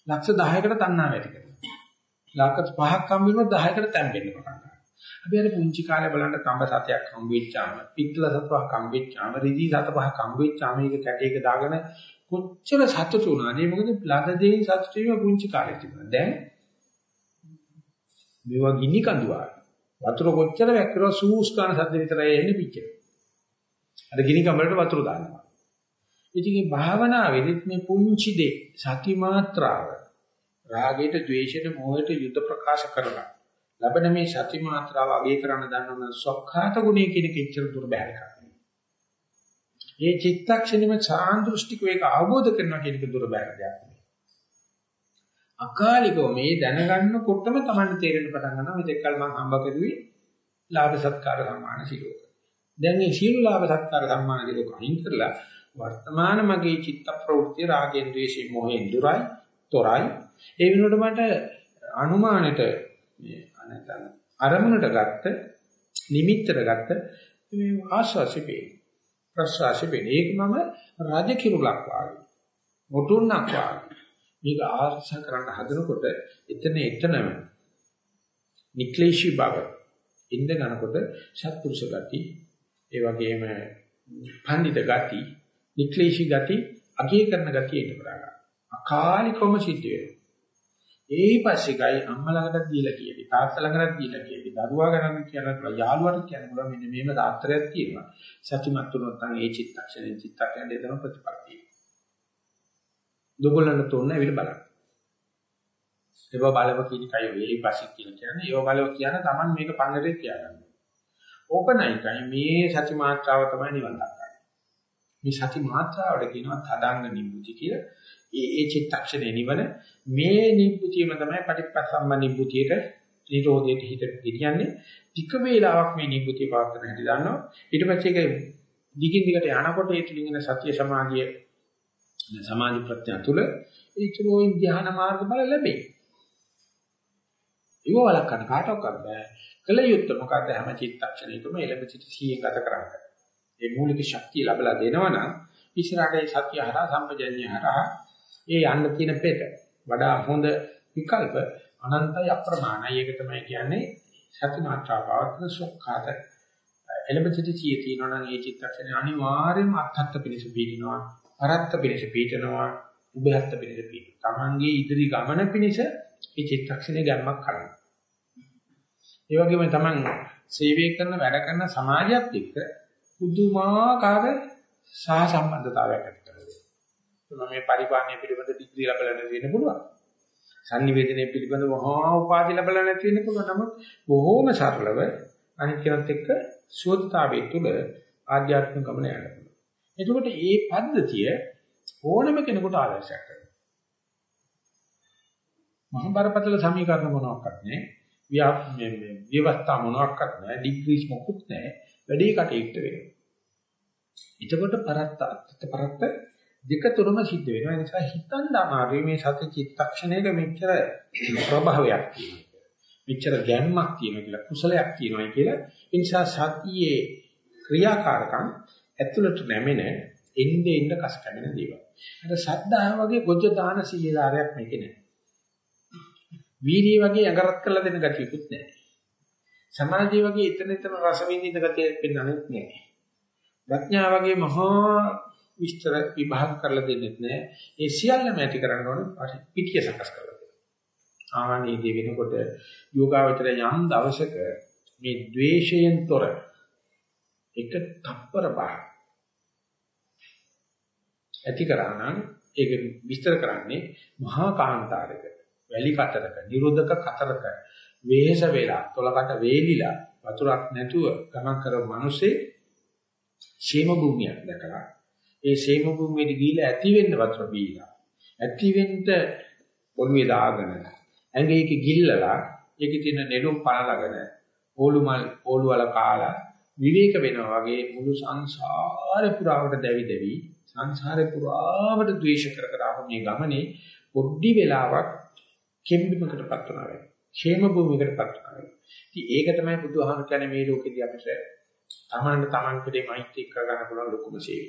ලක්ෂ 10කට තණ්හා වැඩි කරනවා ලක්ෂ පහක් හම්බ වෙනවා 10කට තැම්බෙන්න පටන් ගන්නවා අපි අර පුංචි කාලේ බලන්න තඹ සතයක් හම්බ වෙච්චාම, පිට්ටල සතපහක් හම්බ වෙච්චාම, රිදී සතපහක් හම්බ වෙච්චාම මේක කැටයක දාගෙන කොච්චර සතුටු වුණාද? මොකද ලද දෙයින් සතුටු වීම පුංචි කාලේ තිබුණා. දැන් මේවා ගිනි කඳුවා. වතුර කොච්චර වැක්කරව සූස් ගන්න සද්ද විතරයි එන්නේ පිච්චෙන. අර ගිනි කම්බලට වතුර දානවා. ඉතින් මේ භාවනාවේදීත් මේ පුංචි දේ සති මාත්‍රාව රාගයට, ද්වේෂයට, මොහයට යුද්ධ ප්‍රකාශ කරලා ලබන මේ සති මාත්‍රාව අගය කරන්න දන්නවනම් සොක්ඛාත ගුණය කියන කෙච්චර දුර බැහැ කරන්නේ. මේ චිත්තක්ෂණෙම සාන්දෘෂ්ටික වේක අවබෝධ කරනවා කියන එක දුර බැහැ දෙයක්. අකාලිකව මේ දැනගන්නකොටම Tamanne තේරෙන්න පටන් ගන්නවා මේක කල් මම හම්බ කරුවේ ලාභ සත්කාර සම්මාන සිලෝක. දැන් මේ සීල ලාභ සත්කාර සම්මාන සිලෝක අයින් කරලා වර්තමාන මගේ චිත්ත ප්‍රවෘත්ති රාගෙන් ද්වේෂයෙන් මොහෙන් දුරයි තොරයි. ඒ වෙනුවට මට අනුමානෙට මේ නැත්නම් අරමුණට ගත්ත නිමිත්තට ගත්ත මේ ආස්වාසි වේ ප්‍රසවාසි වේ ඒක මම රාජ කිරුලක් වාගේ මොටුන්නක් වාගේ. මේක ආර්ථ කරන්න හදනකොට එතන එතනම නික්ලේශී බව ඉන්න ගන්නකොට සත්පුරුෂ ගති ඒ වගේම පඬිත ගති නික්ලේශී ගති අගය කරන ගතිය එන්න පටන් ගන්නවා අකාලිකවම සිද්ධ වෙනවා ඒ පස්සේයි අම්මා ළඟට දීලා කියවි තාත්තා ළඟට දීලා කියවි දරුවා ගණන් කියලා යාළුවාට කියන්න පුළුවන් මෙන්න මේම තාත්තරයක් තියෙනවා සත්‍යමත් වුණොත් නම් ඒ චිත්තක්ෂණය චිත්තක්ෂණය දෙන ප්‍රතිපල තියෙනවා දුගලන්න තෝරන ඇවිල්ලා බලන්න. ඒව බලව කියන කයි වේලි පස්සේ කියන කියන්නේ ඒව බලව කියන Taman මේක පන්නරේ තියාගන්න. ඕපනයිකයි මේ සති මාත්‍රාව තමයි නිවන් දක්වන්නේ. මේ සති මාත්‍රාවට කියනවා තදංග නිබ්බුති කියලා. ඒ ඒ චිත්තක්ෂණේ නිවන මේ නිබ්බුතියම තමයි පටිච්චසම්ම නිබ්බුතියට නිරෝධයට හිත ගෙනියන්නේ. ටික වේලාවක් මේ නිබ්බුතිය පවත්වන හැටි දන්නවා. ඊට පස්සේ ඒක දිගින් දිගට යනකොට ඒ තුලින් එන සත්‍ය සමාධිය සමාධි ප්‍රඥා තුල ඒචරෝයින් ධ්‍යාන මාර්ග බල ලැබේ. ඒව වලක්වන්න කාටවත් බෑ. කල යුත්තේ මොකද්ද හැම චිත්තක්ෂණයකම එළඹ සිට සිහිය ගත කරන්න. ඒ මූලික ශක්තිය ලැබලා දෙනවනම් ඉස්සරහට ඒ සත්‍ය හරහා සම්පජඤ්ඤය හරහා ඒ යන්න තියෙන පෙත වඩා හොඳ විකල්ප අනන්තය අප්‍රමාණයි. ඒක තමයි කියන්නේ සති මාත්‍රා පවත්න සොක්කාත එළඹ සිට සිහිය තියෙනවා නම් ඒ චිත්තක්ෂණය අනිවාර්යයෙන්ම අත්හත් පිණිස බීනවා. අරත්ත පිණිස පීඨනවා උභයත්ත පිණිස පීඨ. Tamange ඉදිරි ගමන පිණිස මේ චිත්තක්ෂණේ ගැම්මක් කරනවා. ඒ වගේම Taman සේවය කරන වැඩ කරන සමාජයත් එක්ක පුදුමාකාර සහ සම්බන්ධතාවයක් ඇති කරගන්නවා. මේ පරිපාලනය පිළිබඳ ඩිග්‍රී ලැබලා නැති වෙන්න පුළුවන්. sannivedanaya පිළිබඳ මහා උපාධි ලැබලා නැති වෙන්න පුළුවන්. නමුත් බොහෝම සරලව අනිත් කෙනත් එක්ක සුවතාවයේ තුල ආධ්‍යාත්මික ගමන යනවා. එතකොට මේ පද්ධතිය ඕනම කෙනෙකුට ආදර්ශයක් කරනවා. මහා බරපතල සමීකරණ මොනවාක්වත් නැහැ. ව්‍යා මේ මේ විවස්ථා මොනවාක්වත් නැහැ. ඩිග්‍රීස් මොකුත් නැහැ. වැඩි කටයුත්ත වෙනවා. එතකොට පරත්ත අත්ත පරත්ත දෙක තුනම සිද්ධ වෙනවා. ඒ නිසා හිතන්න අමාරුයි මේ සති චිත්තක්ෂණයක මෙච්චර ප්‍රභාවයක් තියෙනවා. මෙච්චර ගැම්මක් තියෙනවා කියලා කුසලයක් තියෙනවා කියලා. ඒ නිසා සතියේ ක්‍රියාකාරකම් ඇතුළට නැමෙන එන්නේ එන්න කස කැමෙන දේවල්. අර සද්ධාව වගේ ගොජ දාන සීලාරයක් මේකේ නැහැ. වීර්යය වගේ අඟරත් කරලා දෙන ගතියකුත් නැහැ. සමාධිය වගේ එතන එතන රස විඳින ගතියක් පෙන්වන්නේ නැහැ. ප්‍රඥා වගේ මහා විස්තර විභාග කරලා දෙන්නෙත් නැහැ. ඒ සියල්ලම ඇති කරන්න ඕනේ පිටිය සකස් කරලා දෙන්න. ආනන්දී දේ වෙනකොට යෝගාවචරය යම් දවසක මේ द्वේෂයෙන් තොර එක තප්පර පහ ඇති කරා නම් ඒක විස්තර කරන්නේ මහා කාන්තාරයක වැලි කතරක නිරෝධක කතරක වේහස වෙලා තොලකට වේලිලා වතුරක් නැතුව ගමන් කරන මිනිස්සේ ෂේම භූමියක් දැකලා ඒ ෂේම භූමියේදී ගිහිලා ඇති වෙන්න වතුර බීලා ඇති වෙන්න පොළවේ දාගෙන ඇඟේ ගිල්ලලා ඒකේ තියෙන නෙළුම් පනලගෙන ඕලු මල් ඕලු වල කාලා විවේක වෙනවා වගේ මුළු සංසාරේ පුරාවට දැවි දැවි සංසාරේ පුරාවට ද්වේෂ කර කර ආව මේ ගමනේ පොඩ්ඩි වෙලාවක් කෙම්බිමකටපත් වුණා වෙයි. ക്ഷേම භූමියකටපත් වුණා වෙයි. ඉතින් ඒක තමයි බුදුහාම කියන්නේ මේ ලෝකෙදී අපිට තමන්ට තමන් කෙරේ මෛත්‍රී කරගන්න පුළුවන් ලොකුම සේවය.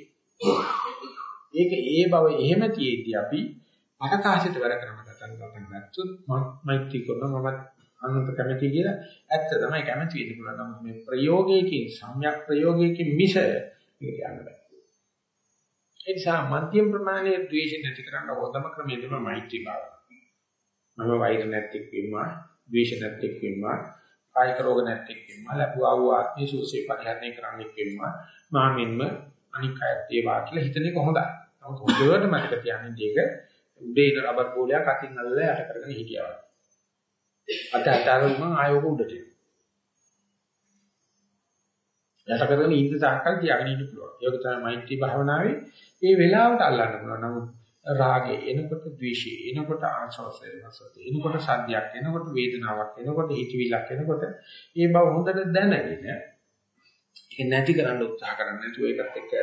ඒක ඒ බව එහෙම තියෙද්දි අපි අටකාශයට වැඩ කරන කතන් ගන්න ගත්තොත් මෛත්‍රී කරනවා මම අනන්ත කැමැති කියලා ඇත්ත තමයි කැමැති වෙන්න පුළුවන්. නමුත් මේ ප්‍රයෝගයකින් සම්‍යක් ප්‍රයෝගයකින් මිස මේක යන්න බෑ. ඒ නිසා මධ්‍යම ප්‍රමාණයේ ද්වේෂ නැති කරන්න හොඳම ක්‍රමය තමයි මෛත්‍රී භාවනාව. මම වෛර නැතික් වීමා, ද්වේෂ නැතික් වීමා, කායික රෝග නැතික් වීමා, ලැබුවා වූ ආත්මීය සුවසේ පරිහරණය කරන්නෙක් වීමා, මාමින්ම අනික් අයත් ඒ වාක්‍යල හිතන එක හොඳයි. නමුත් හොඳට මතක තියාගන්න මේක උඩේ ඉන රබර් බෝලයක් අතින් අල්ලලා යට කරගෙන හිටියා. අත අතාරුම ආයෝක උඩට. යට කරගෙන ඉන්න තාක්කල් තියාගෙන ඉන්න පුළුවන්. ඒක තමයි මෛත්‍රී භාවනාවේ මේ වෙලාවට අල්ලන්න පුළුවන්. නමුත් රාගය එනකොට ද්වේෂය එනකොට ආශාසය වෙනසත් එනකොට සද්දයක් එනකොට වේදනාවක් එනකොට හිතවිල්ලක් එනකොට ඒ බව හොඳට දැනගෙන ඒක නැති කරන්න උත්සාහ කරන්නේ නැතුව ඒකත් එක්ක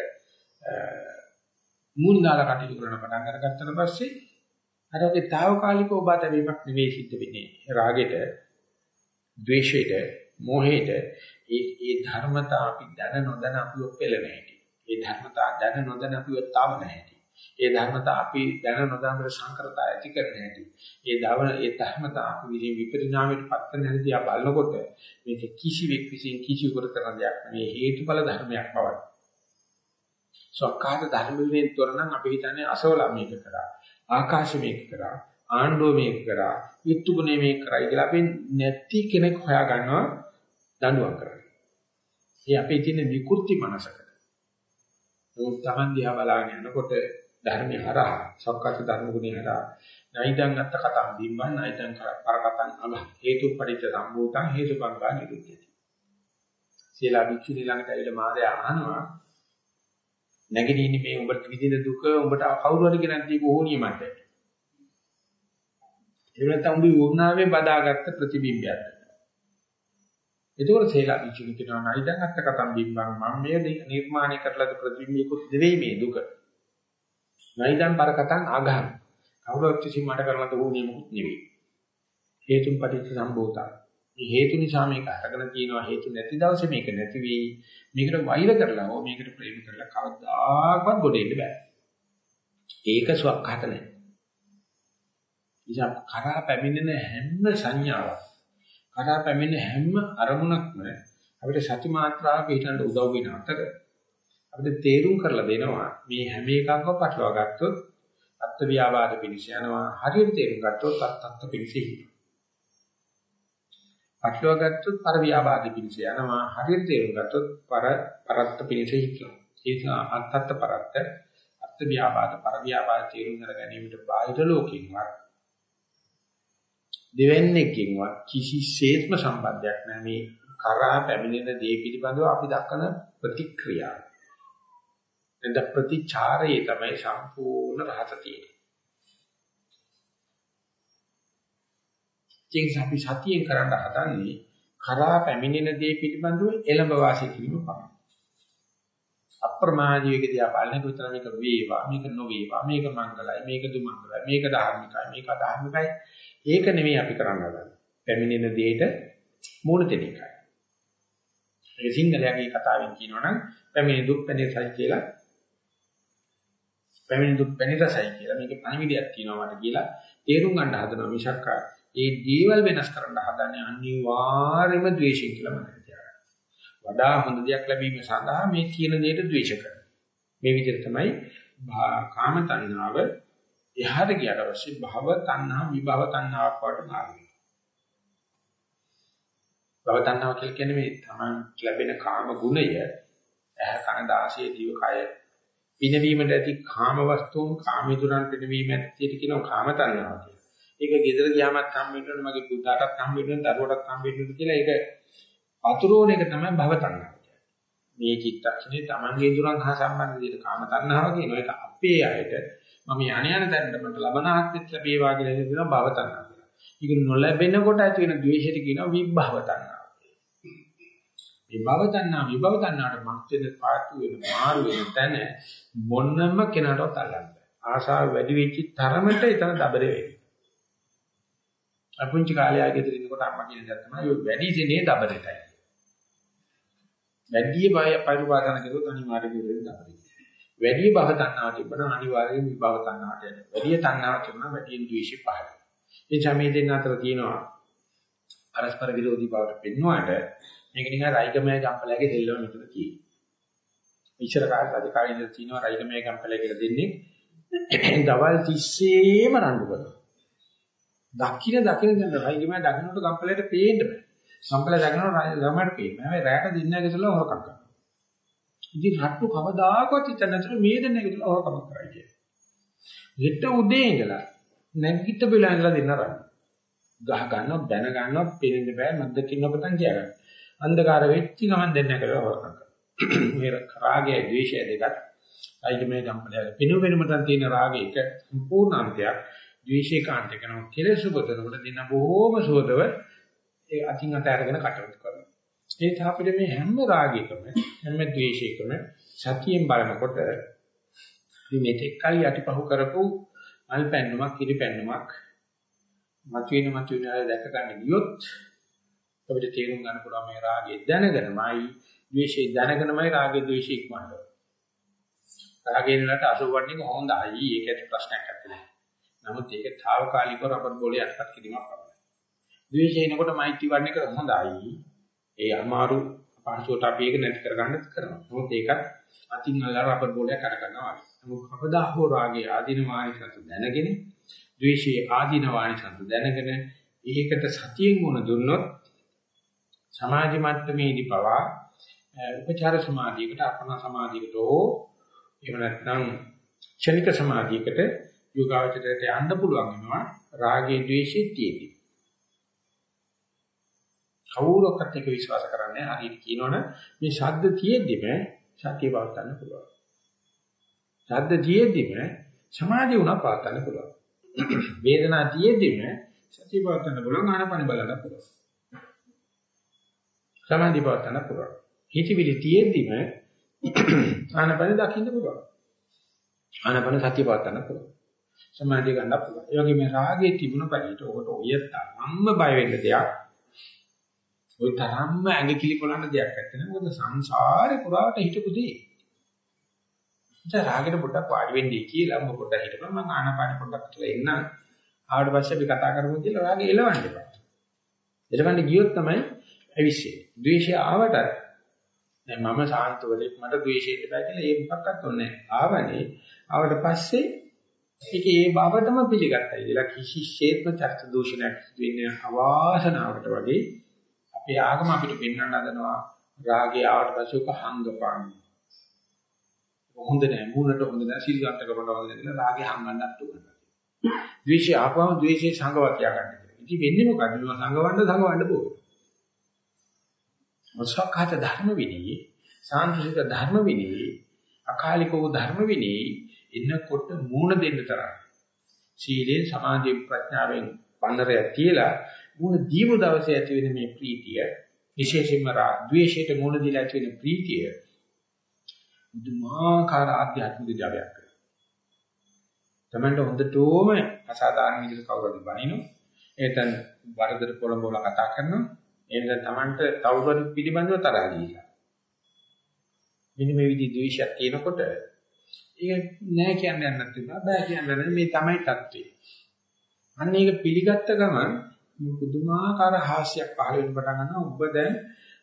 මූණ දාලා කටයුතු කරන පටන් අරගත්තට පස්සේ අර ඔගේ తాවකාලිකව බාත වීමක් නෙවෙයි සිද්ධ වෙන්නේ. රාගෙට ද්වේෂයට මෝහයට ඒ ඒ ධර්මතා අපි දැන නොදැන අපිව පෙළෙන හැටි. ඒ ධර්මතා දැන නොදැන අපිව තාවන හැටි. ඒ ධර්මතා අපි දැන නොදැන සංකරතා ඇති කරන හැටි ඒ දවන ඒ ධර්මතා අපි විදිහ විපරිණාමයට පත් වෙන හැටි ආ බලනකොට මේක කිසිවෙක් විසින් කිසිවකට කරන දෙයක් නෙවෙයි හේතුඵල ධර්මයක් බවට සක්කාත ධර්ම වලින් තොර නම් අපි හිතන්නේ අසවලා මේක කරා. ආකාශ මේක කරා. ආණ්ඩුව මේක කරා. විත්තුගුණේ මේක කරයි කියලා අපි නැති කෙනෙක් හොයා ගන්නවා දඬුවම් කරන්න. ඒ අපේ තියෙන විකෘති මනසකට. ඒක තමන් දිහා බලාගෙන යනකොට ධර්මය හරහා සක්කාත ධර්ම ගුණය හරහා නයිදන් අත්ත කතම් බිම්බන් නයිදන් කරකතන් අල හේතු පරිච්ඡ සම්භූතං හේතුපංගා නිරුද්ධති. සීලා වික්ෂුනි ළඟට ඇවිල්ලා මාරයා අහනවා නැගිටින්නේ මේ උඹට විඳින දුක උඹට කවුරු හරි ගෙනත් දීපු ඕනියමත්. එහෙම නැත්නම් උඹේ වුණාවේ බදාගත්ත ප්‍රතිබිම්බයක්. එතකොට සේලා විචින කියනවා නයිදන් අත්ත කතම් බිම්බං මම මේ නිර්මාණය කරලාද ප්‍රතිබිම්බිකුත් දෙවෙයි මේ දුක. නයිදන් පරකටන් ආගහන. කවුරුත් කිසි මට කරලා දුන්නේ නෙවෙයි. හේතුන් පටිච්ච සම්භූතයි. මේ හේතු නිසා මේක අරගෙන තියෙනවා හේතු නැති දවසේ මේක නැති වෙයි. මේකට වෛර කරලා හෝ මේකට ප්‍රේම කරලා කවදාකවත් ගොඩ එන්න බෑ. ඒක සුවක්හත නැහැ. ඉතින් කරා පැමිණෙන හැම සංඥාවක් කරා පැමිණෙන හැම අරමුණක්ම අපිට සති මාත්‍රාවක හිතන්න උදව් වෙන අතර අපිට තේරුම් කරලා දෙනවා මේ හැම එකක්ම පටලවා ගත්තොත් අත්ත්ව ව්‍යාපාද පිණිස යනවා හරියට තේරුම් ගත්තොත් අත්ත්ව පිණිස හිටිනවා පටලවා ගත්තොත් පර ව්‍යාපාදෙ පිණිස යනවා. හරියට තේරුම් ගත්තොත් පර පරත්ත පිණිස හිටිනවා. ඒක අත්තත්ත පරත්ත අත්ත ව්‍යාපාද පර ව්‍යාපාද තේරුම් කර ගැනීමට බාහිර ලෝකෙින්වත් දෙවන්නේකින්වත් කිසිසේත්ම සම්බන්ධයක් නැහැ මේ කරා පැමිණෙන දේ පිළිබඳව අපි දක්වන ප්‍රතික්‍රියාව. එඳ ප්‍රතිචාරයේ තමයි සම්පූර්ණ රහස තියෙන්නේ. ඒක අපි සතියෙන් කරන්න හදන්නේ කරා පැමිණෙන දේ පිළිබඳව එළඹ වාසය කිරීම පමණයි. අප්‍රමාදී වේග දිහා බලන විතර මේක වේවා මේක නොවේවා මේක මංගලයි මේක දුමංගලයි මේක ධාර්මිකයි මේක අධාර්මිකයි ඒක නෙමෙයි අපි කරන්න හදන්නේ. පැමිණෙන දෙයට මූණ දෙන එකයි. ඒ සිංහලයේ කතාවෙන් කියනවනම් පැමිණි දුක් පැනිරසයි කියලා පැමිණි දුක් පැනිරසයි කියලා මේකේ පණිවිඩයක් තියෙනවා මට කියලා තේරුම් ගන්න හදනවා මිසක්කා ඒ දේවල් වෙනස් කරන්න හදන්නේ අනිවාර්යයෙන්ම ද්වේෂයෙන් කියලා මතක තියාගන්න. වඩා හොඳ දෙයක් ලැබීම සඳහා මේ කියන දෙයට ද්වේෂ කරනවා. මේ විදිහට තමයි කාම තණ්හාව එහාට ගියට පස්සේ භව තණ්හා විභව තණ්හාවක් වඩ මාර්ගය. භව තණ්හාව කියන්නේ මේ තමන් ලැබෙන කාම ගුණය ඇහ කන දාසයේ දිව කය පිනවීමට ඇති කාම වස්තුන් කාමීතුරන් පිනවීම ඇත්තට කියනවා කාම තණ්හාව කියලා. ඒක ගෙදර ගියාමත් හම් වෙන්න මගේ පුතාටත් හම් වෙන්න දරුවටත් හම් වෙන්න කියලා ඒක අතුරුවන එක තමයි භව තණ්හාව කියන්නේ. මේ චිත්තක්ෂණේ Tamange දුරන් හා සම්බන්ධ දෙයට කාම තණ්හාව කියනවා. ඒක අපේ අයට මම යණ යන තැනට මට ලබන ආත්මෙත් ලැබේවා කියලා කියනවා භව තණ්හාව කියලා. ඒක නොලැබෙනකොට ඇති වෙන ද්වේෂයට කියනවා විභව තණ්හාව. මේ භව තණ්හා විභව තණ්හාට මත් වෙන පාතු වෙන මාරු වෙන තැන මොන්නම කෙනාටවත් අල්ලන්න බෑ. ආශාව වැඩි වෙච්ච තරමට එතන දබරේ වෙන්නේ. අපුංචි කාලේ ආයෙ ගෙදර ඉන්නකොට අම්මා කියන දේ තමයි ඔය වැඩි දිනේ දබරටයි. වැඩි බය පරිපාලන කරුවොත් අනිවාර්යයෙන් වෙන්නේ දබරේ. වැඩි භව තණ්හාව තිබුණා අනිවාර්යයෙන් විභව තණ්හාවට යනවා. වැඩි තණ්හාව තිබුණා වැඩි ද්වේෂය පහළ. ඒ සමේ දෙන්න අතර තියෙනවා පරස්පර විරෝධී බවට පෙන්වුවාට මේක නිකන් රයිකමය ගම්පලයේ දෙල්ලම මෙතන තියෙනවා. ඉච්ඡර කාලේ අධිකාරිය ඉඳලා තිනවා රයිකමය ගම්පලයේ කියලා දෙන්නේ. දවල් 30ේම රණ්ඩු කරනවා. දකින්න දකින්න දැන් රයිකමය දකින්නට ගම්පලයට පේන්න බෑ. ගම්පලය දකින්නට ගමකට පේන්නේ. හැබැයි රැට දින්නක ඉතලා හොරකම් කරනවා. ඉතින් රට්ටු කවදාකවත් හිතන්නේ නැතුව මේ දෙන්න කියලා හොරකම් කරයි කියන්නේ. හෙට උදේ ඉඳලා නැගිට වෙලා ඉඳලා දෙන්න රන්. ගහ ගන්නවා බැන ගන්නවා පෙරෙන්න බෑ මද්දකින් ඔබතන් කියගන්න. අන්ධකාර වෙච්ච ගමන් දෙන්න කියලා හොරකම් කරනවා. මේ රාගය ද්වේෂය දෙකත් අයිද මේ ගම්පලයේ පිනු වෙනුමටන් තියෙන රාගය එක සම්පූර්ණාන්තයක් ද්වේෂේ කාන්තේ කරනවා කෙලෙස් උපදනකොට දින බොහෝම සුවදව ඒ අතින් අත අරගෙන කටයුතු කරනවා. ඒ තාපිට මේ හැම රාගයකම හැම ද්වේෂයකම සතියෙන් බලනකොට මේ මෙතෙක් කල් යටිපහුව කරපු මල් පැන්නුමක් කිරි පැන්නුමක් මතුවෙන මතුවෙන දැක ගන්න ගියොත් අපිට තේරුම් ගන්න පුළුවන් මේ රාගය දැනගෙනමයි ද්වේෂය දැනගෙනමයි රාගය ද්වේෂය ඉක්මවන්නේ. රාගයෙන් වලට අසුවන්නේ හොඳයි ඒකේ ප්‍රශ්නයක් නැහැ. නමුත් ඒක తాවකාලිකව රබර් බෝලේ යටපත් කිරීමක් පමණයි. ද්වේෂය එනකොට මෛත්‍රී වඩන එක හොඳයි. ඒ අමාරු පහසුවට අපි ඒක නැති කරගන්න කරනවා. නමුත් ඒකත් අතින් අල්ල රබර් බෝලයක් අර ගන්නවා. නමුත් කවදා හෝ රාගයේ ආදීන වාණිසත් දැනගෙන, ද්වේෂයේ ආදීන වාණිසත් දැනගෙන ඒකට සතියෙන් වුණ දුන්නොත් සමාධි මට්ටමේදී පවා උපචාර සමාධියකට අපන සමාධියකට හෝ එහෙම නැත්නම් ක්ෂණික සමාධියකට යෝගාවචරයට යන්න පුළුවන් වෙනවා රාගයේ ද්වේෂයේ තියෙදි. කවුරක්වත් එක විශ්වාස කරන්නේ හරියට කියනවනේ මේ ශබ්ද තියෙද්දිම සතිය පවත්වන්න පුළුවන්. ශබ්ද තියෙද්දිම සමාධිය උනා පවත්වන්න පුළුවන්. වේදනා තියෙද්දිම සතිය පවත්වන්න පුළුවන් ආනපන බලන්න පුළුවන්. සමාධිය පවත්වන්න පුළුවන්. හිතවිලි තියෙද්දිම ආනපන දකින්න පුළුවන්. ආනපන සතිය පවත්වන්න පුළුවන්. සමාධිය ගන්න පුළුවන්. ඒ වගේම රාගයේ තිබුණ පරිදි ඔකට ඔය තරම්ම බය වෙන්න දෙයක්. ওই තරම්ම ඇඟ කිලිපොළන්න දෙයක් නැත්නම් මොකද සංසාරේ පුරාට හිටපු දෙය. ඉතින් රාගෙට පොඩ්ඩක් වාඩි වෙන්නයි කියලා මම පොඩ්ඩක් හිටපන් මම ආනපාන පොඩ්ඩක් කියලා එන්න. ආවට පස්සේ අපි කතා කරමු කියලා රාගෙ එලවන්න එපා. එලවන්න ගියොත් තමයි අවිශ්ේ. ද්වේෂය ආවට දැන් මම සාන්තවලෙක් මට ද්වේෂයට බෑ කියලා ඒ මොකක්වත් ඕනේ නැහැ. ආවනේ ආවට පස්සේ ඒක ඒ බවටම පිළිගත්තා. ඒලා කිසිසේත්ම චර්ච දූෂණයක් වෙන්නේ අවාසනාවකට වගේ අපේ ආගම අපිට පෙන්වන්න හදනවා රාගය ආවට පස්සේ ඔක හංගපන්. හොඳ නෑ මූණට හොඳ නෑ සිල් ගන්නට කරන හොඳ නෑ කියලා රාගය හංගන්න අට්ටු කරනවා. ද්වේෂය ආපුවම ද්වේෂයේ සංගවක් කියා ගන්න කියලා. ඉතින් වෙන්නේ මොකද? මේවා සංගවන්න සංගවන්න බෝ. මොසක්හත ධර්ම විනී, සාන්තික ධර්ම විනී, අකාලිකව ධර්ම විනී එන්නකොට මූණ දෙන්න තරම්. සීලෙන් සමාධියෙන් ප්‍රඥාවෙන් පන්නරයක් තියලා මුණ දීපු දවසේ ඇති වෙන මේ ප්‍රීතිය විශේෂයෙන්ම ද්වේෂයට මුණ දීලා ඇති වෙන ප්‍රීතිය දුමාකාර ආධ්‍යාත්මික ජවයක් කරනවා. තමන්ට හොඳටම අසාධාරණ විදිහට කවුරුද බනිනු එතන වරදට පොළඹවලා කතා කරනවා එහෙනම් තමන්ට කවුරුහරි පිළිබඳව තරහ ගිහිලා. මෙන්න මේ විදිහ ද්වේෂයක් තියෙනකොට ඒක නෑ කියන්නේ නැත්නම් බෑ කියන්නේ මේ තමයි தත්ත්වය. අන්න ඒක පිළිගත්ත ගමන් පුදුමාකාර හාස්‍යයක් පහළ වෙන්න පටන් ගන්නවා. ඔබ දැන්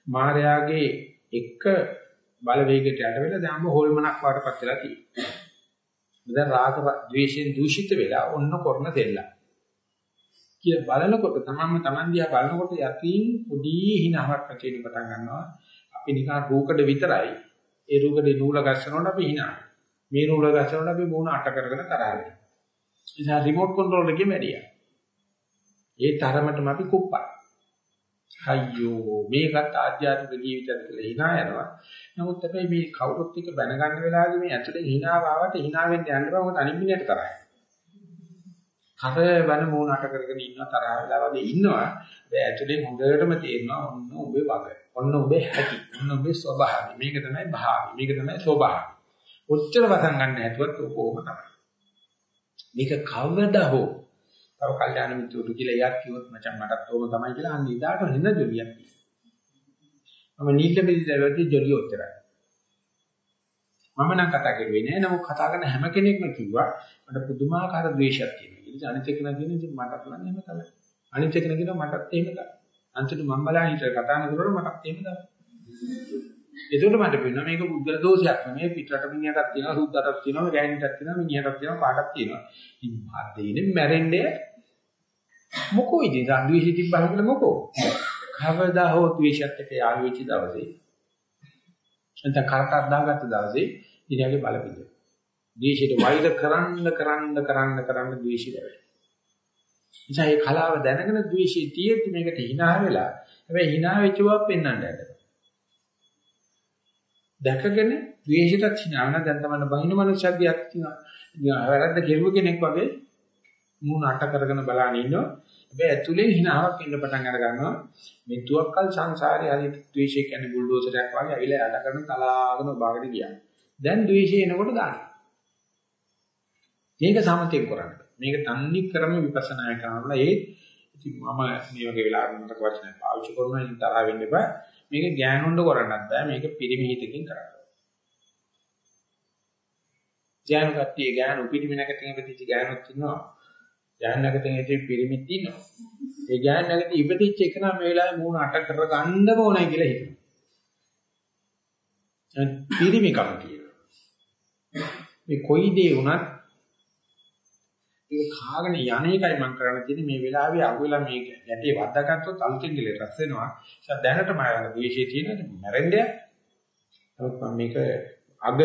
මායාගේ එක බලවේගයට යට වෙලා දැන් ඔබ හොල්මනක් වඩපත් වෙලා තියෙනවා. ඔබ දැන් රාග ද්වේෂයෙන් දූෂිත වෙලා ඔන්න කරන දෙල්ල. කියලා බලනකොට තමන්ම තමන් දිහා බලනකොට යකින් පොඩි හිනාවක් ඇති වෙන්න පටන් ගන්නවා. අපි නිකන් රූකඩ විතරයි. ඒ රූකඩේ නූල ගස්සනකොට අපි hina. මේ නූල ගස්සනකොට අපි මූණ අට කරගෙන තරහ වෙනවා. ඉතින් රිමෝට් කන්ට්‍රෝල් එකේ වැඩියා. ඒ තරමටම අපි කුප්පයි. අයියෝ මේකත් ආධ්‍යාත්මික ජීවිතයක කියලා hina යනවා. නමුත් අපි මේ කවුරුත් එක්ක බැනගන්න වෙලාවදී මේ ඇතුලේ hinaව ආවට hina වෙන්න යන්න බෑ මොකද අනිත් මිනිහට තරහයි. කර බන මූණට කරගෙන ඉන්න තරහ වෙලා වගේ ඉන්නවා. ඒ ඇතුලේ හොඳටම තේරෙනවා ඔන්න ඔබේ වග. ඔන්න ඔබේ හැටි. ඔන්න ඔබේ ස්වභාවය. මේක තමයි භාවය. මේක තමයි ස්වභාවය. ඔච්චර වසන් ගන්න හැදුවත් ඕකෝම තමයි. මේක කවදා හෝ තව කල්යාණ මිත්‍රවරු කියලා එයක් කිව්වොත් මචං මටත් ඕම තමයි කියලා අන්න ඉදාට හෙන ජොලියක් තියෙනවා. මම නිල්ල බෙදිදවදී ජොලිය උත්තරයි. මම නම් කතා කරුවේ නෑ නමුත් කතා කරන හැම කෙනෙක්ම කිව්වා මට පුදුමාකාර ද්වේෂයක් තියෙනවා. ඉතින් අනිත් එක නම් කියන්නේ මටත් නම් එහෙම තමයි. අනිත් එක නම් කියනවා මටත් එහෙම තමයි. අන්තිමට මම බලන හිතේ කතා කරනකොට මටත් එහෙම තමයි. ඒකට මට පේනවා මේක බුද්ධ දෝෂයක් නෙමෙයි පිටරට මිනිහටත් තියෙනවා සුද්දටත් තියෙනවා ගෑණිටත් තියෙනවා මිනිහටත් තියෙනවා කාටත් තියෙනවා. ඉතින් මාතේනේ මැරෙන්නේ මොකෝ ඉතින් ද්වේෂය තිබ්බහම කියලා මොකෝ? කවදා හෝ ද්වේෂයත් එක්ක යාළු වෙච්ච දවසේ නැත්නම් කරටක් දාගත්ත දවසේ ඉතියාගේ බලපිට. ද්වේෂයට වෛර කරන්න කරන්න කරන්න කරන්න ද්වේෂය වැඩි. නිසා මේ කලාව දැනගෙන ද්වේෂය තියෙද්දි මේකට hina වෙලා හැබැයි hina වෙච්ච බව පෙන්වන්න යන්න. දැකගෙන ද්වේෂයටත් hina වෙන දැන් තමයි බහින මනුෂ්‍යයෙක් තියෙනවා. වැරද්ද කෙරුව කෙනෙක් වගේ මූණ අට කරගෙන බලන ඉන්නවා. හැබැයි ඇතුලේ hinaවක් එන්න පටන් අර ගන්නවා. මේ තුවක්කල් සංසාරේ හරියට ද්වේෂය කියන්නේ බුල්ඩෝසරයක් වගේ ඇවිල්ලා යට කරන තලාගෙන ඔබාගෙන ගියා. දැන් ද්වේෂය එනකොට දානවා. මේක සමතේ කරන්නේ. මේක තන්නේ ක්‍රම විපස්සනා කරනවා. ඒ ඉතින් මම මේ වගේ වෙලාවකට මතක වචන පාවිච්චි කරනවා ඉතින් තරහ වෙන්න එපා. මේක ගෑනුන්ඩ කරන්නත් බෑ. මේක පිරිමිහිතකින් කරන්න. ගෑනු කට්ටිය ගෑනු පිරිමිනකටින් ඉපදිච්ච ගෑනුත් ඉන්නවා. ගෑනකටින් ඉපදිච්ච පිරිමිත් ඉන්නවා. ඒ ගෑනකට ඉපදිච්ච එක නම් මේ වෙලාවේ මූණ අට කර ගන්නම ඕනයි කියලා හිතනවා. පිරිමිකම කියනවා. මේ කොයි දේ වුණත් ඒක කාගෙන යන එකයි මම කරන්න තියෙන්නේ මේ වෙලාවේ අගුවෙලා මේ ගැටේ වද්දාගත්තොත් අලුතින් ගිලේ රස වෙනවා. ඒක දැනට මම ද්වේෂයේ තියෙන මැරෙන්නේ. නමුත් මම මේක අග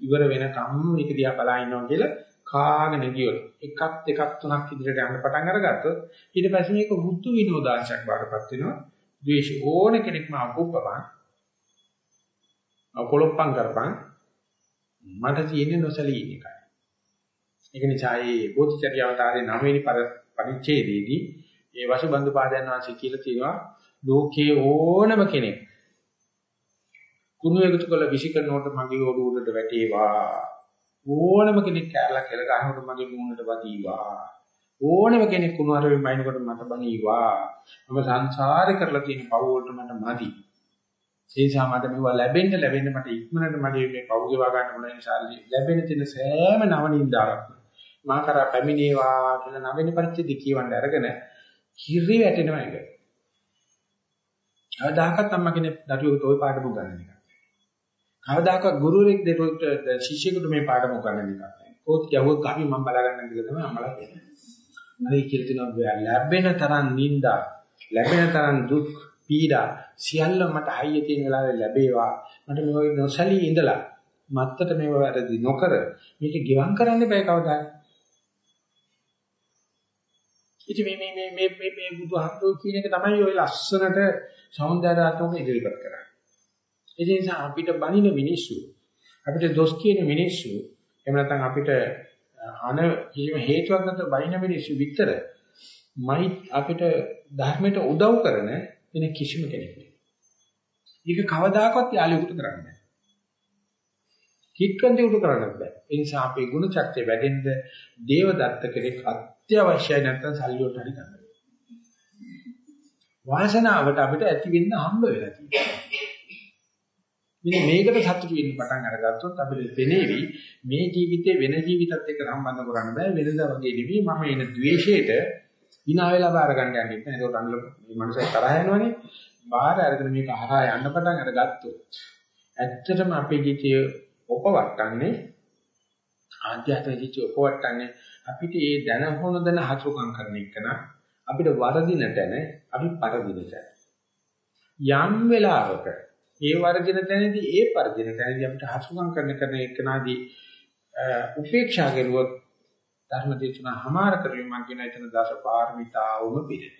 ඉවර වෙනකම් මේක දිහා බලා ඉන්නවා කියලා කාගෙන ගියොත් එකක් දෙකක් තුනක් ඉදිරියට යන්න පටන් අරගත්තොත් ඊට පස්සේ මේක මුතු විනෝදාංශයක් බාටපත් වෙනවා. ද්වේෂ ඕන කෙනෙක්ම අකුප්පපන්. අපොලොප්පන් කරපන්. මට තියෙන්නේ නොසලී ඉන්න එකයි. ඒක නිසා මේ බෝධිචර්ය අවතාරයේ 9 වෙනි පරිච්ඡේදයේදී ඒ වසුබන්දු පාදයන් වහන්සේ කියලා තියෙනවා ලෝකයේ ඕනම කෙනෙක් කුණු එකතු කළ විසිකරනකොට මගේ ඔළුව උඩට වැටේවා. ඕනම කෙනෙක් කැරලා කෙල ගන්නකොට මගේ මූණට වදීවා ඕනම කෙනෙක් කුණු අරෙන් බයිනකොට මට බනීවා මම සංසාරේ කරලා තියෙන පව් වලට මට මදි. ඒ නිසා මට මේවා ලැබෙන්න ලැබෙන්න මට ඉක්මනට මගේ මේ පව් ගෙවා ගන්න ඕන නිසා ලැබෙන තියෙන සෑම නවනින්දාවක්ම මා කරා පැමිණේවා කියලා නවෙනි පරිච්ඡේදය කියවන්න අරගෙන කිරි වැටෙනවා එක. කවදාකවත් අම්මා කෙනෙක් දරුවෙකුට ওই පාඩම උගන්වන්නේ නැහැ. කවදාකවත් ගුරුවරයෙක් දෙරොට ශිෂ්‍යෙකුට මේ පාඩම උගන්වන්නේ නැහැ. කොහොත් ගැහුවක් අපි මම බලාගන්න කියලා තමයි අම්මලා කියන්නේ. අනේ කියලා තියෙනවා ලැබෙන තරම් නිന്ദා, ලැබෙන තරම් දුක්, පීඩා සියල්ල මට හයිය තියෙන වෙලාවේ ලැබේවා. මට මේ වගේ නොසලී ඉඳලා මත්තට මේව වැරදි නොකර මේක ගිවම් කරන්න බෑ කවදාවත්. ඉතින් මේ මේ මේ මේ මේ බුදුහාමුදුරු කියන එක තමයි ওই ලස්සනට సౌందర్యාත්මක ඉදිරිපත් කරන්නේ. ඒ නිසා අපිට බනින මිනිස්සු අපිට දොස් කියන මිනිස්සු එහෙම නැත්නම් අපිට අන කිසිම හේතුවක් නැතුව බනින මිනිස්සු විතර මයි අපිට ධර්මයට උදව් කරන වෙන කිසිම කෙනෙක් නෑ. ඒක කවදාකවත් යාළුවෙකුට කරන්නේ නෑ. හික්කන්දේ උඩ කරන්නත් බෑ. ඒ නිසා අපේ ගුණ චක්‍රය වැඩෙන්න දේවදත්ත කෙනෙක් අත් අත්‍යවශ්‍යයි නැත්නම් සල්ලි වලට හරි ගන්න. වාසනාවට අපිට ඇති වෙන්න හම්බ වෙලා තියෙනවා. මෙන්න මේකට සතුටු වෙන්න පටන් අරගත්තොත් අපිට පෙනේවි මේ ජීවිතේ වෙන ජීවිතත් එක්ක සම්බන්ධ කරන්න බෑ වෙනදා වගේ නෙවෙයි මම එන ද්වේෂයට විනා වෙලා බාර ගන්න යන්නේ නැහැ. ඒකට අන්න මේ මනුස්සය තරහ යනවනේ. බාහිර අරගෙන මේක හරහා යන්න පටන් අරගත්තොත් ඇත්තටම අපේ ජීවිතයේ උපවට්ටන්නේ ආධ්‍යාත්මික ජීවිතය උපවට්ටන්නේ අපිට ඒ දැන හොන දැන හසුකම් කරන එක නම් අපිට වරදින තැන අපි පරදින තැන යම් වෙලාවක ඒ වර්ධින තැනදී ඒ පරදින තැනදී අපිට හසුකම් කරන කරන එකනදී උපේක්ෂා කරුවොත් ධර්ම දේශනා හමාර කරගෙන මම කියන එතන දස පාරමිතාවම පිළිද.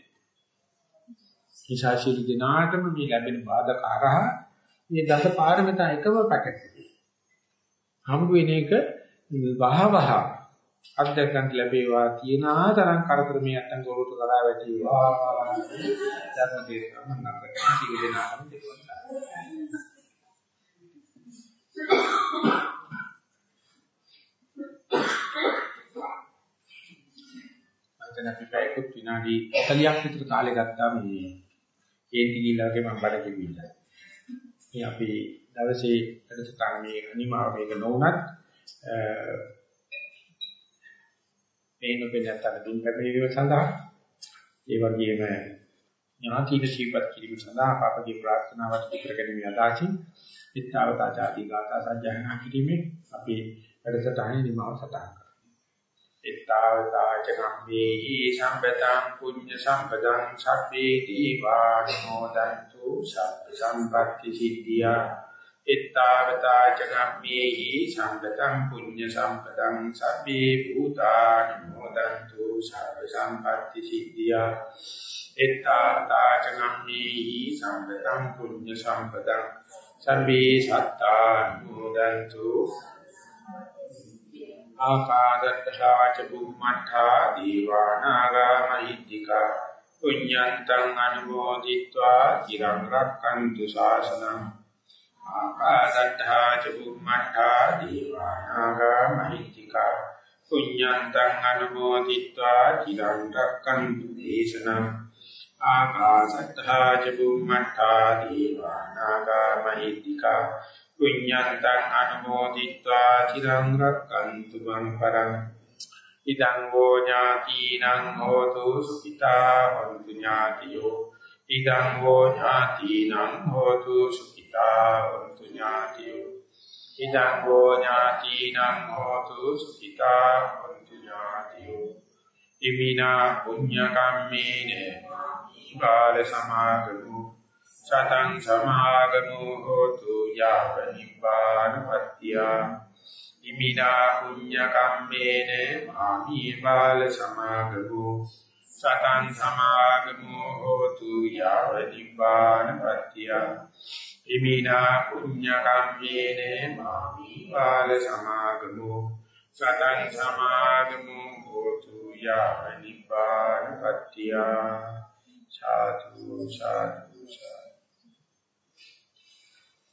හිසාශීල දිනාටම මේ ලැබෙන බාධක අරහා මේ දස පාරමිතා එකම පැකට් හම්බ වෙන එක වහවහ අත්දැකන් ලැබේවා තියෙන ආතරම් කරදර මේ අත්තන් ගොරුට කරා වැටීවා ධර්ම දේශනා මන්නකට ජීවිතනාම දෙවන්තා අතන අපි පැයකුත් විනාඩි 40ක් විතර කාලය ගත්තා මේ කේන්ති ගිහිල්ලාගේ මම බඩ කිවිලා. මේ අපි දවසේ වැඩසටහන මේ අනිමාව මේක නොවුනත් මේ නොපෙනතන දුන් පැමිණීම සඳහා ඒ වගේම ඥාතික ජීවත් කිරීම සඳහා අපගේ ප්‍රාර්ථනාවත් ඉදිරි ගැනීම අදාචින් විත්තාවතාචාදී ගාථා සජ්ජායනා කිරීමේ අපි වැඩසටහනේ නිමාව සටහන් කරනවා. විත්තාවතාචකම්මේහි සම්පතං පුඤ්ඤ සම්පදං සබ්බේ දීවානෝදන්තු සබ්බ සම්පත්‍ති සිද්ධියා එත්තාවතා චගම්මේහි සංගතං පුඤ්ඤ සම්පතං සබ්බේ භූතානුමෝදන්තු සබ්බ සම්පatti සිද්ධියා. එත්තාවතා චගම්මේහි සංගතං පුඤ්ඤ සම්පතං සබ්බේ සත්තානුමෝදන්තු ආකාදත්තා ච බුම්මඨා දීවානාගා මහිද්దికා පුඤ්ඤන්තං අනුමෝදිत्वा চিරං රක්칸තු ශාසනං. ආකාසට්ඨා චුම්මට්ඨා දීවානාගා මහිත්‍තිකා පුඤ්ඤන්තං අනුමෝදිत्वा චිරං රක්කන්තු දේශනං ආකාසට්ඨා චුම්මට්ඨා දීවානාගා මහිත්‍තිකා පුඤ්ඤන්තං අනුමෝදිत्वा චිරං රක්කන්තු මං පරං ඉදං වෝ ඥාතිනං හෝතු සුඛිතා වന്തു ඥාතියෝ ඉදං වෝ ඥාතිනං හෝතු සුඛිතා සුඛිතාන්තු ඥාතියෝ. ඉදං හෝ ඥාතිනං හෝතු සුඛිතාන්තු ඥාතියෝ. ඉමිනා පුඤ්ඤ කම්මේන බාල සමාගමු. සතං සමාගමු හෝතු යාව නිබ්බාන පත්‍තියා ඉමිනා පුඤ්ඤ කම්මේන මාමි බාල සමාගමු. සතං සමාගමෝ හෝතු යාව නිබ්බාන පත්‍තිය ඉමිනා පුඤ්ඤ කම්මේන මාමි බාල සමාගමු සතං සමාගමු හෝතු යාව නිපාන පත්‍තියා සාදු සාදු සාදු